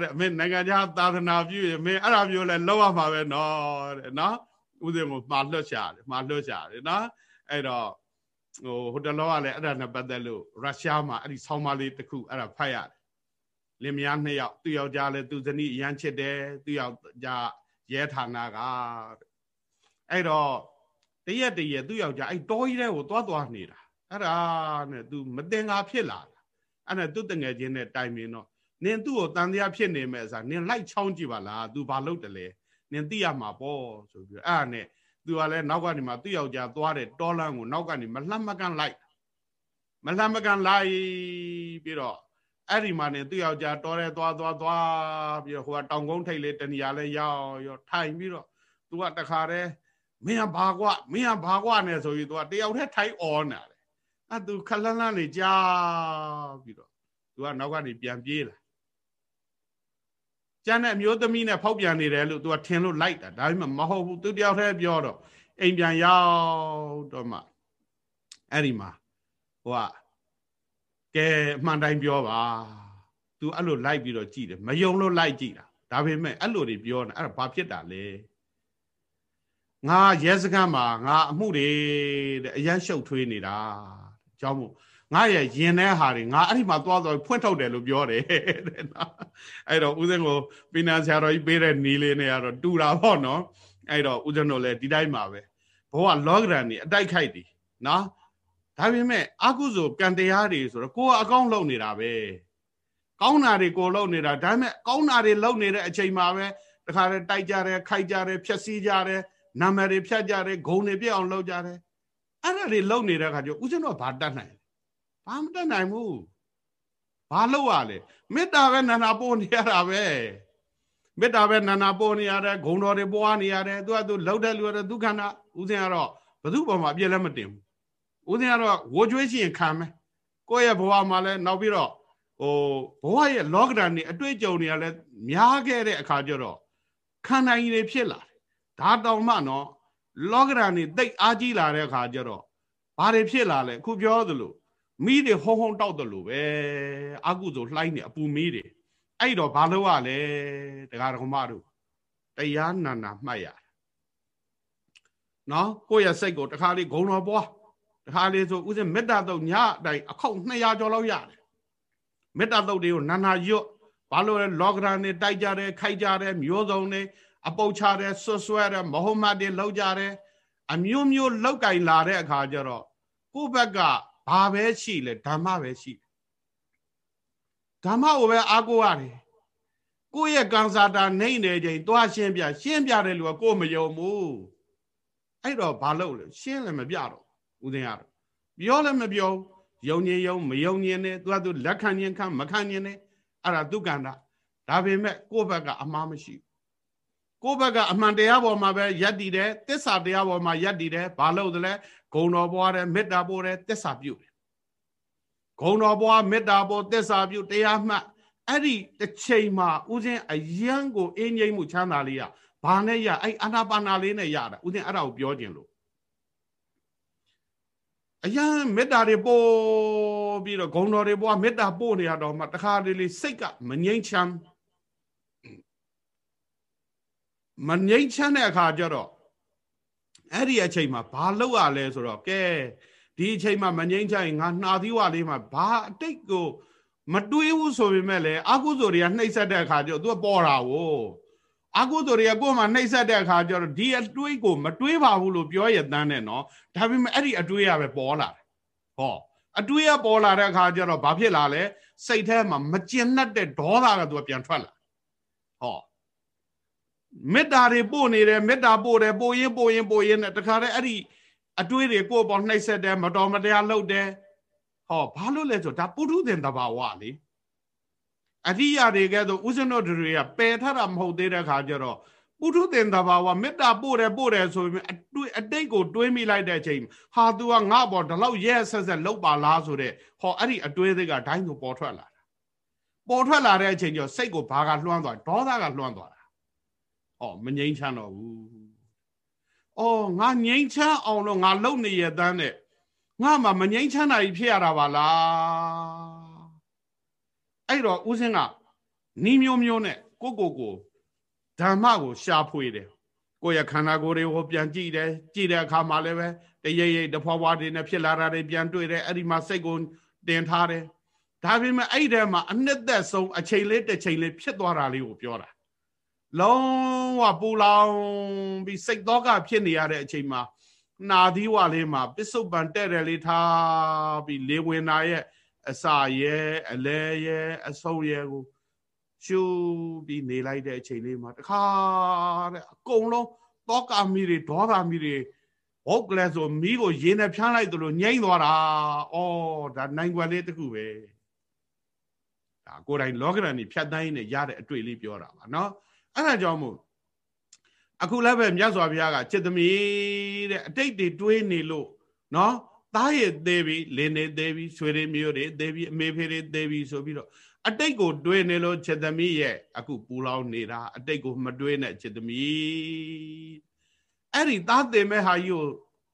တဲ့အမေနိုင်ငံခြားသာသနာပြုရင်မင်းအဲ့ဒါမျိုးလဲလောက်ရမှာပဲနော်တဲ့နော် ဥစဉ်ကိုမှာလွတ်ရှာတယ်မှာလွတ်ရှာတယ်နော်အဲ့တော့ဟိုဟိုတလောကလည်းအဲ့ဒါနဲ့ပတ်သက်လို့ရုရှားမှာအဲ့ဒီဆောင်းပါးလေးတစ်ခုအဲ့ဒါဖတ်ရတယ်လင်မယားနှစ်ယောက်သူ့ယောက်ျားလည်းသူ့ဇနီးအရန်ချစ်တယ်သူ့ယောက်ျားရဲဌာနကအဲ့တော့တရက်တရက်သူ့ယောက်ျားအဲ့တောကြီးတဲ့ကိုသွားသွားနေတာအဲ့ဒါနဲ့ तू မတင်ငါဖြစ်လာတာအဲ့နဲ့သူ့တငယ်ချင်းနဲ့တိုင်ပင်တော့နင်သူ့ကိုတန်တရားဖြစ်နေမဲ့ဆိုနင်လိုက်ချောင်းကြည့်ပါလား तू ဘာလုပ်တယ်လဲ နင်သိရမှာပေါ့ဆိုပြီးအဲ့ဒါနဲ့သူကလည်းနောက်ကနေမှသူ့ယောက်ျားသွားတဲ့တောလန်းကိုနောက်ကနေမလှမ်းမကန့်လိုက်မလှမ်းမကန့်လိုက်ပြီးတော့အဲ့ဒီမှာနေသူ့ယောက်ျားတော်ရဲသွားသွားသွားပြီးတော့ဟိုကတောင်ကုန်းထိပ်လေးတနေရာလဲရောက်ရောထိုင်ပြီးတော့သူကတခါတည်းမင်းကဘာကွမင်းကဘာကွနဲ့ဆိုပြီးသူကတယောက်တည်းထိုင်អော်နေတယ်အဲ့သူခလန်းလန်းနေကြာပြီးတော့သူကနောက်ကနေပြန်ပြေးလာ ကျန်တဲ့အမျိုးသမီးနဲ့ဖောက်ပြန်နေတယ်လို့သူကထင်လို့လိုက်တာဒါပေမဲ့မဟုတ်ဘူးသူတယောက်တည်းပြောတော့အိမ်ပြန်ရောက်တော့မှအဲ့ဒီမှာဟိုကကဲအမှန်တိုင်းပြောပါသူအဲ့လိုလိုက်ပြီးတော့ကြည်တယ်မယုံလို့လိုက်ကြည့်တာဒါပေမဲ့အဲ့လိုတွေပြောနေအဲ့ဒါဘာဖြစ်တာလဲငါရဲစခန်းမှာငါအမှုတွေတဲ့အရန်ရှုပ်ထွေးနေတာကြောင်းမို့ ငါရဲ့ရင်ထဲဟာတွေငါအဲ့ဒီမှာသွားသွားဖွင့်ထုတ်တယ်လို့ပြောတယ်တဲ့နော်အဲ့တော့ဦးဇင်းကိုပင်နာဆရာတော်ကြီးပေးတဲ့နီးလေးနဲ့ကတော့တူတာပေါ့နော်အဲ့တော့ဦးဇင်းတို့လည်းဒီတိုင်းပါပဲဘဝလောကရန်နေအတိုက်ခိုက်တယ်နော်ဒါပေမဲ့အကုသိုလ်ကံတရားတွေဆိုတော့ကိုယ်အကောင်းလုပ်နေတာပဲကောင်းတာတွေကိုလုပ်နေတာဒါပေမဲ့ကောင်းတာတွေလုပ်နေတဲ့အချိန်မှာပဲတခါတည်းတိုက်ကြတယ်ခိုက်ကြတယ်ဖြက်စီးကြတယ်နာမည်တွေဖြတ်ကြတယ်ဂုံတွေပြည့်အောင်လုပ်ကြတယ်အဲ့ဒါတွေလုပ်နေတဲ့အခါကျဦးဇင်းတို့ကဘာတတ်နိုင် ဘာမတတ်နိုင်ဘူးဘာလုပ်ရလဲမေတ္တာပဲနာနာပို့နေရတာပဲမေတ္တာပဲနာနာပို့နေရတယ်ဂုံတော်တွေပွားနေရတယ်သူကသူလှုပ်တဲ့လူရတဲ့ဒုက္ခနာဦးဇင်းကတော့ဘသူ့ဘောမှာအပြည့်လည်းမတင်ဘူးဦးဇင်းကတော့ဝိုးကျွေးရှိရင်ခံမယ်ကိုယ့်ရဲ့ဘဝမှာလည်းနောက်ပြီးတော့ဟိုဘဝရဲ့လောကဓာတ်နေအတွေ့အကြုံတွေကလည်းများခဲ့တဲ့အခါကျတော့ခံနိုင်ရည်ဖြစ်လာတယ်ဒါတောင်မှနော်လောကဓာတ်နေတိတ်အားကြီးလာတဲ့အခါကျတော့ဘာတွေဖြစ်လာလဲခုပြောသလို မိတွေဟုံဟုံတောက်တယ်လို့ပဲအကုသို့လှိုင်းနေအပူမီးတွေအဲ့တော့ဘာလို့ရလဲတရားတော်မတို့တရားနာနာမှတ်ရနော်ကိုယ့်ရဲ့စိတ်ကိုတခါလေးဂုံတော်ပွားတခါလေးဆိုဥစဉ်မေတ္တာတုတ်ညအတိုင်းအခောက်200ကျော်လောက်ရတယ်မေတ္တာတုတ်တွေကိုနာနာရွတ်ဘာလို့လဲလောကရန်တွေတိုက်ကြတယ်ခိုက်ကြတယ်မျိုးစုံတွေအပုတ်ချတယ်ဆွဆွဲတယ်မဟုတ်မှတ်တွေလောက်ကြတယ်အမျိုးမျိုးလောက်ကင်လာတဲ့အခါကျတော့ကိုယ့်ဘက်က ဘာပဲရှိလဲဓမ္မပဲရှိဓမ္မကိုပဲအားကိုးရတယ်ကိုယ့်ရဲ့ကံစားတာနှိမ့်နေချိန်သွားရှင်းပြရှင်းပြတဲ့လူကကိုယ်မယုံဘူးအဲ့တော့ဘာလုပ်လဲရှင်းလည်းမပြတော့ဦးသိန်းရတော့ပြောလည်းမပြောယုံညင်ယုံမယုံညင်နဲ့သူကသူလက်ခံညင်ခံမခံညင်နဲ့အဲ့ဒါသူကန္တာဒါပေမဲ့ကိုယ့်ဘက်ကအမှားမရှိ ကိုယ့်ဘက်ကအမှန်တရားပေါ်မှာပဲယက်တည်တယ်တစ္ဆာတရားပေါ်မှာယက်တည်တယ်ဘာလို့လဲဂုံတော်ပွားတယ်မေတ္တာပို့တယ်တစ္ဆာပြုတယ်ဂုံတော်ပွားမေတ္တာပို့တစ္ဆာပြုတရားမှတ်အဲ့ဒီတစ်ချိန်မှာဥစဉ်အယံကိုအင်းငိမ့်မှုချမ်းသာလေးရဘာနဲ့ရအဲ့အာနာပါနာလေးနဲ့ရတာဥစဉ်အဲ့ဒါကိုပြောခြင်းလို့အယံမေတ္တာတွေပို့ပြီးတော့ဂုံတော်တွေပွားမေတ္တာပို့နေရတော့မှတခါတလေစိတ်ကမငြိမ့်ချမ်း မငြိမ့်ချမ်းတဲ့အခါကျတော့အဲ့ဒီအချိန်မှာဘာလုပ်ရလဲဆိုတော့ကဲဒီအချိန်မှာမငြိမ်းချင်ငါနှာသီးဝလေးမှာဘာအတိတ်ကိုမတွေးဘူးဆိုပေမဲ့လည်းအာကုသိုလ်တွေကနှိမ့်ဆက်တဲ့အခါကျတော့သူကပေါ်တာကိုအာကုသိုလ်တွေကကိုယ်မှနှိမ့်ဆက်တဲ့အခါကျတော့ဒီအတွေးကိုမတွေးပါဘူးလို့ပြောရတဲ့နဲ့နော်ဒါပေမဲ့အဲ့ဒီအတွေးရပဲပေါ်လာတယ်ဟောအတွေးရပေါ်လာတဲ့အခါကျတော့ဘာဖြစ်လာလဲစိတ်ထဲမှာမကျင်납တဲ့ဒေါသကသူကပြန်ထွက်လာဟော မေတ္တာတွေပို့နေတယ်မေတ္တာပို့တယ်ပို့ရင်ပို့ရင်ပို့ရင်တခါတည်းအဲ့ဒီအတွေးတွေကိုယ်ပေါ်နှိမ့်ဆက်တယ်မတော်မတရားလုပ်တယ်ဟောဘာလို့လဲဆိုဒါပုထုသင်တဘာဝလေအရိယာတွေကဲဆိုဥစ္စနောတွေကပယ်ထတာမဟုတ်သေးတဲ့ခါကျတော့ပုထုသင်တဘာဝမေတ္တာပို့တယ်ပို့တယ်ဆိုပြီးအတွေ့အတိတ်ကိုတွေးမိလိုက်တဲ့အချိန်ဟာ तू ကငါ့ဘောဒီလောက်ရဲဆက်ဆက်လောက်ပါလားဆိုတဲ့ဟောအဲ့ဒီအတွေးတွေကဒိုင်းကိုပေါ်ထွက်လာတာပေါ်ထွက်လာတဲ့အချိန်ကျတော့စိတ်ကိုဘာကလွှမ်းသွားဒေါသကလွှမ်းသွား တာဟောမငြိမ်းချမ်းတော့ဘူးအော်ငါငြိမ်းချမ်းအောင်လို့ငါလုံနေရတဲ့နဲ့ငါမှမငြိမ်းချမ်းတာကြီးဖြစ်ရတာပါလားအဲ့တော့ဦးစင်းကနီးမျိုးမျိုးနဲ့ကိုကိုကိုဓမ္မကိုရှာဖွေတယ်ကိုယ့်ရဲ့ခန္ဓာကိုယ်တွေကိုပြန်ကြည့်တယ်ကြည့်တဲ့အခါမှာလည်းပဲတရိပ်ရိပ်တဖွာဖွာတွေနဲ့ဖြစ်လာတာတွေပြန်တွေ့တယ်အဲ့ဒီမှာစိတ်ကိုတင်ထားတယ်ဒါပေမဲ့အဲ့ဒီထဲမှာအနှစ်သက်ဆုံးအချိန်လေးတစ်ချိန်လေးဖြစ်သွားတာလေးကိုပြောတာ လုံးဝပူလောင်ပြီးစိတ်တော့ကဖြစ်နေရတဲ့အချိန်မှာနာသီးဝလေးမှာပစ္စုပန်တဲ့တယ်လေးထားပြီးလေဝင်နာရဲ့အစာရဲ့အလဲရဲ့အဆုံရဲ့ကိုရှူပြီးနေလိုက်တဲ့အချိန်လေးမှာတခါတဲ့အကုန်လုံးတောကမီတွေဒေါသမီတွေဟုတ်ကလေးဆိုမီးကိုရင်းနဲ့ဖြန်းလိုက်သလိုငြိမ့်သွားတာ။အော်ဒါနိုင်ွယ်လေးတခုပဲ။ဒါကိုယ်တိုင်လောကရန်นี่ဖြတ်တိုင်းနဲ့ရတဲ့အတွေ့လေးပြောတာပါနော်။ အဲ့ဒါကြောင့်မို့အခုလည်းပဲမြတ်စွာဘုရားကจิตသမီးတဲ့အတိတ်တွေတွေးနေလို့နော်သားရည်သေးပြီလင်းနေသေးပြီဆွေတွေမျိုးတွေသေးပြီအမေဖေတွေသေးပြီဆိုပြီးတော့အတိတ်ကိုတွေးနေလို့จิตသမီးရဲ့အခုပူလောင်နေတာအတိတ်ကိုမတွေးနဲ့จิตသမီးအဲ့ဒီသားသေးမဲ့ဟာကြီးကို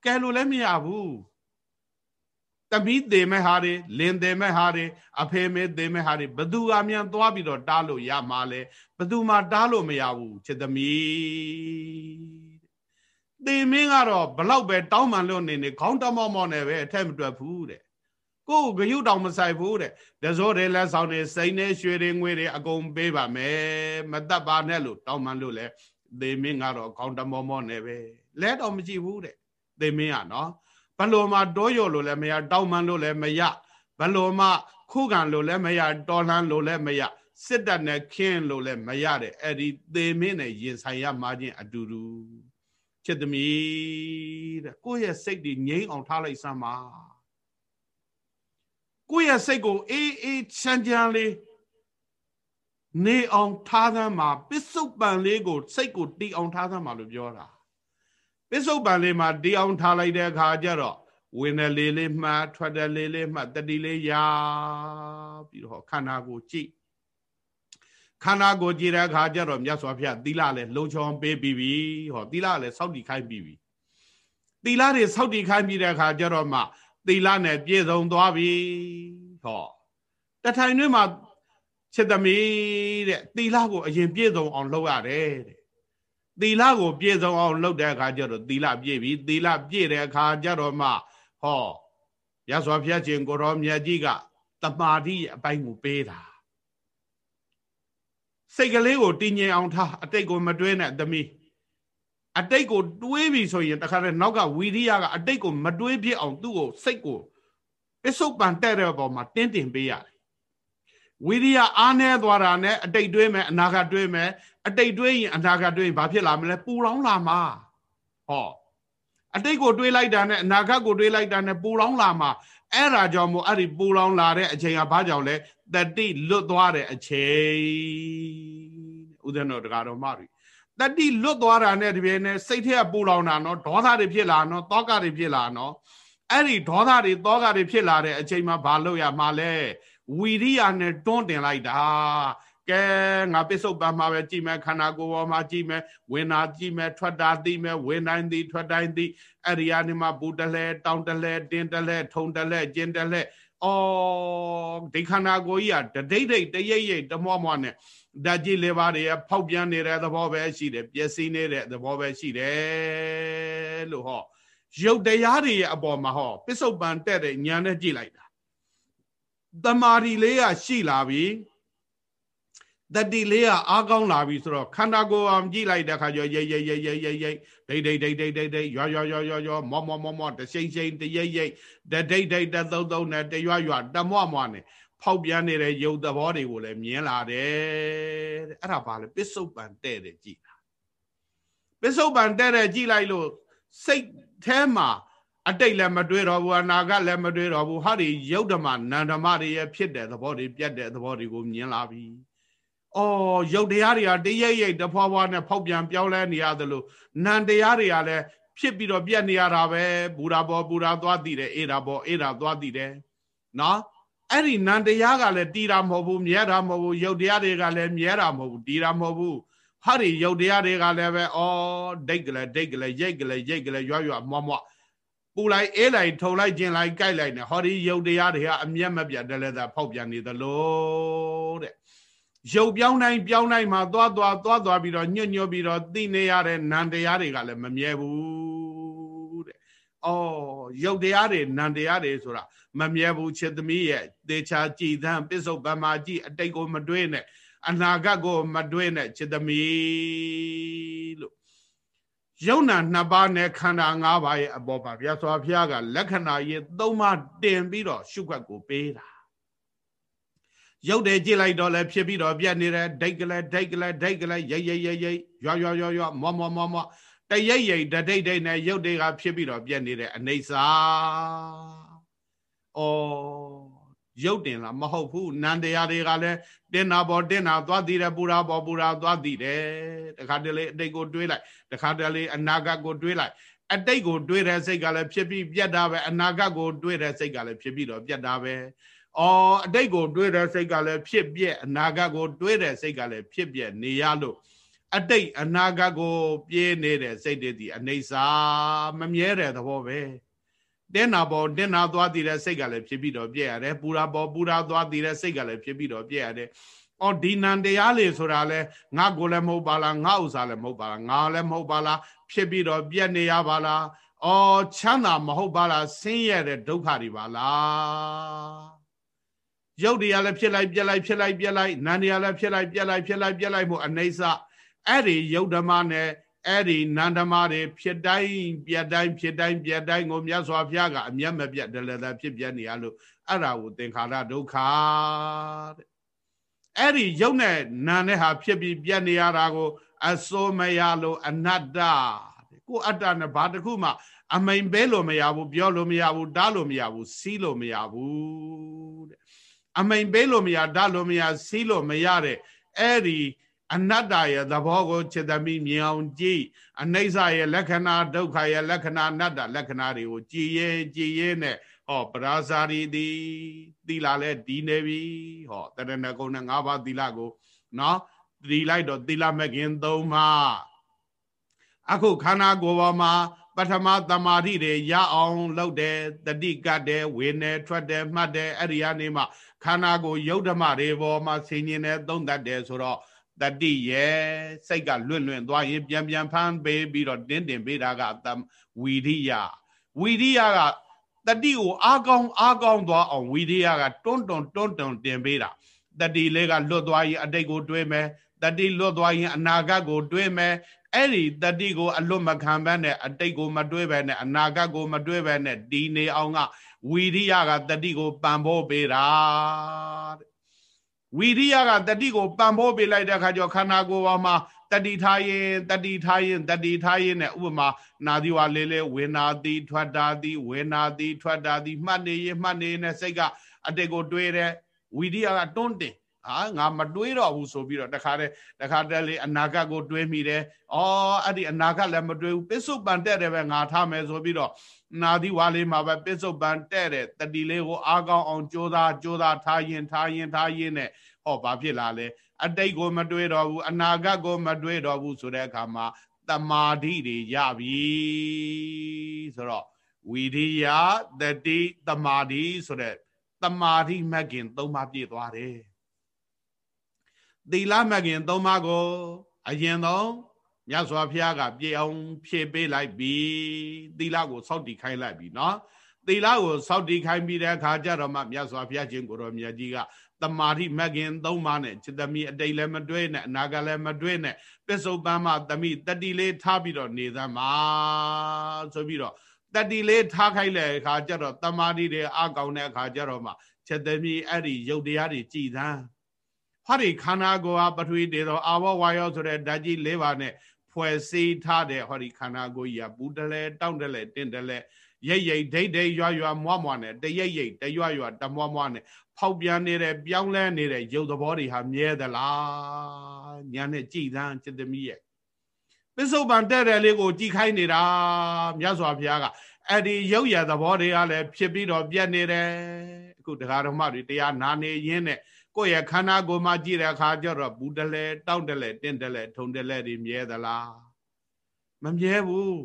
ကဲလို့လည်းမရဘူး တပီးသေးမဲ့ဟာတွေလင်းသေးမဲ့ဟာတွေအဖေမေသေးမဲ့ဟာတွေဘသူကမြန်သွားပြီးတော့တားလို့ရမှာလဲဘသူမှတားလို့မရဘူးจิตသမီးသေမင်းကတော့ဘလောက်ပဲတောင်းမှန်လို့နေနေခေါင်းတမော့မော့နဲ့ပဲအထက်မတွက်ဘူးတဲ့ကိုယ်ဂယုတောင်မဆိုင်ဘူးတဲ့တစိုးတွေလက်ဆောင်တွေစိန်နေရွှေတွေငွေတွေအကုန်ပေးပါမယ်မတတ်ပါနဲ့လို့တောင်းမှန်လို့လေသေမင်းကတော့ခေါင်းတမော့မော့နဲ့ပဲလဲတော့မကြည့်ဘူးတဲ့သေမင်းကနော် ဘလို့မှတောရော်လို့လည်းမရတောင်းမှန်လို့လည်းမရဘလို့မှခုခံလို့လည်းမရတော်လှန်လို့လည်းမရစစ်တပ်နဲ့ခင်းလို့လည်းမရတဲ့အဲ့ဒီသေမင်းနဲ့ရင်ဆိုင်ရမှချင်းအတူတူချစ်သမီးတဲ့ကိုယ့်ရဲ့စိတ်တွေငြိမ်းအောင်ထားလိုက်စမ်းပါကိုယ့်ရဲ့စိတ်ကိုအေးအေးချမ်းချမ်းလေးနေအောင်ထားသမ်းမှာပစ္စုပန်လေးကိုစိတ်ကိုတီအောင်ထားသမ်းမှာလို့ပြောတာ ပစ္စုပန်လေးမှာတီအောင်ထားလိုက်တဲ့အခါကျတော့ဝင်တယ်လေးလေးမှတ်ထွက်တယ်လေးလေးမှတ်တတိလေးရပြီးတော့ခန္ဓာကိုကြည့်ခန္ဓာကိုကြည်တဲ့အခါကျတော့မြတ်စွာဘုရားသီလလည်းလုံချောင်ပေးပြီးပြီဟောသီလလည်းစောင့်တည်ခိုင်းပြီးပြီသီလတွေစောင့်တည်ခိုင်းပြီးတဲ့အခါကျတော့မှသီလနဲ့ပြည့်စုံသွားပြီဟောတထိုင်တွင်းမှာချက်သမီးတဲ့သီလကိုအရင်ပြည့်စုံအောင်လုပ်ရတယ်တဲ့ သီလကိုပြည့်စုံအောင်လုပ်တဲ့အခါကျတော့သီလပြည့်ပြီသီလပြည့်တဲ့အခါကျတော့မှဟောရသော်ဘုရားရှင်ကိုရောမြတ်ကြီးကတမာတိအပိုင်းကိုပေးတာစိတ်ကလေးကိုတည်ငြိမ်အောင်ထားအတိတ်ကိုမတွဲနဲ့သမီးအတိတ်ကိုတွေးပြီဆိုရင်တခါတည်းနောက်ကဝီရိယကအတိတ်ကိုမတွေးဖြစ်အောင်သူ့ကိုစိတ်ကိုပစ္စုပန်တဲ့တဲ့ပေါ်မှာတင်းတင်ပေးရတယ်ဝီရိယအားနည်းသွားတာနဲ့အတိတ်တွေးမယ်အနာဂတ်တွေးမယ် အတိတ်တွေးရင်အနာဂတ်တွေးရင်ဘာဖြစ်လာမလဲပူလောင်လာမှာဟောအတိတ်ကိုတွေးလိုက်တာနဲ့အနာဂတ်ကိုတွေးလိုက်တာနဲ့ပူလောင်လာမှာအဲ့ဒါကြောင့်မို့အဲ့ဒီပူလောင်လာတဲ့အချိန်ကဘာကြောင့်လဲတတိလွတ်သွားတဲ့အချိန်ဥဒ္ဒနောတရားတော်မှာတတိလွတ်သွားတာနဲ့တပြည့်နဲ့စိတ်ထဲကပူလောင်တာနော်ဒေါသတွေဖြစ်လာနော်တောကတွေဖြစ်လာနော်အဲ့ဒီဒေါသတွေတောကတွေဖြစ်လာတဲ့အချိန်မှာဘာလို့ရမှာလဲဝီရိယနဲ့တွန်းတင်လိုက်တာ ကဲငါပစ္စုပန်မှာပဲကြည်မယ်ခန္ဓာကိုယ်ပေါ်မှာကြည်မယ်ဝင်နာကြည်မယ်ထွက်တာသိမယ်ဝင်တိုင်းသိထွက်တိုင်းသိအဲ့ဒီကနေမှဘူတလဲတောင်းတလဲတင်းတလဲထုံတလဲကျင်းတလဲအော်ဒီခန္ဓာကိုယ်ကြီးကတဒိတ်ဒိတ်တရိပ်ရိပ်တမွားမွားနဲ့ဓာတ်ကြီးလေးပါးတွေဖောက်ပြန်နေတဲ့သဘောပဲရှိတယ်ပျက်စီးနေတဲ့သဘောပဲရှိတယ်လို့ဟောရုပ်တရားတွေရဲ့အပေါ်မှာဟောပစ္စုပန်တက်တဲ့ညာနဲ့ကြည့်လိုက်တာတမာရီလေးကရှိလာပြီ တတိလေးကအားကောင်းလာပြီဆိုတော့ခန္ဓာကိုယ်အောင်ကြည့်လိုက်တဲ့ခါကျရိတ်ရိတ်ရိတ်ရိတ်ရိတ်ရိတ်ဒိတ်ဒိတ်ဒိတ်ဒိတ်ဒိတ်ဒိတ်ရွာရွာရွာရွာရွာမောမောမောမောတရှိန်ရှိန်တရိတ်ရိတ်ဒဒိတ်ဒိတ်တသုံးသုံးနဲ့တရွာရွာတမွမွနဲ့ဖောက်ပြန်နေတဲ့ယုတ်သဘောတွေကိုလည်းမြင်လာတယ်တဲ့အဲ့ဒါဘာလဲပစ္စုပန်တဲ့တဲ့ကြည်တာပစ္စုပန်တဲ့တဲ့ကြည်လိုက်လို့စိတ်แท้မှာအတိတ်လည်းမတွေးတော့ဘူးအနာဂတ်လည်းမတွေးတော့ဘူးဟာဒီယုတ်ဓမ္မနန္ဓမ္မတွေရဲ့ဖြစ်တဲ့သဘောတွေပြတ်တဲ့သဘောတွေကိုမြင်လာပြီ။ အော်ယုတ်တရားတွေကတရိပ်ရိပ်တဖွာဖွာနဲ့ဖောက်ပြန်ပြောင်းလဲနေရသလိုနန္တရားတွေကလည်းဖြစ်ပြီးတော့ပြတ်နေရတာပဲဘူရာဘောဘူရာသွားတည်တယ်အေရာဘောအေရာသွားတည်တယ်နော်အဲ့ဒီနန္တရားကလည်းတီးတာမဟုတ်ဘူးမြဲတာမဟုတ်ဘူးယုတ်တရားတွေကလည်းမြဲတာမဟုတ်ဘူးတီးတာမဟုတ်ဘူးဟာဒီယုတ်တရားတွေကလည်းပဲဩဒိတ်ကလေးဒိတ်ကလေးရိတ်ကလေးရိတ်ကလေးရွရွမွားမွားပူလိုက်အေးလိုက်ထုံလိုက်ကျင်လိုက်ကြိုက်လိုက်နေဟောဒီယုတ်တရားတွေကအမျက်မပြတ်တယ်လည်းသာဖောက်ပြန်နေသလိုတဲ့ ရုပ်ပြောင်းတိုင်းပြောင်းတိုင်းမှာသွားသွားသွားသွားပြီးတော့ညွတ်ညွတ်ပြီးတော့သိနေရတဲ့နံတရားတွေကလည်းမမြဲဘူးတဲ့။အော်ရုပ်တရားတွေနံတရားတွေဆိုတာမမြဲဘူးချစ်သမီးရဲ့သေချာကြည်သံပစ္စုပန်မှာကြည်အတိတ်ကိုမတွေးနဲ့အနာဂတ်ကိုမတွေးနဲ့ချစ်သမီးလို့ယုံနာနှစ်ပါးနဲ့ခန္ဓာ၅ပါးရဲ့အပေါ်မှာဘုရားစွာဘုရားကလက္ခဏာရေးသုံးပါးတင်ပြီးတော့ရှုခွက်ကိုပေးတာ ရုပ်တယ်ကြည့်လိုက်တော့လည်းဖြစ်ပြီးတော့ပြက်နေတယ်ဒိတ်ကလေးဒိတ်ကလေးဒိတ်ကလေးရိတ်ရိတ်ရိတ်ရိတ်ရွရွရွရွမောမောမောမောတရိတ်ရိတ်ဒိတ်ဒိတ်နဲ့ရုပ်တွေကဖြစ်ပြီးတော့ပြက်နေတဲ့အနေစာဩရုပ်တင်လားမဟုတ်ဘူးနန္တရားတွေကလည်းတင်နာပေါ်တင်နာသွားတည်တယ်ပူရာပေါ်ပူရာသွားတည်တယ်တခါတလေအတိတ်ကိုတွေးလိုက်တခါတလေအနာဂတ်ကိုတွေးလိုက်အတိတ်ကိုတွေးတဲ့စိတ်ကလည်းဖြစ်ပြီးပြတ်တာပဲအနာဂတ်ကိုတွေးတဲ့စိတ်ကလည်းဖြစ်ပြီးတော့ပြတ်တာပဲ အော်အတိတ်ကိုတွေးတဲ့စိတ်ကလည်းဖြစ်ပြက်အနာဂတ်ကိုတွေးတဲ့စိတ်ကလည်းဖြစ်ပြက်နေရလို့အတိတ်အနာဂတ်ကိုပြေးနေတဲ့စိတ်တွေဒီအနေစာမမြဲတဲ့သဘောပဲတင်းနာပေါ်တင်းနာသွားတည်တဲ့စိတ်ကလည်းဖြစ်ပြီးတော့ပြည့်ရတယ်ပူရာပေါ်ပူရာသွားတည်တဲ့စိတ်ကလည်းဖြစ်ပြီးတော့ပြည့်ရတယ်အော်ဒီနံတရားလေဆိုတာလဲငါကိုလည်းမဟုတ်ပါလားငါဥစ္စာလည်းမဟုတ်ပါလားငါလည်းမဟုတ်ပါလားဖြစ်ပြီးတော့ပြည့်နေရပါလားအော်ချမ်းသာမဟုတ်ပါလားဆင်းရဲတဲ့ဒုက္ခတွေပါလား ရုပ်တရားလည်းဖြစ်လိုက်ပြက်လိုက်ဖြစ်လိုက်ပြက်လိုက်နာမ်တရားလည်းဖြစ်လိုက်ပြက်လိုက်ဖြစ်လိုက်ပြက်လိုက်မှုအနေစအဲ့ဒီယုတ်ဓမ္မနဲ့အဲ့ဒီနန္ဓမတွေဖြစ်တိုင်းပြက်တိုင်းဖြစ်တိုင်းပြက်တိုင်းကိုမြတ်စွာဘုရားကအမျက်မပြတ်တယ်လည်းသာဖြစ်ပြနေရလို့အဲ့ဒါကိုသင်္ခါရဒုက္ခတဲ့အဲ့ဒီယုတ်နဲ့နာနဲ့ဟာဖြစ်ပြီးပြက်နေရတာကို အစိုးမရလို့အနတ္တကိုအတ္တနဲ့ဘာတစ်ခုမှ အမိန်ပဲလို့မရဘူးပြောလို့မရဘူးတားလို့မရဘူးစီးလို့မရဘူးတဲ့ အမိန်ပေးလို့မရဓာတ်လို့မရစီးလို့မရတဲ့အဲ့ဒီအနတ္တရဲ့သဘောကိုจิตမိမြင်အောင်ကြည့်အနိစ္စရဲ့လက္ခဏာဒုက္ခရဲ့လက္ခဏာအနတ္တလက္ခဏာတွေကိုကြည်ရဲကြည်ရဲနဲ့ဟောပရာဇာရီတိသီလာလဲဒီနေပြီဟောတရဏဂုဏ၅ပါးသီလကိုနော်သီလိုက်တော့သီလမကင်၃ပါးအခုခန္ဓာကိုယ်ပေါ်မှာပထမသမာဓိတွေရအောင်လုပ်တယ်တတိကတ်တယ်ဝေနေထွက်တယ်မှတ်တယ်အဲ့ဒီကနေမှ ခန္ဓာကိုယ်ယုတ်ဓမ္မတွေပေါ်မှာဆင်ញင်တယ်သုံးတတ်တယ်ဆိုတော့တတိရဲ့စိတ်ကလွင့်လွင့်သွားရင်ပြန်ပြန်ဖမ်းပေးပြီးတော့တင်းတင်ပေးတာကဝီရိယဝီရိယကတတိကိုအားကောင်းအားကောင်းသွားအောင်ဝီရိယကတွန်းတွန်းတွန်းတွန်းတင်ပေးတာတတိလေးကလွတ်သွားရင်အတိတ်ကိုတွေးမယ်တတိလွတ်သွားရင်အနာဂတ်ကိုတွေးမယ် အဲ့ဒီတတိကိုအလွတ်မခံဘဲနဲ့အတိတ်ကိုမတွေးဘဲနဲ့အနာဂတ်ကိုမတွေးဘဲနဲ့ဒီနေအောင်ကဝီရိယကတတိကိုပံ့ပိုးပေးတာတဲ့ဝီရိယကတတိကိုပံ့ပိုးပေးလိုက်တဲ့အခါကျခန္ဓာကိုယ်ပေါ်မှာတတိထားရင်တတိထားရင်တတိထားရင်နဲ့ဥပမာနာသီဝါလေးလေးဝေနာတိထွက်တာတိဝေနာတိထွက်တာတိမှတ်နေရင်မှတ်နေနဲ့စိတ်ကအတိတ်ကိုတွေးတဲ့ဝီရိယကတွန်းတင် ဟာငါမတွေးတော့ဘူးဆိုပြီးတော့တခါတည်းတခါတည်းလေးအနာဂတ်ကိုတွေးမိတယ်။အော်အဲ့ဒီအနာဂတ်လည်းမတွေးဘူးပစ္စုပန်တက်တယ်ပဲငါထားမယ်ဆိုပြီးတော့နာသီဝါလေးမှာပဲပစ္စုပန်တဲ့တဲ့တတိလေးကိုအားကောင်းအောင်ကြိုးစားကြိုးစားထားရင်ထားရင်ထားရင်နဲ့ဟောဘာဖြစ်လာလဲအတိတ်ကိုမတွေးတော့ဘူးအနာဂတ်ကိုမတွေးတော့ဘူးဆိုတဲ့အခါမှာတမာဓိတွေရပြီဆိုတော့ဝီရိယတတိတမာဓိဆိုတဲ့တမာဓိမဂ်ခင် သုံးပါးပြည့်သွားတယ် သီလမဂ်ခင်သုံးပါးကိုအရင်ဆုံး မြတ်စွာဘုရားကပြေအောင်ဖြည့်ပေးလိုက်ပြီသီလကိုစောင့်တည်ခိုင်းလိုက်ပြီနော်သီလကိုစောင့်တည်ခိုင်းပြီးတဲ့အခါကျတော့မှမြတ်စွာဘုရားရှင်ကိုရောမြတ်ကြီးကတမာတိမဂ်ခင်သုံးပါးနဲ့จิตသမီအတိတ်လည်းမတွဲနဲ့အနာကလည်းမတွဲနဲ့ပစ္စုပန်မှာသမီတတိလေးထားပြီးတော့နေသမှာဆိုပြီးတော့တတိလေးထားခိုင်းတဲ့အခါကျတော့တမာတိတွေအကောင်တဲ့အခါကျတော့မှจิตသမီအဲ့ဒီယုတ်တရားတွေကြည်သန်း ဟောဒီခန္ဓာကိုယ်ဟာပထဝီတေသောအာဘောဝါယောဆိုတဲ့ဓာတ်ကြီး၄ပါးနဲ့ဖွဲ့စည်းထားတဲ့ဟောဒီခန္ဓာကိုယ်ကြီးကဘူးတလဲတောင့်တလဲတင်းတလဲရိတ်ရိတ်ဒိတ်ဒိတ်ရွရွမွားမွားနဲ့တရိတ်ရိတ်တရွရွတမွားမွားနဲ့ဖောက်ပြန်နေတဲ့ပြောင်းလဲနေတဲ့ရုပ်သဘောတွေဟာမြဲသလားညာနဲ့ကြည်သန်းจิตသမီးရဲ့ပစ္စုပန်တဲ့တဲ့လေးကိုကြည်ခိုင်းနေတာမြတ်စွာဘုရားကအဲ့ဒီရုပ်ရသဘောတွေကလည်းဖြစ်ပြီးတော့ပြတ်နေတယ်အခုတရားဓမ္မတွေတရားနာနေရင်းနဲ့ ကိုယ့်ရဲ့ခန္ဓာကိုယ်မှာကြည့်တဲ့အခါကျတော့ဘူးတလဲတောင့်တလဲတင့်တလဲထုံတလဲတွေမြဲသလားမမြဲဘူး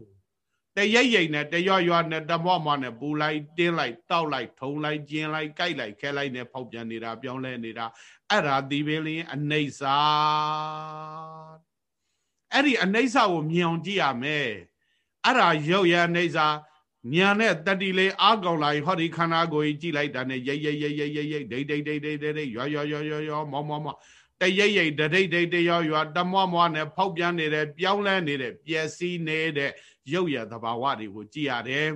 တရိပ်ရိပ်နဲ့တရွရွနဲ့တမော့မော့နဲ့ပူလိုက်တင်းလိုက်တောက်လိုက်ထုံလိုက်ကျင်းလိုက်ကြိုက်လိုက်ခဲလိုက်နဲ့ဖောက်ပြန်နေတာပြောင်းလဲနေတာအဲ့ဒါဒီပင်လင်းအနိစ္စအဲ့ဒီအနိစ္စကိုမြင်အောင်ကြည့်ရမယ်အဲ့ဒါရုပ်ရအနိစ္စညာနဲ့တတိလေးအားကောင်းလာဟောဒီခန္ဓာကိုယ်ကြီးကြည့်လိုက်တာနဲ့ရိပ်ရိပ်ရိပ်ရိပ်ရိပ်ရိပ်ဒိတ်ဒိတ်ဒိတ်ဒိတ်ဒိတ်ရွရွရွရွရွမောမောမောတရိပ်ရိပ်ဒိတ်ဒိတ်တရွရွတမွားမွားနဲ့ဖောက်ပြန်နေတဲ့ပြောင်းလဲနေတဲ့ပျက်စီးနေတဲ့ရုပ်ရသဘာဝတွေကိုကြည်ရတယ်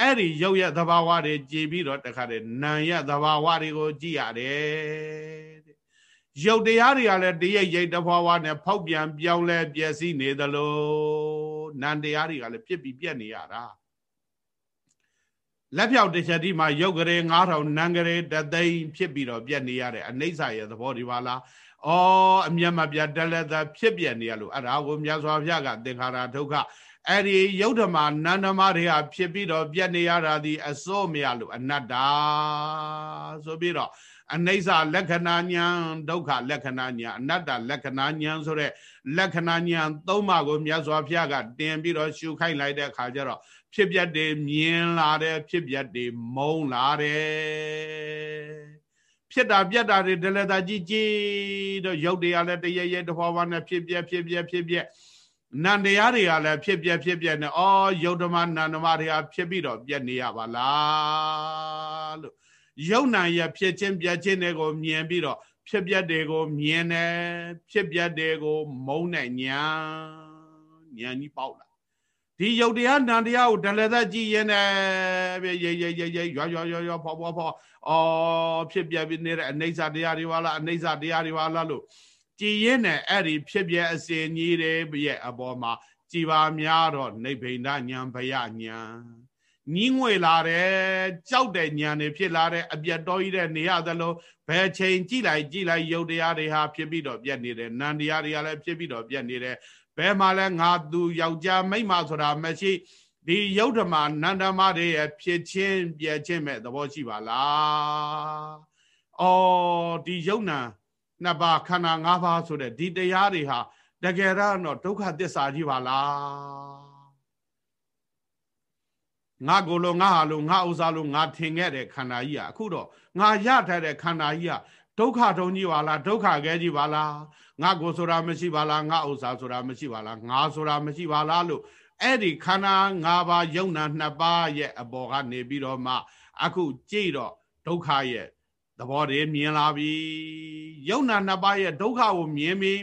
အဲ့ဒီရုပ်ရသဘာဝတွေကြည်ပြီးတော့တခါတည်းနာရသဘာဝတွေကိုကြည်ရတယ်ရုပ်တရားတွေကလည်းတရိပ်ရိပ်တဘာဝနဲ့ဖောက်ပြန်ပြောင်းလဲပျက်စီးနေသလိုနာမ်တရားတွေကလည်းပြစ်ပြီးပြက်နေရတာ လက်ဖြောက်တစ်ချက်ဒီမှာရုပ်ကလေး9000နံကလေးတသိန်းဖြစ်ပြီးတော့ပြက်နေရတဲ့အနိစ္စရဲ့သဘောဒီပါလား။အော်အမျက်မပြတ်တက်လက်သာဖြစ်ပြက်နေရလို့အဲ့ဒါကိုမြတ်စွာဘုရားကသင်္ခါရဒုက္ခအဲ့ဒီယုတ်ဓမ္မနန္ဓမတွေကဖြစ်ပြီးတော့ပြက်နေရတာဒီအစိုးမရလို့အနတ္တာဆိုပြီးတော့အနိစ္စလက္ခဏာညာဒုက္ခလက္ခဏာညာအနတ္တလက္ခဏာညာဆိုတဲ့လက္ခဏာညာသုံးပါးကိုမြတ်စွာဘုရားကတင်ပြီးတော့ရှုခိုက်လိုက်တဲ့အခါကျတော့ ဖြစ်ပြတဲ့မြင်လာတဲ့ဖြစ်ပြတဲ့မုံလာတဲ့ဖြစ်တာပြက်တာတွေဒလတာကြီးကြီးတော့ရုပ်တရားလည်းတရရဲတဖွာဖွာနဲ့ဖြစ်ပြဖြစ်ပြဖြစ်ပြနန္တရားတွေကလည်းဖြစ်ပြဖြစ်ပြနဲ့အော်ယုတ်ဓမ္မနန္ဓမတွေကဖြစ်ပြီးတော့ပြက်နေရပါလားလို့ယုတ်နံရဖြစ်ချင်းပြက်ချင်းတွေကိုမြင်ပြီးတော့ဖြစ်ပြတွေကိုမြင်တယ်ဖြစ်ပြတွေကိုမုံနဲ့ညာညာကြီးပေါက်လာ ဒီယုတ်တရားနံတရားကိုဒလသက်ကြည့်ရင်လည်းပြရေရေရေရေရွာရွာရွာရွာဖော်ဖော်ဖော်အော်ဖြစ်ပြပြီးနေတဲ့အနိစ္စတရားတွေပါလားအနိစ္စတရားတွေပါလားလို့ကြည်ရင်နဲ့အဲ့ဒီဖြစ်ပြအစဉ်ကြီးတွေရဲ့အပေါ်မှာကြည်ပါများတော့နိဗ္ဗိန္ဒညာဘယညာညီးငွေလာတယ်ကြောက်တဲ့ညာတွေဖြစ်လာတဲ့အပြတ်တော်ကြီးတဲ့နေရသလိုဘယ်ချိန်ကြည်လိုက်ကြည်လိုက်ယုတ်တရားတွေဟာဖြစ်ပြီးတော့ပြတ်နေတယ်နန္တရားတွေကလည်းဖြစ်ပြီးတော့ပြတ်နေတယ် ဘယ်မှာလဲငါသူယောက်ျားမိန်းမဆိုတာမရှိဒီယုတ်ဓမာနန္ဒမတွေရဲ့ဖြစ်ချင်းပြည့်ချင်းမဲ့သဘောရှိပါလား။အော်ဒီယုတ်နံနှစ်ပါးခန္ဓာ၅ပါးဆိုတဲ့ဒီတရားတွေဟာတကယ်တော့ဒုက္ခသစ္စာကြီးပါလား။ငါကိုယ်လိုငါဟာလိုငါဥစ္စာလိုငါထင်ခဲ့တဲ့ခန္ဓာကြီးဟာအခုတော့ငါရထားတဲ့ခန္ဓာကြီးဟာဒုက္ခတုံးကြီးပါလားဒုက္ခခဲကြီးပါလား။ ငါကိုဆိုတာမရှိပါလားငါဥစ္စာဆိုတာမရှိပါလားငါဆိုတာမရှိပါလားလို့အဲ့ဒီခန္ဓာ၅ပါးယုံနာနှစ်ပါးရဲ့အပေါ်ကနေပြီးတော့မှ အခုကြည့်တော့ဒုက္ခရဲ့သဘောတွေမြင်လာပြီယုံနာနှစ်ပါးရဲ့ဒုက္ခကိုမြင်ပြီး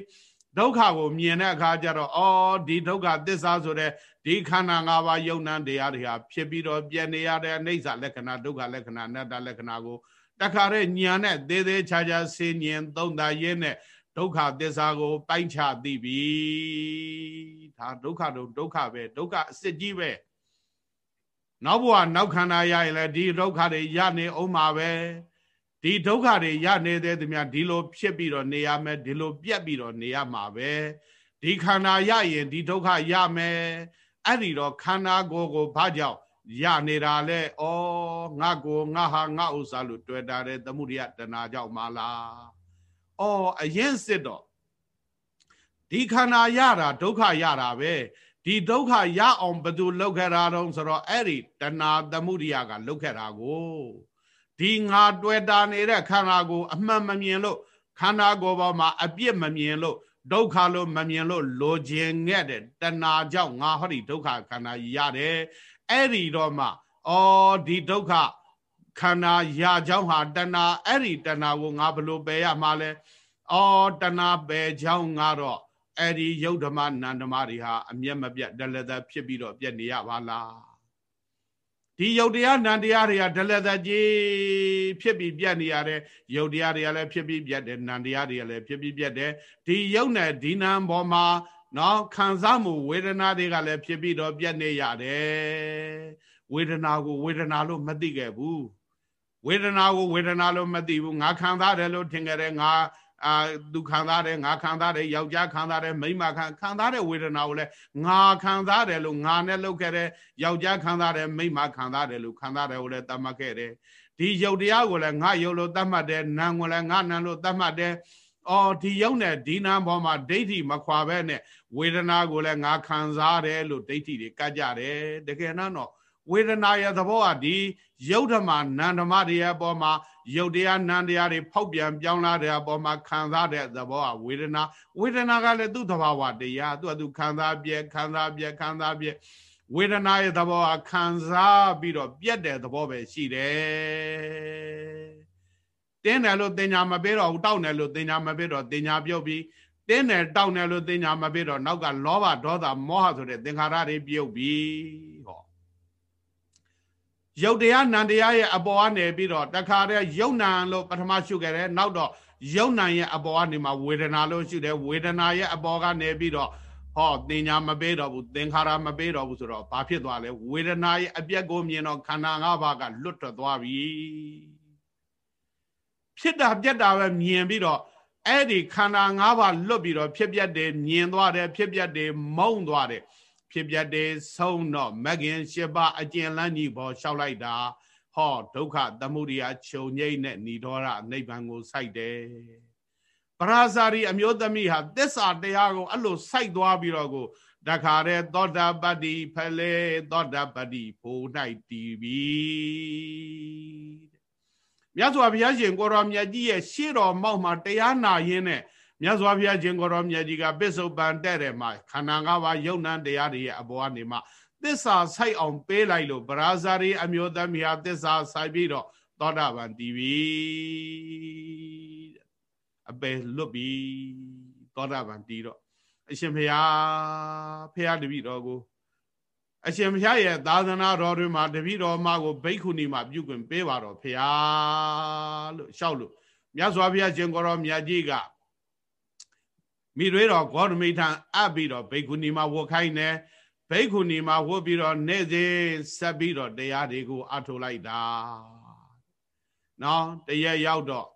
ဒုက္ခကိုမြင်တဲ့အခါကျတော့အော်ဒီဒုက္ခသစ္စာဆိုတဲ့ဒီခန္ဓာ၅ပါးယုံနာတရားတွေဟာဖြစ်ပြီးတော့ပြည့်နေရတဲ့အိဋ္ဌလက္ခဏာဒုက္ခလက္ခဏာအနတ္တလက္ခဏာကိုတခါတဲ့ညာနဲ့သေးသေးချာချာဆင်ញင်သုံးတာရင်းနဲ့ ဒုက္ခသစ္စာကိုပိုင်းခြားသိပြီဒါဒုက္ခတော့ဒုက္ခပဲဒုက္ခအစစ်ကြီးပဲနောက်ဘဝနောက်ခန္ဓာရရင်လည်းဒီဒုက္ခတွေရနေအောင်မှာပဲဒီဒုက္ခတွေရနေတဲ့သူများဒီလိုဖြစ်ပြီးတော့နေရမယ်ဒီလိုပြက်ပြီးတော့နေရမှာပဲဒီခန္ဓာရရင်ဒီဒုက္ခရမယ်အဲ့ဒီတော့ခန္ဓာကိုယ်ကိုဘာကြောင့်ရနေတာလဲဩငါကိုငါဟာငါဥစ္စာလို့တွေ့တာတဲ့သမှုရိယတဏှာကြောင့်မလား ဩအရင်စစ်တော့ဒီခန္ဓာရတာဒုက္ခရတာပဲဒီဒုက္ခရအောင်ဘယ်သူလုပ်ခဲ့တာတုံးဆိုတော့အဲ့ဒီတဏှာသမှုရိယကလုပ်ခဲ့တာကိုဒီငါတွေ့တာနေတဲ့ခန္ဓာကို အမှန်မမြင်လို့ခန္ဓာကိုယ်ပေါ်မှာအပြစ်မမြင်လို့ဒုက္ခလို့မမြင်လို့လိုချင်ခဲ့တဲ့တဏှာကြောင့်ငါဟောဒီဒုက္ခခန္ဓာရတယ်အဲ့ဒီတော့မှအော်ဒီဒုက္ခ ခန္ဓာရကြောင်းဟာတဏှာအဲ့ဒီတဏှာကိုငါဘလို့ပယ်ရမှာလဲအော်တဏှာပယ်ကြောင်းငါတော့အဲ့ဒီယုတ်ဓမ္မနန္ဓမ္မတွေဟာအမျက်မပြတ်ဒလသက်ဖြစ်ပြီးတော့ပြက်နေရပါလားဒီယုတ်တရားနံတရားတွေကဒလသက်ကြီးဖြစ်ပြီးပြတ်နေရတဲ့ယုတ်တရားတွေကလည်းဖြစ်ပြီးပြတ်တယ်နံတရားတွေကလည်းဖြစ်ပြီးပြတ်တယ်ဒီယုတ်နဲ့ဒီနံပေါ်မှာနော်ခံစားမှုဝေဒနာတွေကလည်းဖြစ်ပြီးတော့ပြတ်နေရတယ်ဝေဒနာကိုဝေဒနာလို့မသိခဲ့ဘူး ဝေဒနာကိုဝေဒနာလို့မသိဘူးငါခံစားတယ်လို့ထင်ကြတယ်ငါအာသူခံစားတယ်ငါခံစားတယ်ယောက်ျားခံစားတယ်မိန်းမခံခံစားတဲ့ဝေဒနာကိုလည်းငါခံစားတယ်လို့ငါနဲ့လုပ်ခဲ့တဲ့ယောက်ျားခံစားတယ်မိန်းမခံစားတယ်လို့ခံစားတယ်ကိုလည်းသတ်မှတ်ခဲ့တယ်ဒီယုတ်တရားကိုလည်းငါယုတ်လို့သတ်မှတ်တယ်နာမ်ကိုလည်းငါနာမ်လို့သတ်မှတ်တယ်အော်ဒီယုတ်နဲ့ဒီနာမ်ပေါ်မှာဒိဋ္ဌိမခွာဘဲနဲ့ဝေဒနာကိုလည်းငါခံစားတယ်လို့ဒိဋ္ဌိတွေကကြတယ်တကယ်တော့ ဝေဒနာရဲ့သဘောကဒီယုတ်ဓမ္မနန္ဓမ္မတွေရဲ့အပေါ်မှာယုတ်တရားနန္တရားတွေဖောက်ပြန်ပြောင်းလာတဲ့အပေါ်မှာခံစားတဲ့သဘောကဝေဒနာဝေဒနာကလည်းသူ့သဘာဝတရားသူ့အတူခံစားပြဲခံစားပြဲခံစားပြဲဝေဒနာရဲ့သဘောကခံစားပြီးတော့ပြက်တဲ့သဘောပဲရှိတယ်တင်းတယ်လို့တင်ညာမပေးတော့ဘူးတောက်တယ်လို့တင်ညာမပေးတော့တင်ညာပြုတ်ပြီးတင်းတယ်တောက်တယ်လို့တင်ညာမပေးတော့နောက်ကလောဘဒေါသမောဟဆိုတဲ့သင်္ခါရတွေပြုတ်ပြီးဟော ယုတ်တရားနံတရားရဲ့အပေါ်ကနေပြီးတော့တခါတည်းယုတ်နံလို့ပထမရှုခဲ့တယ်နောက်တော့ယုတ်နံရဲ့အပေါ်ကနေမှဝေဒနာလို့ရှုတယ်ဝေဒနာရဲ့အပေါ်ကနေပြီးတော့ဟောတင်ညာမပေးတော့ဘူးသင်္ခါရမပေးတော့ဘူးဆိုတော့ဘာဖြစ်သွားလဲဝေဒနာရဲ့အပြက်ကိုမြင်တော့ခန္ဓာ၅ပါးကလွတ်ထွက်သွားပြီဖြစ်တာပြက်တာပဲမြင်ပြီးတော့အဲ့ဒီခန္ဓာ၅ပါးလွတ်ပြီးတော့ဖြစ်ပြက်တယ်မြင်သွားတယ်ဖြစ်ပြက်တယ်မုံသွားတယ် ဖြစ်ပြတဲ့ဆုံးတော့မဂင်၈ပါးအကျဉ်းလန်းကြီးပေါ်လျှောက်လိုက်တာ ဟောဒုက္ခသမုဒိယခြုံငိမ့်နဲ့ဏိဒေါရနိဗ္ဗာန်ကိုစိုက်တယ်ပရာဇာရီအမျိုးသမီးဟာသစ္စာတရားကိုအဲ့လိုစိုက်သွားပြီးတော့ကိုတခါတဲ့သောတာပတ္တိဖလေသောတာပတ္တိဘိုး၌တည်ပြီမြတ်စွာဘုရားရှင်ကိုရောမြတ်ကြီးရဲ့ရှေ့တော်မောက်မှာတရားနာရင်းနဲ့ မြတ်စွာဘုရားရှင်ကိုရောမြတ်ကြီးကပစ္စုပန်တဲ့တယ်မှာခန္ဓာ၅ပါးယုံနံတရားတွေရဲ့အပေါ်ကနေမှသစ္စာဆိုင်အောင်ပေးလိုက်လို့ဗရာဇာရီအမျိုးသမီးဟာသစ္စာဆိုင်ပြီးတော့သောတာပန်တည်ပြီအပယ်လွတ်ပြီသောတာပန်တည်တော့အရှင်ဘုရားဖះတပည့်တော်ကိုအရှင်ဘုရားရဲ့သာသနာတော်တွင်မှာတပည့်တော်မကိုဘိက္ခုနီမှာပြုခွင့်ပေးပါတော့ဖះလို့ရှောက်လို့မြတ်စွာဘုရားရှင်ကိုရောမြတ်ကြီးက မိရွေးတော်ဂေါတမိထံအပ်ပြီးတော့ဘိက္ခုနီမှာဝတ်ခိုင်းတယ်ဘိက္ခုနီမှာဝတ်ပြီးတော့နေ့စဉ်ဆက်ပြီးတော့တရားတွေကိုအထုတ်လိုက်တာနော်တရက်ရောက်တော့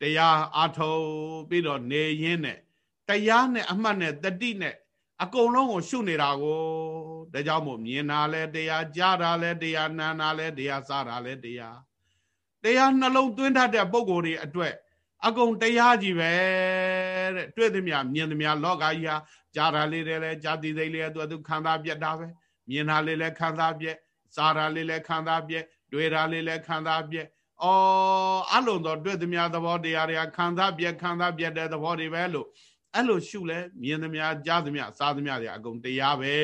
တရားအထုတ်ပြီးတော့နေရင်းနဲ့တရားနဲ့အမှတ်နဲ့တတိနဲ့အကုန်လုံးကိုရှုနေတာကိုဒါကြောင့်မို့မြင်တာလဲတရားကြားတာလဲတရားနာတာလဲတရားစားတာလဲတရားတရားနှလုံးသွင်းတတ်တဲ့ပုံကိုယ်တွေအတွက်အကုန်တရားကြီးပဲ တဲ့တွေ့သမျှမြင်သမျှလောကကြီးဟာကြားတာလေးတွေလည်းကြားသိသိလေးသူသူခံစားပြက်တာပဲမြင်တာလေးလည်းခံစားပြက်စားတာလေးလည်းခံစားပြက်တွေ့တာလေးလည်းခံစားပြက်အော်အလုံးတော့တွေ့သမျှသဘောတရားတွေကခံစားပြက်ခံစားပြက်တဲ့သဘောတွေပဲလို့အဲ့လိုရှုလဲမြင်သမျှကြားသမျှစားသမျှတွေအကုန်တရားပဲ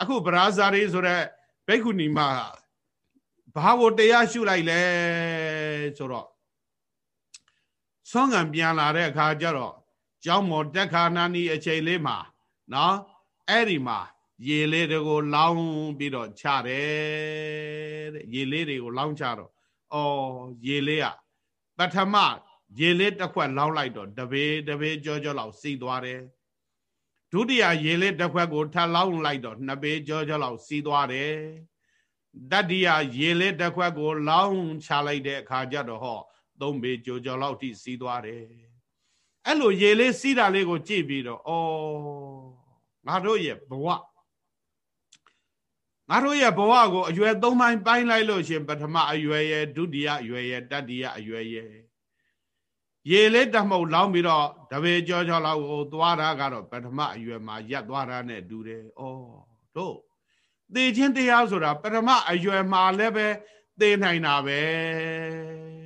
အခုဗရာဇာရီဆိုတဲ့ဘိက္ခုနီမဘာကိုတရားရှုလိုက်လဲဆိုတော့ ဆွမ်းငံပြန်လာတဲ့အခါကျတော့ကျောင်းမော်တက်ခါနာနီအချိန်လေးမှာနော်အဲ့ဒီမှာရေလေးတွေကိုလောင်းပြီးတော့ချတယ်တဲ့ရေလေးတွေကိုလောင်းချတော့အော်ရေလေးကပထမရေလေးတစ်ခွက်လောင်းလိုက်တော့တပေတပေကြောကြောလောက်စီးသွားတယ်ဒုတိယရေလေးတစ်ခွက်ကိုထပ်လောင်းလိုက်တော့နှစ်ပေကြောကြောလောက်စီးသွားတယ်တတိယရေလေးတစ်ခွက်ကိုလောင်းချလိုက်တဲ့အခါကျတော့ဟော သုံးပေကြိုကြော်လောက်ထိစီးသွားတယ်အဲ့လိုရေလေးစီးတာလေးကိုကြည့်ပြီးတော့ဩငါတို့ရဲ့ဘဝငါတို့ရဲ့ဘဝကိုအရွယ်၃ပိုင်းပိုင်းလိုက်လို့ရှင်ပထမအရွယ်ရဲ့ဒုတိယအရွယ်ရဲ့တတိယအရွယ်ရဲ့ရေလေးတမှုတ်လောင်းပြီးတော့တပေကြောကြောလောက်ကိုသွားတာကတော့ပထမအရွယ်မှာရက်သွားတာနဲ့တူတယ်။ဩတို့သေခြင်းတရားဆိုတာပထမအရွယ်မှာလည်းပဲသေနိုင်တာပဲ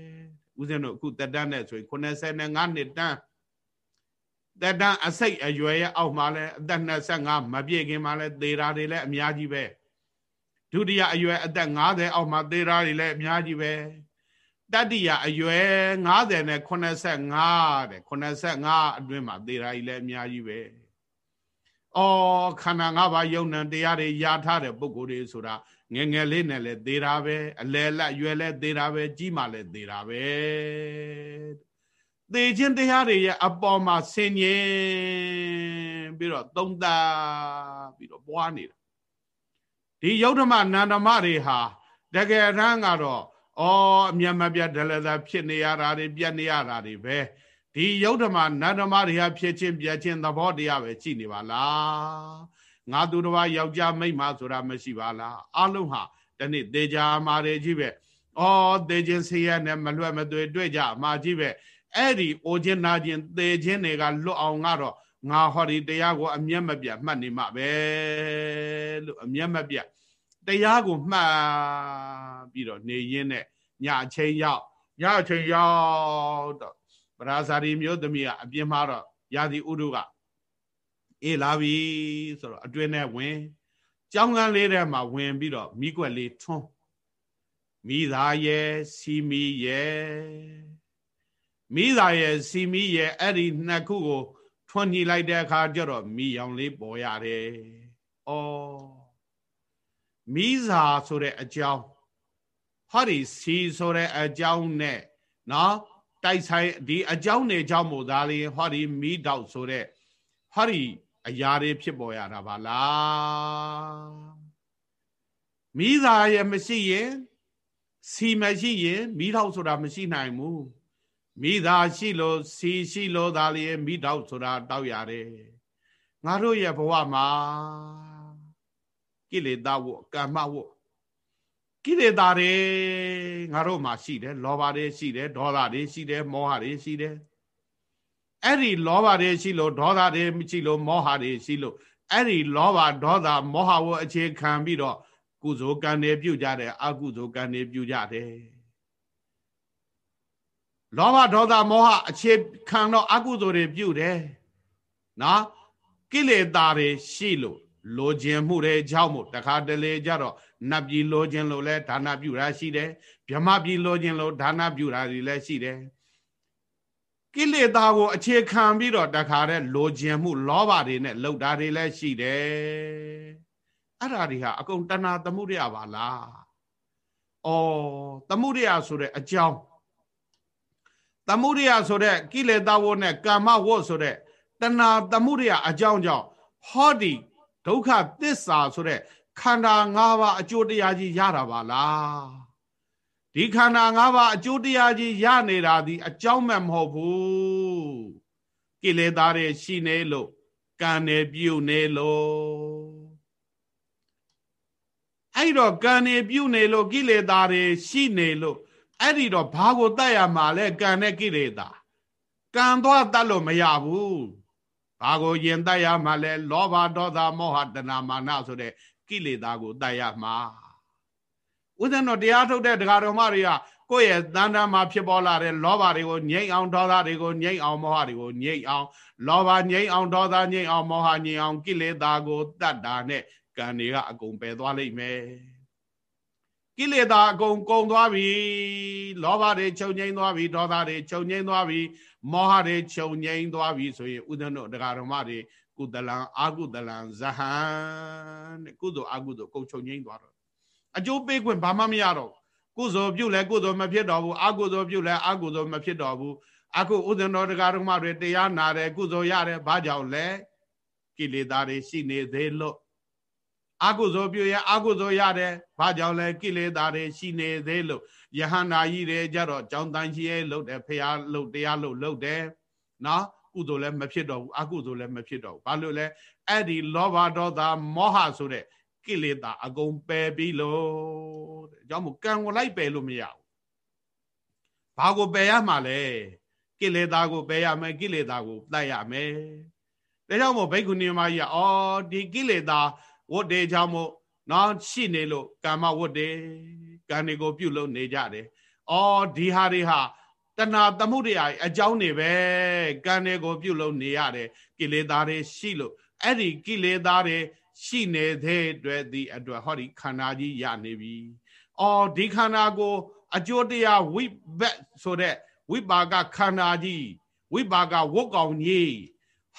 ဦးဇင်းတို့အခုတက်တန်းနဲ့ဆိုရင်85နှစ်တန်းတက်တန်းအစိတ်အရွယ်ရဲ့အောက်မှာလဲအသက်25မပြည့်ခင်မှာလဲသေတာတွေလည်းအများကြီးပဲဒုတိယအရွယ်အသက်50အောက်မှာသေတာတွေလည်းအများကြီးပဲတတိယအရွယ်50နဲ့85တဲ့85အတွင်းမှာသေတာကြီးလည်းအများကြီးပဲအော်ခန္ဓာ၅ပါးယုံနံတရားတွေယာထားတဲ့ပုဂ္ဂိုလ်တွေဆိုတာ ငငယ်လေးနဲ့လည်းသေတာပဲအလယ်လက်ရွယ်လည်းသေတာပဲကြီးမှလည်းသေတာပဲသေခြင်းတရားတွေရဲ့အပေါ်မှာဆင်ញင်ပြီးတော့သုံးသပ်ပြီးတော့ပွားနေတာဒီယုတ်ဓမ္မနန္ဓမတွေဟာတကယ်တမ်းကတော့ဩအမျက်မပြတ်ဒလသာဖြစ်နေရတာတွေပြတ်နေရတာတွေပဲဒီယုတ်ဓမ္မနန္ဓမတွေဟာဖြစ်ချင်းပြတ်ချင်းသဘောတရားပဲရှိနေပါလား ငါသူတော်ဘာယောက်ျားမိန်းမဆိုတာမရှိပါလားအလုံးဟာဒီနေ့သေချာမာတွေကြီးပဲဩသေခြင်းဆေးရနဲ့မလွတ်မသွေတွေ့ကြမှာကြီးပဲအဲ့ဒီအိုခြင်းနာခြင်းသေခြင်းတွေကလွတ်အောင်ကတော့ငါဟောဒီတရားကိုအမျက်မပြတ်မှတ်နေမှာပဲလို့အမျက်မပြတ်တရားကိုမှတ်ပြီးတော့နေရင်းနဲ့ညအချိန်ရောက်ညအချိန်ရောက်တော့ပရာဇာတိမျိုးသမီးကအပြင်းမှာတော့ရာသီဥတုက အေးလာပြီဆိုတော့အတွင်းထဲဝင်ကြောင်းကန်းလေးထဲမှာဝင်ပြီးတော့မိကွက်လေးထွန်းမိသားရဲ့စီမီရဲ့မိသားရဲ့စီမီရဲ့အဲ့ဒီနှစ်ခုကို ထွန်းညှိလိုက်တဲ့အခါကျတော့မိရောင်လေးပေါ်ရတယ်။အော်မိစာဆိုတဲ့အကြောင်းဟောဒီစီဆိုတဲ့အကြောင်းနဲ့နော်တိုက်ဆိုင်ဒီအကြောင်းတွေအကြောင်းမို့သားလေးဟောဒီမိတောက်ဆိုတဲ့ဟောဒီ အရာတွေဖြစ်ပေါ်ရတာပါလားမိသာရဲ့မရှိရင်စီမရှိရင်မိထောက်ဆိုတာမရှိနိုင်ဘူးမိသားရှိလို့စီရှိလို့ဒါလေမိတောက်ဆိုတာတောက်ရတယ်ငါတို့ရဲ့ဘဝမှာကိလေသာဝကမ္မဝကိလေသာတွေငါတို့မှာရှိတယ်လောဘတွေရှိတယ်ဒေါသတွေရှိတယ်မောဟတွေရှိတယ် အဲ့ဒီလောဘတွေရှိလို့ဒေါသတွေမရှိလို့မောဟတွေရှိလို့အဲ့ဒီလောဘဒေါသမောဟဝအခြေခံပြီးတော့ကုသိုလ်ကံတွေပြုကြတယ်အကုသိုလ်ကံတွေပြုကြတယ်လောဘဒေါသမောဟအခြေခံတော့အကုသိုလ်တွေပြုတယ်နော်ကိလေသာတွေရှိလို့လိုခြင်းမှုတွေကြောင့်မို့တခါတလေကြတော့နတ်ပြည်လိုခြင်းလို့လဲဒါနပြုတာရှိတယ်ဗြဟ္မပြည်လိုခြင်းလို့ဒါနပြုတာတွေလည်းရှိတယ် ကိလေသာကိုအခြေခံပြီးတော့တခါတည်းလိုခြင်းမှု လောဘတွေနဲ့လှုပ်တာတွေလည်းရှိတယ်အဲ့ဓာတွေဟာအကုန်တဏှာသမှုရပါလားအော်သမှုရဆိုတဲ့အကြောင်းသမုဒိယဆိုတဲ့ကိလေသာဝတ်နဲ့ကာမဝတ်ဆိုတဲ့တဏှာသမုဒိယအကြောင်းကြောင့်ဟောဒီဒုက္ခသစ္စာဆိုတဲ့ခန္ဓာ၅ပါးအကျိုးတရားကြီးရတာပါလား ဒီခန္ဓာ၅ပါးအကျိုးတရားကြီးရနေတာဒီအကြောင်းမဲ့မဟုတ်ဘူးကိလေသာတွေရှိနေလို့ကံနေပြုတ်နေလို့အဲ့တော့ကံနေပြုတ်နေလို့ကိလေသာတွေရှိနေလို့အဲ့ဒီတော့ဘာကိုတတ်ရမှာလဲကံနဲ့ကိလေသာကံသွားတတ်လို့မရဘူးဘာကိုယင်တတ်ရမှာလဲလောဘဒေါသမောဟတဏမာနဆိုတဲ့ကိလေသာကိုတတ်ရမှာ ဥဒ္ဒနောတရားထုတ်တဲ့တရားတော်မတွေကကိုယ့်ရဲ့တန်တမ်းမှာဖြစ်ပေါ်လာတဲ့လောဘတွေကိုငြိမ့်အောင်ဒေါသတွေကိုငြိမ့်အောင်မောဟတွေကိုငြိမ့်အောင်လောဘငြိမ့်အောင်ဒေါသငြိမ့်အောင်မောဟငြိမ့်အောင်ကိလေသာကိုတတ်တာနဲ့ကံတွေကအကုန်ပယ်သွားလိမ့်မယ်ကိလေသာအကုန်ကုန်သွားပြီလောဘတွေချုပ်ငိမ့်သွားပြီဒေါသတွေချုပ်ငိမ့်သွားပြီမောဟတွေချုပ်ငိမ့်သွားပြီဆိုရင်ဥဒ္ဒနောတရားဓမ္မတွေကုသလံအာကုသလံဇဟံတဲ့ကုသိုလ်အာကုသိုလ်ကုန်ချုပ်ငိမ့်သွားတော့ အကျိုးပေးခွင့်ဘာမှမရတော့ကုသိုလ်ပြုလဲကုသိုလ်မဖြစ်တော့ဘူးအာကုသိုလ်ပြုလဲအာကုသိုလ်မဖြစ်တော့ဘူးအခုဥဒ္ဒနောတရားဓမ္မတွေတရားနာတယ်ကုသိုလ်ရတယ်ဘာကြောင့်လဲကိလေသာတွေရှိနေသေးလို့အကုသိုလ်ပြုရင်အကုသိုလ်ရတယ်ဘာကြောင့်လဲကိလေသာတွေရှိနေသေးလို့ယဟန္တာကြီးတွေကြတော့ကြောင်းတန်ရှိရဲ့လှုပ်တယ်ဖះလှုပ်တရားလှုပ်လှုပ်တယ်နော်ကုသိုလ်လည်းမဖြစ်တော့ဘူးအကုသိုလ်လည်းမဖြစ်တော့ဘူးဘာလို့လဲအဲ့ဒီလောဘဒေါသမောဟဆိုတဲ့ ကိလေသာအကုန်ပယ်ပြီးလို့တဲ့အကြောင်းမို့ကံကိုလိုက်ပယ်လို့မရဘူးဘာကိုပယ်ရမှာလဲကိလေသာကိုပယ်ရမယ်ကိလေသာကိုတတ်ရမယ်ဒါကြောင့်မို့ဘိက္ခုနီမကြီးကအော်ဒီကိလေသာဝတ်တွေကြောင့်မို့နော်ရှိနေလို့ကာမဝတ်တွေကံတွေကိုပြုတ်လို့နေကြတယ်။အော်ဒီဟာတွေဟာတဏသမှုတရားအကြောင်းတွေပဲကံတွေကိုပြုလုပ်နေရတယ်ကိလေသာတွေရှိလို့အဲ့ဒီကိလေသာတွေ ရှိနေတဲ့အတွက်ဒီအတွက်ဟောဒီခန္ဓာကြီးရနေပြီ။အော်ဒီခန္ဓာကို အကျိုးတရားဝိဘက်ဆိုတဲ့ဝိပါကခန္ဓာကြီးဝိပါကဝတ်ကောင်ကြီး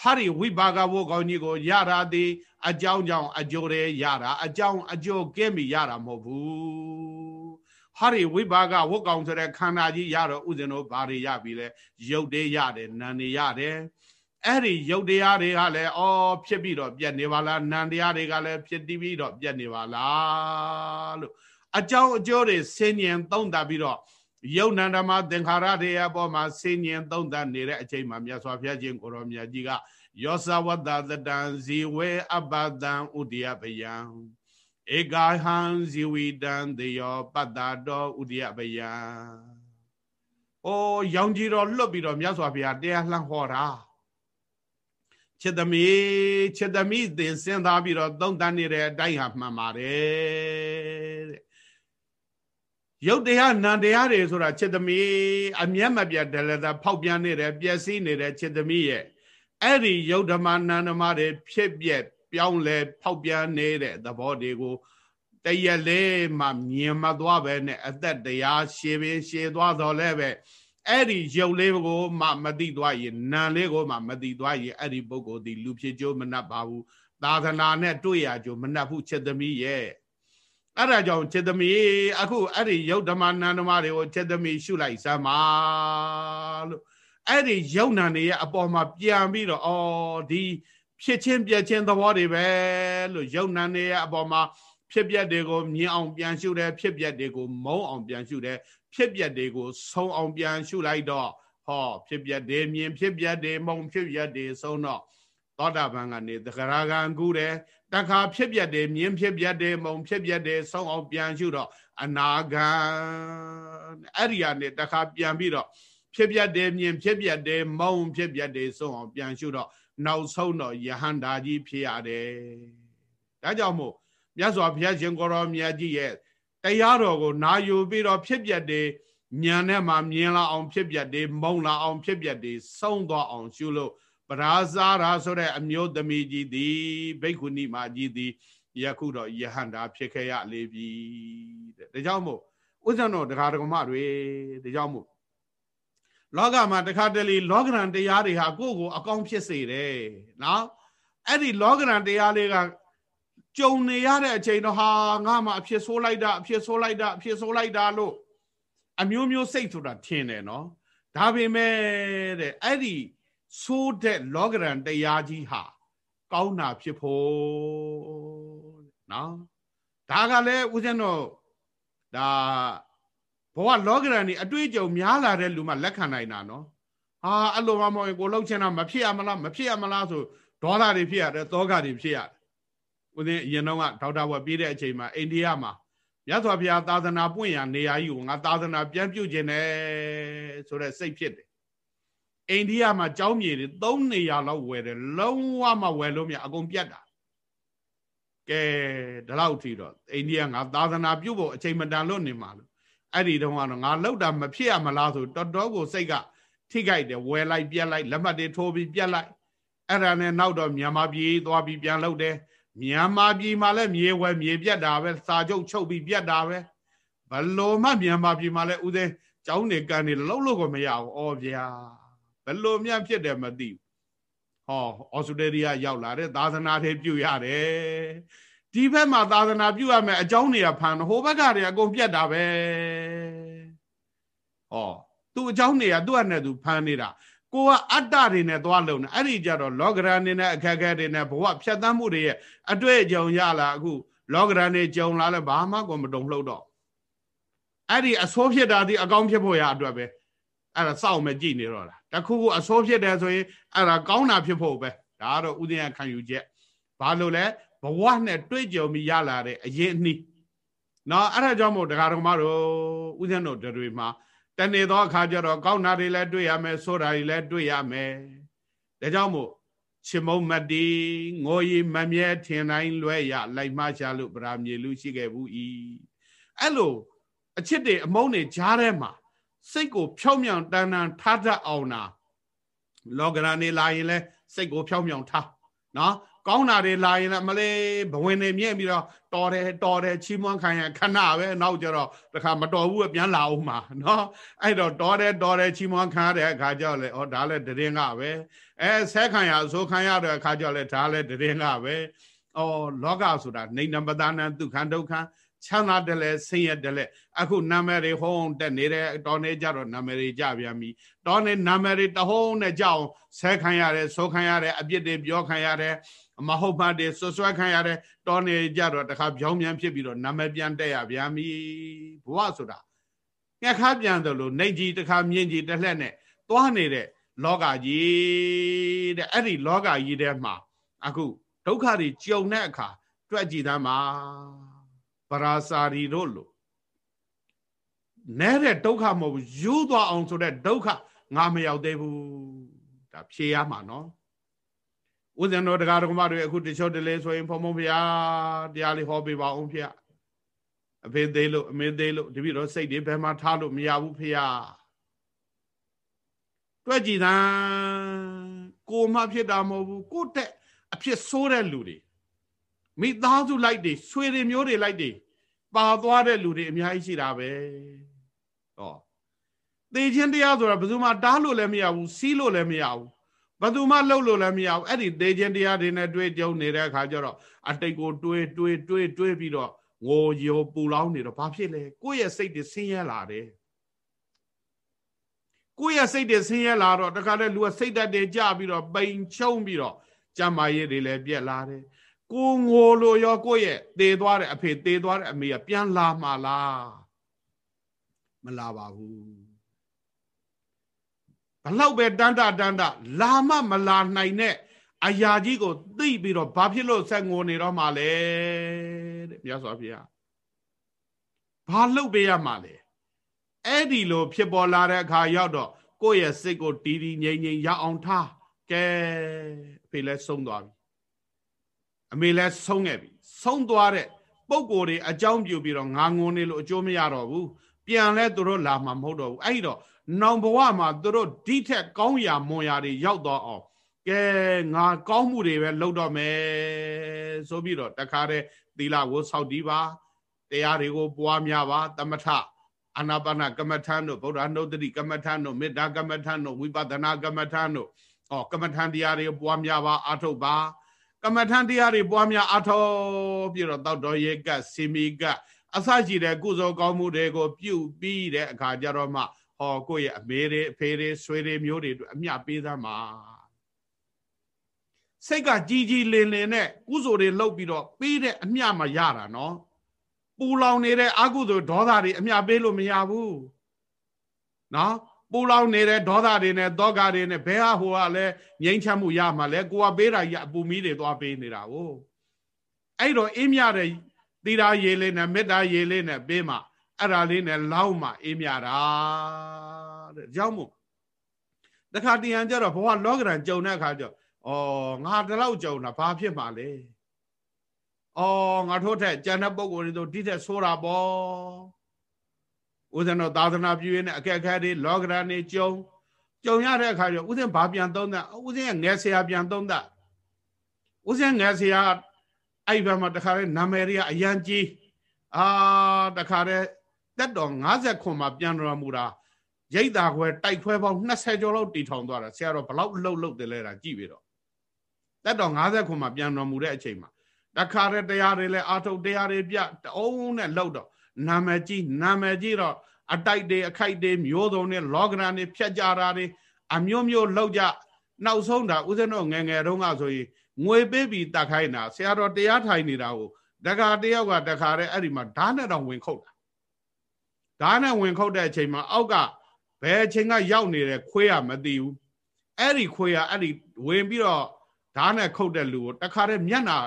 ဟာဒီဝိပါကဝတ်ကောင်ကြီးကိုရတာဒီအကြောင်းကြောင့်အကျိုးတွေရတာအကြောင်းအကျိုးကင်းပြီးရတာမဟုတ်ဘူးဟာဒီဝိပါကဝတ်ကောင်ဆိုတဲ့ခန္ဓာကြီးရတော့ဥစဉ်တို့ဘာတွေရပြီလဲရုပ်တွေရတယ်နာမ်တွေရတယ် အဲ့ဒီရုပ်တရားတွေကလည်းအော်ဖြစ်ပြီးတော့ပြက်နေပါလားနာမ်တရားတွေကလည်းဖြစ်ပြီးတော့ပြက်နေပါလားလို့အကြောင်းအကျိုးတွေဆင်ញင်သုံးသပ်ပြီးတော့ယုတ်နန္ဒမသင်္ခါရတွေအပေါ်မှာဆင်ញင်သုံးသပ်နေတဲ့အချိန်မှာမြတ်စွာဘုရားရှင်ကိုရောမြတ်ကြီးကယောဇဝတ္တသတံဇီဝေအပတံဥဒိယပယံဧကာဟံဇီဝိတံတေယောပတ္တာတောဥဒိယပယံအိုးရောင်ကြီးတော်လွတ်ပြီးတော့မြတ်စွာဘုရားတရားလှမ်းဟောတာ ချစ်သမီးချစ်သမီးသင်စဉ်းစားပြီးတော့သုံးတန်းနေတဲ့အတိုင်းဟာမှန်ပါတယ်တဲ့ရုပ်တရားနံတရားတွေဆိုတာချစ်သမီးအမျက်မပြတ်တယ်လည်းဖောက်ပြန်နေတယ်ပျက်စီးနေတဲ့ချစ်သမီးရဲ့အဲ့ဒီယုတ်ဓမ္မနန္ဓမတွေဖြစ်ပြက်ပြောင်းလဲဖောက်ပြန်နေတဲ့သဘောတွေကိုတရက်လေးမှမြင်မသွားပဲနဲ့အသက်တရားရှည်ပင်ရှည်သွားတော့လဲပဲ အဲ့ဒီရုပ်လေးကိုမှမသိသွားရင်နာလေးကိုမှမသိသွားရင်အဲ့ဒီပုဂ္ဂိုလ်ဒီလူဖြစ်ကြိုးမနှပ်ပါဘူးသာသနာနဲ့တွေ့ရကြိုးမနှပ်ဘူးချက်သမီးရဲ့အဲ့ဒါကြောင့်ချက်သမီးအခုအဲ့ဒီယုတ်ဓမ္မနန္ဓမတွေကိုချက်သမီးရှုလိုက်စမ်းပါလို့အဲ့ဒီယုံနာနေရဲ့အပေါ်မှာပြန်ပြီးတော့အော်ဒီဖြစ်ချင်းပြက်ချင်းသဘောတွေပဲလို့ယုံနာနေရဲ့အပေါ်မှာ ဖြစ်ပျက်တွေကိုမြင်အောင်ပြန်ရှုတယ်ဖြစ်ပျက်တွေကိုမုံအောင်ပြန်ရှုတယ်ဖြစ်ပျက်တွေကိုဆုံးအောင်ပြန်ရှုလိုက်တော့ဟောဖြစ်ပျက်တွေမြင်ဖြစ်ပျက်တွေမုံဖြစ်ပျက်တွေဆုံးတော့သောတာပန်ကနေသဂရာဂံကူးတယ်တခါဖြစ်ပျက်တွေမြင်ဖြစ်ပျက်တွေမုံဖြစ်ပျက်တွေဆုံးအောင်ပြန်ရှုတော့အနာဂံအဲ့ဒီကနေတခါပြန်ပြီးတော့ဖြစ်ပြတယ်မြင်ဖြစ်ပြတယ်မုံဖြစ်ပြတယ်ဆုံးအောင်ပြန်ရှုတော့နောက်ဆုံးတော့ယဟန္တာကြီးဖြစ်ရတယ်ဒါကြောင့်မို့ မြတ်စွာဘုရားရှင်ကိုရောမြတ်ကြီးရဲ့တရားတော်ကိုနာယူပြီးတော့ဖြစ်ပြတယ်ဉာဏ်နဲ့မှမြင်လာအောင်ဖြစ်ပြတယ်မုံလာအောင်ဖြစ်ပြတယ်ဆုံးသွားအောင်ရှုလို့ပရာဇာရာဆိုတဲ့အမျိုးသမီးကြီးသည်ဘိက္ခုနီမကြီးသည်ယခုတော့ယဟန္တာဖြစ်ခဲ့ရလေပြီတဲ့ဒါကြောင့်မို့ဥစ္စာတော်တရားတော်မတွေဒါကြောင့်မို့လောကမှာတခါတလေလောကရန်တရားတွေဟာကိုယ့်ကိုအကောင်းဖြစ်စေတယ်နော်အဲ့ဒီလောကရန်တရားလေးက ကြုံနေရတဲ့အချိန်တော့ဟာငါမှအဖြစ်ဆိုးလိုက်တာအဖြစ်ဆိုးလိုက်တာအဖြစ်ဆိုးလိုက်တာလို့အမျိုးမျိုးစိတ်ဆိုတာထင်တယ်နော်ဒါပေမဲ့တဲ့အဲ့ဒီဆိုးတဲ့လောကရန်တရားကြီးဟာကောင်းတာဖြစ်ဖို့နော်ဒါကလည်းဦးဇင်းတို့ဒါဘဝလောကရန်นี่အတွေ့အကြုံများလာတဲ့လူမှလက်ခံနိုင်တာနော်ဟာအဲ့လိုမှမဟုတ်ရင်ကိုလှုပ်ချင်တာမဖြစ်ရမလားမဖြစ်ရမလားဆိုဒေါသတွေဖြစ်ရတယ်သောကတွေဖြစ်ရတယ် ဦးဇင်းအရင်တော့ကဒေါက်တာဘွယ်ပြေးတဲ့အချိန်မှာအိန္ဒိယမှာမြတ်စွာဘုရားသာသနာပွင့်ရနေရာကြီးကိုငါသာသနာပြန်ပြုတ်ခြင်းနဲ့ဆိုတဲ့စိတ်ဖြစ်တယ်အိန္ဒိယမှာကျောင်းမြေတွေ၃နေရာလောက်ဝယ်တယ်လုံးဝမဝယ်လို့မရအကုန်ပြတ်တာကဲဒီလောက်ထီတော့အိန္ဒိယငါသာသနာပြုတ်ဖို့အချိန်မတန်လို့နေမှာလို့အဲ့ဒီတုန်းကတော့ငါလောက်တာမဖြစ်ရမလားဆိုတော်တော်ကိုစိတ်ကထိခိုက်တယ်ဝယ်လိုက်ပြက်လိုက်လက်မှတ်တွေထိုးပြီးပြက်လိုက်အဲ့ဒါနဲ့နောက်တော့မြန်မာပြည်သွားပြီးပြန်လုပ်တယ် မြန်မာပြည်မှာလည်းမြေဝယ်မြေပြက်တာပဲစာချုပ်ချုပ်ပြီးပြက်တာပဲဘလို့မှမြန်မာပြည်မှာလည်းဥသေးကျောင်းနေကန်နေလှုပ်လို့ကိုမရဘူးဩဗျာဘလို့မြတ်ဖြစ်တယ်မသိဘူးဟောဩစတြေးလျရောက်လာတဲ့သာသနာတွေပြုရတယ်ဒီဘက်မှာသာသနာပြုရမယ်အကြောင်းတွေကဖန်ဟိုဘက်ကတွေအကုန်ပြတ်တာပဲဟောသူ့အကြောင်းတွေကသူ့အနဲ့သူဖန်နေတာ ကိုကအတ္တတွေနဲ့သွားလုံနေအဲ့ဒီကြတော့လောကရန်နေနဲ့အခက်အခဲတွေနဲ့ဘဝဖြတ်သန်းမှုတွေရဲ့အတွေ့အကြုံရလာအခုလောကရန်နေကြုံလာလဲဘာမှကိုမတုံလှုပ်တော့အဲ့ဒီအဆိုးဖြစ်တာဒီအကောင်းဖြစ်ဖို့ရအတွက်ပဲအဲ့ဒါစောင့်မဲ့ကြည့်နေတော့လားတခုခုအဆိုးဖြစ်တယ်ဆိုရင်အဲ့ဒါကောင်းတာဖြစ်ဖို့ပဲဒါကတော့ဥဒိယခံယူချက်ဘာလို့လဲဘဝနဲ့တွေ့ကြုံပြီးရလာတဲ့အရင်အနည်းနော်အဲ့ဒါကြောင့်မို့ဒကာတော်မတို့ဥစဉ်တို့တွေမှာ တနေ့သောအခါကျတော့ကောင်းတာတွေလည်းတွေ့ရမယ်ဆိုးတာတွေလည်းတွေ့ရမယ်ဒါကြောင့်မို့ချမုံမတီငိုရီမမြဲထင်တိုင်းလွဲရလိုက်မှရှာလို့ဗราမြေလူရှိခဲ့ဘူးဤအဲ့လိုအချစ်တွေအမုန်းတွေကြားထဲမှာစိတ်ကိုဖြောင်းမြောင်တန်းတန်းထားတတ်အောင်နာလောကရန်နေလာရင်လဲစိတ်ကိုဖြောင်းမြောင်ထားနော် ကောင်းတာတွေလာရင်လည်းမလေးဘဝင်နေမြင့်ပြီးတော့တော်တယ်တော်တယ်ချီးမွမ်းခံရခဏပဲနောက်ကျတော့တခါမတော်ဘူးပြန်လာအောင်မှာနော်အဲ့တော့တော်တယ်တော်တယ်ချီးမွမ်းခံရတဲ့အခါကျတော့လေဩဒါလည်းတရင်ကပဲအဲဆဲခံရအဆိုခံရတဲ့အခါကျတော့လေဒါလည်းတရင်ကပဲဩလောကဆိုတာနေနံပဒနာဒုက္ခဒုက္ခချမ်းသာတယ်လဲဆင်းရဲတယ်လဲအခုနာမည်တွေဟုံးတက်နေတဲ့တော်နေကြတော့နာမည်တွေကြပြန်ပြီတော်နေနာမည်တွေတဟုံးနဲ့ကြအောင်ဆဲခံရတယ်ဆိုခံရတယ်အပြစ်တွေပြောခံရတယ် မဟုတ်မှတွေဆွဆွဲခံရတဲ့တောနေကြတော့တခါပြောင်းပြန်ဖြစ်ပြီးတော့နာမည်ပြန်တက်ရဗျာမီဘဝဆိုတာငှက်ခါပြန်တယ်လို့နေကြီးတခါမြင့်ကြီးတစ်လှက်နဲ့သွားနေတဲ့လောကကြီးတဲ့အဲ့ဒီလောကကြီးထဲမှာအခုဒုက္ခတွေကြုံတဲ့အခါတွက်ကြည့်သမ်းပါပရာစာရီတို့လို့နဲတဲ့ဒုက္ခမဟုတ်ဘူးယူသွားအောင်ဆိုတဲ့ဒုက္ခငါမရောက်သေးဘူးဒါဖြေရမှာနော် ဦးဇင်းတော်တရားတော်မတွေအခုတချို့တလေဆိုရင်ဖုံဖုံဖျားတရားလေးဟောပေးပါအောင်ဖျားအဖေသေးလို့အမေသေးလို့တပည့်တော်စိတ်တွေဘယ်မှာထားလို့မရဘူးဖျားတွေ့ကြည်သံကိုမဖြစ်တာမဟုတ်ဘူးကိုတက်အဖြစ်ဆိုးတဲ့လူတွေမိသားစုလိုက်တွေဆွေတွေမျိုးတွေလိုက်တွေပါသွားတဲ့လူတွေအများကြီးရှိတာပဲဟောသေခြင်းတရားဆိုတာဘယ်သူမှတားလို့လည်းမရဘူးစီးလို့လည်းမရဘူး ဘသူမှလှုပ်လို့လည်းမရဘူးအဲ့ဒီသေခြင်းတရားတွေနဲ့တွေးကြုံနေတဲ့အခါကျတော့အတိတ်ကိုတွေးတွေးတွေးတွေးပြီးတော့ငိုရိုပူလောင်းနေတော့ဘာဖြစ်လဲကိုယ့်ရဲ့စိတ်တွေဆင်းရဲလာတယ်ကိုယ့်ရဲ့စိတ်တွေဆင်းရဲလာတော့တခါတည်းလူကစိတ်ဓာတ်တွေကြပြီးတော့ပိန်ချုံပြီးတော့ကြမ်းမာရည်တွေလည်းပြက်လာတယ်ကိုငိုလို့ရောကိုယ့်ရဲ့သေသွားတဲ့အဖေသေသွားတဲ့အမေကပြန်လာမှလားမလာပါဘူး ဘလောက်ပဲတန်တာတန်တာလာမမလာနိုင်တဲ့အရာကြီးကိုသိပြီးတော့ဘာဖြစ်လို့ဆက်ငိုနေတော့မှလဲတဲ့မြတ်စွာဘုရားဘာလုပ်ပေးရမှာလဲအဲ့ဒီလိုဖြစ်ပေါ်လာတဲ့အခါရောက်တော့ကိုယ့်ရဲ့စိတ်ကိုတီးတီးငြိမ်ငြိမ်ရအောင်ထားကဲအဖေလဲဆုံးသွားပြီအမေလဲဆုံးခဲ့ပြီဆုံးသွားတဲ့ပုံကိုယ်တွေအကြောင်းပြုပြီးတော့ငါငုံနေလို့အကျိုးမရတော့ဘူးပြန်လဲသူတို့လာမှာမဟုတ်တော့ဘူးအဲ့တော့ နောင်ဘဝမှာသူတို့ဒီထက်ကောင်းရာမွန်ရာတွေရောက်တော့အောင်ကဲငါကောင်းမှုတွေပဲလုပ်တော့မယ်ဆိုပြီးတော့တခါတည်းသီလကိုစောင့်တည်ပါတရားတွေကိုပွားများပါတမထအာနာပါနကမ္မထံတို့ဗုဒ္ဓနှုတ်တိကမ္မထံတို့မေတ္တာကမ္မထံတို့ဝိပဿနာကမ္မထံတို့ဩကမ္မထံတရားတွေပွားများပါအာထုတ်ပါကမ္မထံတရားတွေပွားများအာထုတ်ပြီးတော့တောက်တော်ရေကစီမီကအစရှိတဲ့ကုသိုလ်ကောင်းမှုတွေကိုပြုပြီးတဲ့အခါကျတော့မှ ဟောကိုယ့်ရဲ့အမေတွေအဖေတွေဆွေတွေမျိုးတွေအမျှပေးသမှာစိတ်ကကြီးကြီးလင်လင်နဲ့ကုသိုလ်တွေလုပ်ပြီးတော့ပေးတဲ့အမျှမရတာနော်ပူလောင်နေတဲ့အကုသိုလ်ဒေါသတွေအမျှပေးလို့မရဘူးနော်ပူလောင်နေတဲ့ဒေါသတွေနဲ့တောကတွေနဲ့ဘယ်ဟာဟိုကလဲငြိမ်းချမ်းမှုရမှာလဲကိုကပေးတာကြီးအပူမီးတွေသွားပေးနေတာကိုအဲ့တော့အေးမြတဲ့သီရာရေလေးနဲ့မေတ္တာရေလေးနဲ့ပေးမှ အဲ့ဒါလေးနဲ့လောက်မှအေးမြတာတဲ့ကြောင့်မို့တခါတရံကြတော့ဘဝလောကရန်ကြုံတဲ့အခါကျဩငါဒီလောက်ကြုံတာဘာဖြစ်မှာလဲဩငါထို့ထက်ကျန်တဲ့ပုံကိုယ်တွေတို့ဒီထက်ဆိုးတာပေါ့ဦးဇင်းတော်သာသနာပြုရင်းနဲ့အခက်အခဲတွေလောကရန်နေကြုံကြုံရတဲ့အခါကျဦးဇင်းဘာပြန်သုံးတာဦးဇင်းရဲ့ငယ်ဆရာပြန်သုံးတာဦးဇင်းငယ်ဆရာအဲ့ဘက်မှာတခါလဲနာမည်တွေကအရန်ကြီးအာတခါလဲ တက်တော်50ခွန်မှာပြန်တော်မူတာရိတ်တာခွဲတိုက်ခွဲပေါင်း20ကျော်လောက်တီထောင်သွားတာဆရာတော်ဘလောက်လှုပ်လှုပ်တယ်လဲတာကြည့်ပြီးတော့တက်တော်50ခွန်မှာပြန်တော်မူတဲ့အချိန်မှာတခါတဲ့တရားတွေလဲအာထုတ်တရားတွေပြတအုံးနဲ့လှုပ်တော့နာမည်ကြီးနာမည်ကြီးတော့အတိုက်တွေအခိုက်တွေမျိုးစုံနဲ့လောကရန်တွေဖြတ်ကြတာတွေအမျိုးမျိုးလှုပ်ကြနောက်ဆုံးတာဦးဇင်းတို့ငယ်ငယ်တုန်းကဆိုရင်ငွေပေးပြီးတတ်ခိုင်းတာဆရာတော်တရားထိုင်နေတာကိုတခါတယောက်ကတခါတဲ့အဲ့ဒီမှာဓာတ်နဲ့တော့ဝင်ခုတ်တာ ဓာတ်နဲ့ဝင်ခုတ်တဲ့အချိန်မှာအောက်ကဘယ်အချိန်ကရောက်နေတယ်ခွေးကမသိဘူးအဲ့ဒီခွေးကအဲ့ဒီဝင်ပြီးတော့ဓာတ်နဲ့ခုတ်တဲ့လူကိုတခါတဲ့မျက်နာ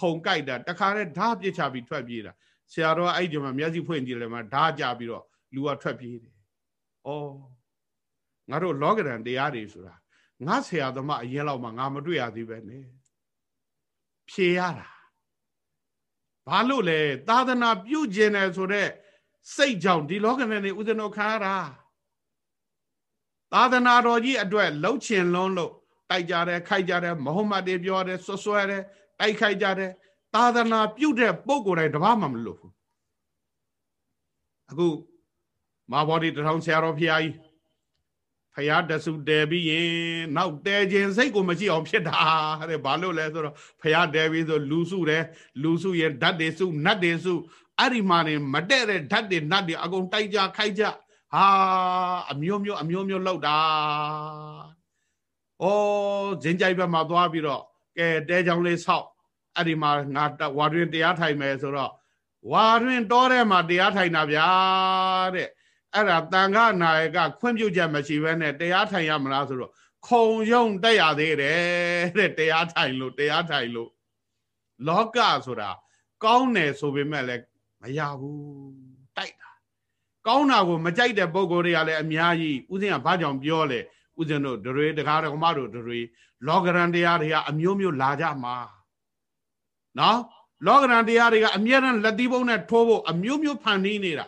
ခုံကြိုက်တာတခါတဲ့ဓာတ်ပြစ်ချပြီးထွက်ပြေးတာဆရာတော်အဲ့ဒီမှာမျက်စိဖွင့်ကြည့်လိုက်မှဓာတ်ကြပြီးတော့လူကထွက်ပြေးတယ်။အော်ငါတို့လောကရန်တရားတွေဆိုတာငါဆရာသမားအရင်လောက်မှငါမတွေ့ရသေးပဲနဲ့။ဖြေရတာ။ဘာလို့လဲသာသနာပြုကျင်တယ်ဆိုတော့ စိတ်ကြောင့်ဒီလောကရန်တွေဥဒ္ဒနောခံရတာသာသနာတော်ကြီးအတွက်လှုပ်ချင်လုံးလို့တိုက်ကြတယ်ခိုက်ကြတယ်မဟုတ်မှတေပြောတယ်ဆွဆွဲတယ်တိုက်ခိုက်ကြတယ်သာသနာပြုတ်တဲ့ပုံကိုယ်တိုင်တပတ်မှမလို့ဘူးအခုမာဘော်ဒီတထောင်ဆရာတော်ဖျားကြီးဖျားတဆူတဲပြီးရင်နောက်တဲခြင်းစိတ်ကိုမရှိအောင်ဖြစ်တာတဲ့ဘာလို့လဲဆိုတော့ဖျားတဲပြီးဆိုလူစုတယ်လူစုရဲ့ဓာတ်တွေစုနတ်တွေစု အဲ့ဒီမှာနေမတဲ့တဲ့ဓာတ်တွေနတ်တွေအကုန်တိုက်ကြခိုက်ကြဟာအမျိုးမျိုးအမျိုးမျိုးလောက်တာဩဇင်ကြိုက်ဘက်မှာသွားပြီးတော့ကဲတဲချောင်းလေးဆောက်အဲ့ဒီမှာငါဝါတွင်တရားထိုင်မယ်ဆိုတော့ဝါတွင်တောထဲမှာတရားထိုင်တာဗျာတဲ့အဲ့ဒါတန်ခနာယကခွင့်ပြုချက်မရှိဘဲနဲ့တရားထိုင်ရမလားဆိုတော့ခုံယုံတက်ရသေးတယ်တဲ့တရားထိုင်လို့တရားထိုင်လို့လောကဆိုတာကောင်းတယ်ဆိုပေမဲ့လည်း မရဘူးတိုက်တာကောင်းတာကိုမကြိုက်တဲ့ပုံကိုယ်တွေကလည်းအများကြီးဥစဉ်ကဘာကြောင့်ပြောလဲဥစဉ်တို့ဒရွေတကားတော်မတို့ဒရွေလောကရန်တရားတွေကအမျိုးမျိုးလာကြမှာနော်လောကရန်တရားတွေကအမြဲတမ်းလက်သီးပုံးနဲ့ထိုးဖို့အမျိုးမျိုးဖန်တီးနေတာ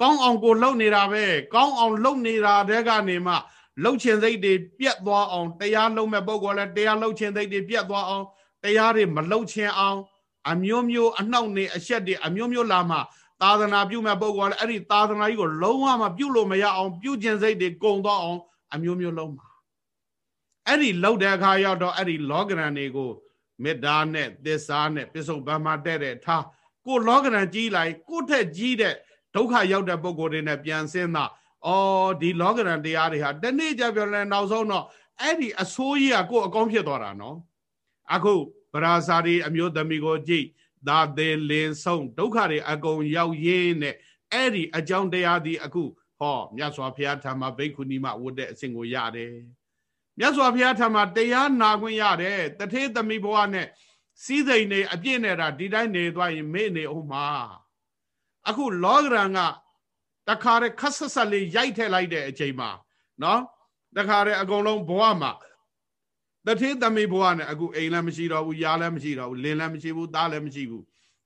ကောင်းအောင်ကိုလှုပ်နေတာပဲကောင်းအောင်လှုပ်နေတာတဲ့ကနေမှလှုပ်ချင်စိတ်တွေပြက်သွားအောင်တရားလှုပ်မဲ့ပုံကလည်းတရားလှုပ်ချင်စိတ်တွေပြက်သွားအောင်တရားတွေမလှုပ်ချင်အောင် အမျိုးမျိုးအနှောက်နေအဆက်တွေအမျိုးမျိုးလာမှသာသနာပြုမဲ့ပုံကလည်းအဲ့ဒီသာသနာကြီးကိုလုံးဝမပြုလို့မရအောင်ပြုကျင်စိတ်တွေကုံသွားအောင်အမျိုးမျိုးလုံးမှာအဲ့ဒီလှုပ်တဲ့အခါရောက်တော့အဲ့ဒီလောကရန်တွေကိုမေတ္တာနဲ့သစ္စာနဲ့ပစ္စုပန်မှာတဲ့တဲ့ထားကိုလောကရန်ကြီးလိုက်ကိုထက်ကြီးတဲ့ဒုက္ခရောက်တဲ့ပုံကိုယ်တွေနဲ့ပြန်စင်းတာအော်ဒီလောကရန်တရားတွေဟာတနေ့ကြပြောလဲနောက်ဆုံးတော့အဲ့ဒီအဆိုးကြီးကကိုယ်အကောင်းဖြစ်သွားတာနော်အခု ဗရာဇာတိအမျိုးသမီးကိုကြည့်သာသေးလင်းဆုံးဒုက္ခတွေအကုန်ရောက်ရင်းနဲ့အဲ့ဒီအကြောင်းတရားဒီအခုဟောမြတ်စွာဘုရားထာမဘိက္ခုနီမဝတ်တဲ့အစဉ်ကိုရတယ်မြတ်စွာဘုရားထာမတရားနာခွင့်ရတယ်တထေးသမီးဘဝနဲ့စီးစိမ်နေအပြည့်နေတာဒီတိုင်းနေသွားရင်မေ့နေအောင်မှာအခုလောကရန်ကတခါတည်းခက်ဆက်ဆက်လေးရိုက်ထည့်လိုက်တဲ့အချိန်မှာနော်တခါတည်းအကုန်လုံးဘဝမှာ တထေးသမီးဘဝနဲ့အခုအိမ်လည်းမရှိတော့ဘူးယားလည်းမရှိတော့ဘူးလင်းလည်းမရှိဘူးသားလည်းမရှိဘူး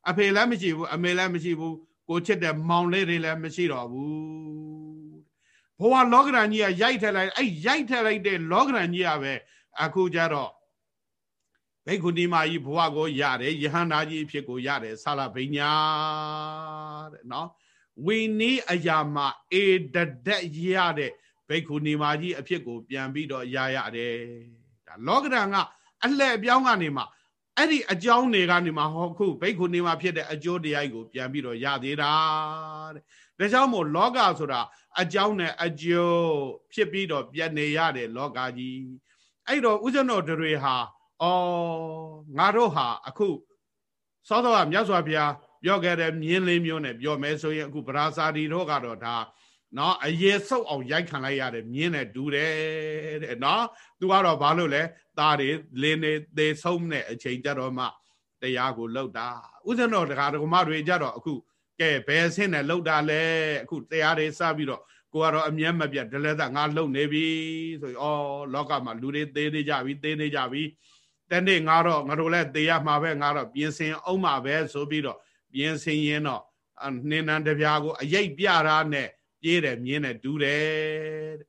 အဖေလည်းမရှိဘူးအမေလည်းမရှိဘူးကိုချစ်တဲ့မောင်လေးတွေလည်းမရှိတော့ဘူးဘဝလောကရန်ကြီးကရိုက်ထည့်လိုက်အဲ့ရိုက်ထည့်လိုက်တဲ့လောကရန်ကြီးကပဲအခုကျတော့ဘိက္ခုနီမကြီးဘဝကိုရတယ်ယဟန္တာကြီးအဖြစ်ကိုရတယ်ဆလာဘိညာတဲ့နော်ဝိနည်းအရာမှာအေဒဒက်ရတဲ့ဘိက္ခုနီမကြီးအဖြစ်ကိုပြန်ပြီးတော့ရရတယ် ဒါလောကဓာတ်ကအလှည့်အပြောင်းကနေမှအဲ့ဒီအကြောင်းတွေကနေမှဟောခုဘိက္ခုနီမဖြစ်တဲ့အကျိုးတရားကိုပြန်ပြီးတော့ရသေးတာတဲ့ဒါကြောင့်မို့လောကဆိုတာအကြောင်းနဲ့အကျိုးဖြစ်ပြီးတော့ပြတ်နေရတဲ့လောကကြီးအဲ့တော့ဥဇဏတော်တွေဟာအော်ငါတို့ဟာအခုစောစောကမြတ်စွာဘုရားပြောခဲ့တဲ့မြင်းလေးမျိုးနဲ့ပြောမယ်ဆိုရင်အခုဗရာဇာတိတို့ကတော့ဒါ နော်အရေဆုပ်အောင်ရိုက်ခံလိုက်ရတယ်မြင်းနဲ့ဒူးတယ်တဲ့နော်သူကတော့ဘာလို့လဲသားတွေလင်းနေသေဆုံးတဲ့အချိန်ကြတော့မှတရားကိုလှုပ်တာဥစ္စနောတရားဓမ္မတွေကြတော့အခုကဲဘယ်ဆင်းနဲ့လှုပ်တာလဲအခုတရားတွေစပြီးတော့ကိုကတော့အမျက်မပြတ်ဒလဲသားငါလှုပ်နေပြီဆိုရင်ဩလောကမှာလူတွေသေးသေးကြပြီသေးသေးကြပြီတနေ့ငါတော့ငါတို့လည်းသေရမှာပဲငါတော့ပြင်ဆင်အောင်မှာပဲဆိုပြီးတော့ပြင်ဆင်ရင်တော့နှင်းနန်းတပြားကိုအရိပ်ပြတာနဲ့ ပြေးတယ်မြင်းနဲ့ဒူးတယ်တဲ့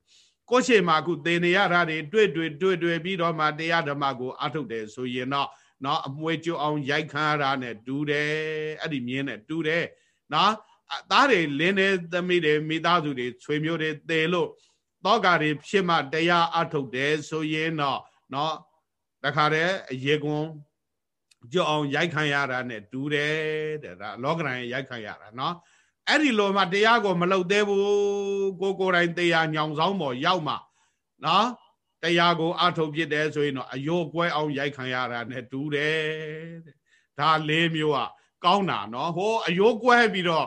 ကိုရှိမှာအခုသေနေရတာတွေတွေ့တွေ့တွေ့တွေ့ပြီးတော့မှတရားဓမ္မကိုအထုတ်တယ်ဆိုရင်တော့နော်အမွေကျွအောင်ရိုက်ခမ်းရတာနဲ့တူတယ်အဲ့ဒီမြင်းနဲ့တူတယ်နော်သားတွေလင်းတဲ့သမီးတွေမိသားစုတွေဆွေမျိုးတွေသေလို့တောကတွေဖြစ်မှတရားအထုတ်တယ်ဆိုရင်တော့နော်တခါတည်းအရေကွန်ကျွအောင်ရိုက်ခမ်းရတာနဲ့တူတယ်တဲ့ဒါလောကရန်ရိုက်ခမ်းရတာနော် အဲ့ဒီလိုမှတရားကိုမလုပ်သေးဘူးကိုကိုယ်တိုင်တရားညောင်ဆောင်ပေါ်ရောက်မှเนาะတရားကိုအထုတ်ဖြစ်တယ်ဆိုရင်တော့အယိုးကွဲအောင်ရိုက်ခံရတာနဲ့တူတယ်တဲ့ဒါလေးမျိုးอ่ะကောင်းတာเนาะဟိုအယိုးကွဲပြီးတော့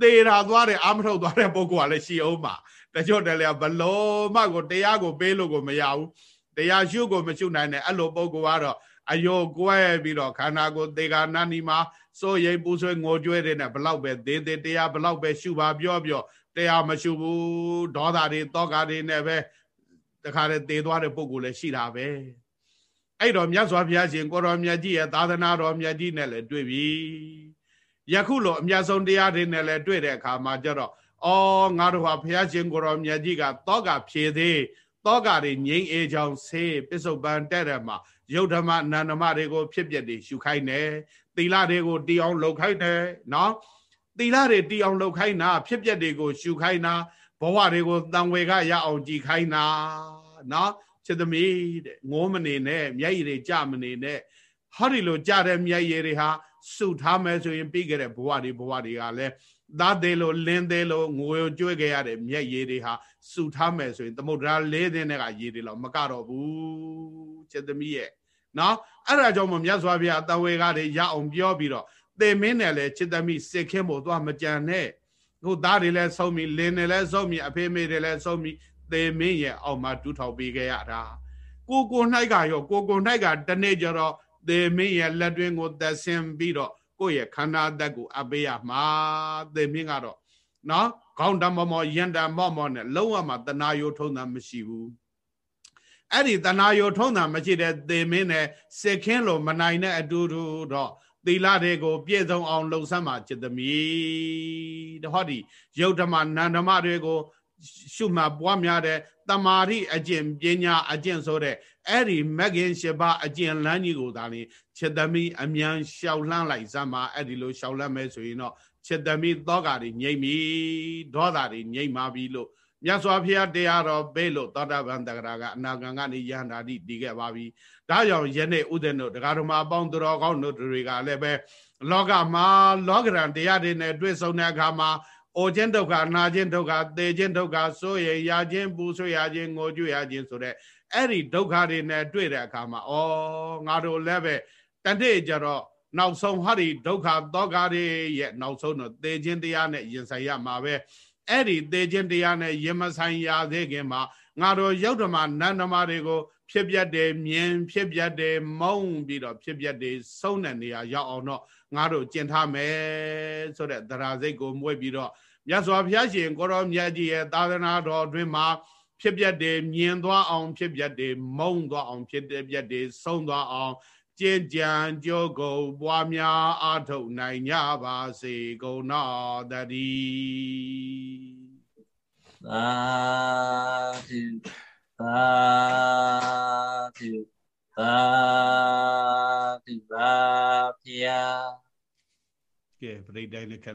သေတာသွားတယ်အာမထုတ်သွားတဲ့ပုဂ္ဂိုလ်ကလည်းရှိအောင်ပါတချို့တည်းလည်းဘလုံးမကိုတရားကိုပေးလို့ကိုမရဘူးတရားရှုကိုမရှုနိုင်တဲ့အဲ့လိုပုဂ္ဂိုလ်ကတော့အယောကွဲပြီးတော့ခန္ဓာကိုယ်သေကာနာနီမှာ စိုးရိမ်ပူဆွေးငိုကြွေးတဲ့နဲ့ဘလောက်ပဲသေးသေးတရားဘလောက်ပဲရှုပါပြောပြောတရားမရှုဘူးဒေါသတွေတောကတွေနဲ့ပဲတခါတည်းသေသွားတဲ့ပုဂ္ဂိုလ်လည်းရှိတာပဲအဲ့တော့မြတ်စွာဘုရားရှင်ကိုရောမြတ်ကြီးရဲ့သာသနာတော်မြတ်ကြီးနဲ့လည်းတွေ့ပြီယခုလိုအမြတ်ဆုံးတရားတွေနဲ့လည်းတွေ့တဲ့အခါမှာကျတော့အော်ငါတို့ဟာဘုရားရှင်ကိုရောမြတ်ကြီးကတောကဖြေသေး တောကတွေငြိမ်းအေးချောင်းဆေးပစ္စုပန်တဲ့တယ်မှာယုတ်ဓမ္မအနန္ဓမတွေကိုဖြစ်ပျက်တွေရှုခိုင်းတယ်သီလတွေကိုတီအောင်လှုပ်ခိုင်းတယ်နော်သီလတွေတီအောင်လှုပ်ခိုင်းတာဖြစ်ပျက်တွေကိုရှုခိုင်းတာဘဝတွေကိုတန်ဝေကရအောင်ကြည်ခိုင်းတာနော်ချစ်သမီးတဲ့ငိုးမနေနဲ့မျက်ရည်တွေကြမနေနဲ့ဟောဒီလိုကြတဲ့မျက်ရည်တွေဟာစုထားမယ်ဆိုရင်ပြီးခဲ့တဲ့ဘဝတွေဘဝတွေကလည်း သားသေးလို့လင်းသေးလို့ငိုရကြွေးခဲ့ရတဲ့မျက်ရည်တွေဟာစုထားမယ်ဆိုရင်သမုဒ္ဒရာလေးသိန်းတဲ့ကရည်တွေလောက်မကတော့ဘူးချစ်သမီးရဲ့နော်အဲ့ဒါကြောင့်မမြတ်စွာဘုရားတဝေကတွေရအောင်ပြောပြီးတော့သေမင်းနဲ့လည်းချစ်သမီးစစ်ခင်းဖို့သွားမကြံနဲ့ဟိုသားတွေလည်းဆုံးပြီလင်းတွေလည်းဆုံးပြီအဖေမေတွေလည်းဆုံးပြီသေမင်းရဲ့အောက်မှာတူးထောင်ပေးခဲ့ရတာကိုကို၌ကရောကိုကို၌ကတနေ့ကျတော့သေမင်းရဲ့လက်တွင်းကိုသက်ဆင်းပြီးတော့ ကိုယ့်ရဲ့ခန္ဓာအသက်ကိုအပေးရမှာသေမင်းကတော့နော်ခေါင်းတမောမောယန္တမောမောနဲ့လုံးဝမှတနာယိုထုံးတာမရှိဘူးအဲ့ဒီတနာယိုထုံးတာမရှိတဲ့သေမင်းနဲ့စစ်ခင်းလိုမနိုင်တဲ့အတူတူတော့သီလတွေကိုပြည့်စုံအောင်လှုံဆက်မှာจิตသမီးတဟောဒီယုတ်ဓမ္မနန္ဓမတွေကိုရှုမှတ်ပွားများတဲ့ တမာရိအကျင့်ပညာအကျင့်ဆိုတဲ့အဲ့ဒီမဂ္ဂင်၈ပါးအကျင့်လမ်းကြီးကိုသာလျှင်ချက်သမီးအမြန်လျှောက်လှမ်းလိုက်စမ်းပါအဲ့ဒီလိုလျှောက်လှမ်းမယ်ဆိုရင်တော့ချက်သမီးသောကတွေငြိမ့်ပြီဒေါသတွေငြိမ့်ပါပြီလို့မြတ်စွာဘုရားတရားတော်ပေးလို့သောတာပန်တဂရာကအနာဂံကနေယန္တာတိတည်ခဲ့ပါပြီ။ဒါကြောင့်ယနေ့ဥဒ္ဒနုတရားဓမ္မအပေါင်းတော်ကောင်းတို့တွေကလည်းပဲလောကမှာလောကရန်တရားတွေနဲ့တွေ့ဆုံတဲ့အခါမှာ အိုခြင်းဒုက္ခနာခြင်းဒုက္ခသေခြင်းဒုက္ခဆိုရရခြင်းပူဆွေးရခြင်းငိုကြွရခြင်းဆိုတဲ့အဲ့ဒီဒုက္ခတွေနဲ့တွေ့တဲ့အခါမှာဩငါတို့လည်းပဲတနေ့ကျတော့နောက်ဆုံးဟာဒီဒုက္ခသောကတွေရဲ့နောက်ဆုံးတော့သေခြင်းတရားနဲ့ရင်ဆိုင်ရမှာပဲအဲ့ဒီသေခြင်းတရားနဲ့ရင်မဆိုင်ရသေးခင်မှာငါတို့ယုတ်ဓမ္မနန္ဓမတွေကိုဖြစ်ပြတ်တယ်မြင်ဖြစ်ပြတ်တယ်မုံပြီးတော့ဖြစ်ပြတ်တယ်ဆုံးတဲ့နေရာရောက်အောင်တော့ ငါတို့ကျင့်ထားမယ်ဆိုတဲ့တရားစိတ်ကိုမွေးပြီးတော့မြတ်စွာဘုရားရှင်ကိုရောမြတ်ကြီးရဲ့သာသနာတော်အတွင်းမှာဖြစ်ပြတ်တယ်မြင်သွားအောင် ဖြစ်ပြတ်တယ်မုံသွားအောင် ဖြစ်ပြတ်တယ်ဆုံးသွားအောင်ကျင့်ကြံကြိုးကုန်ပွားများအားထုတ်နိုင်ကြပါစေကုန်တော်တည်းသာဓုသာဓု သာဓုပါဗျာကဲပြိတ္တိုင်းနဲ့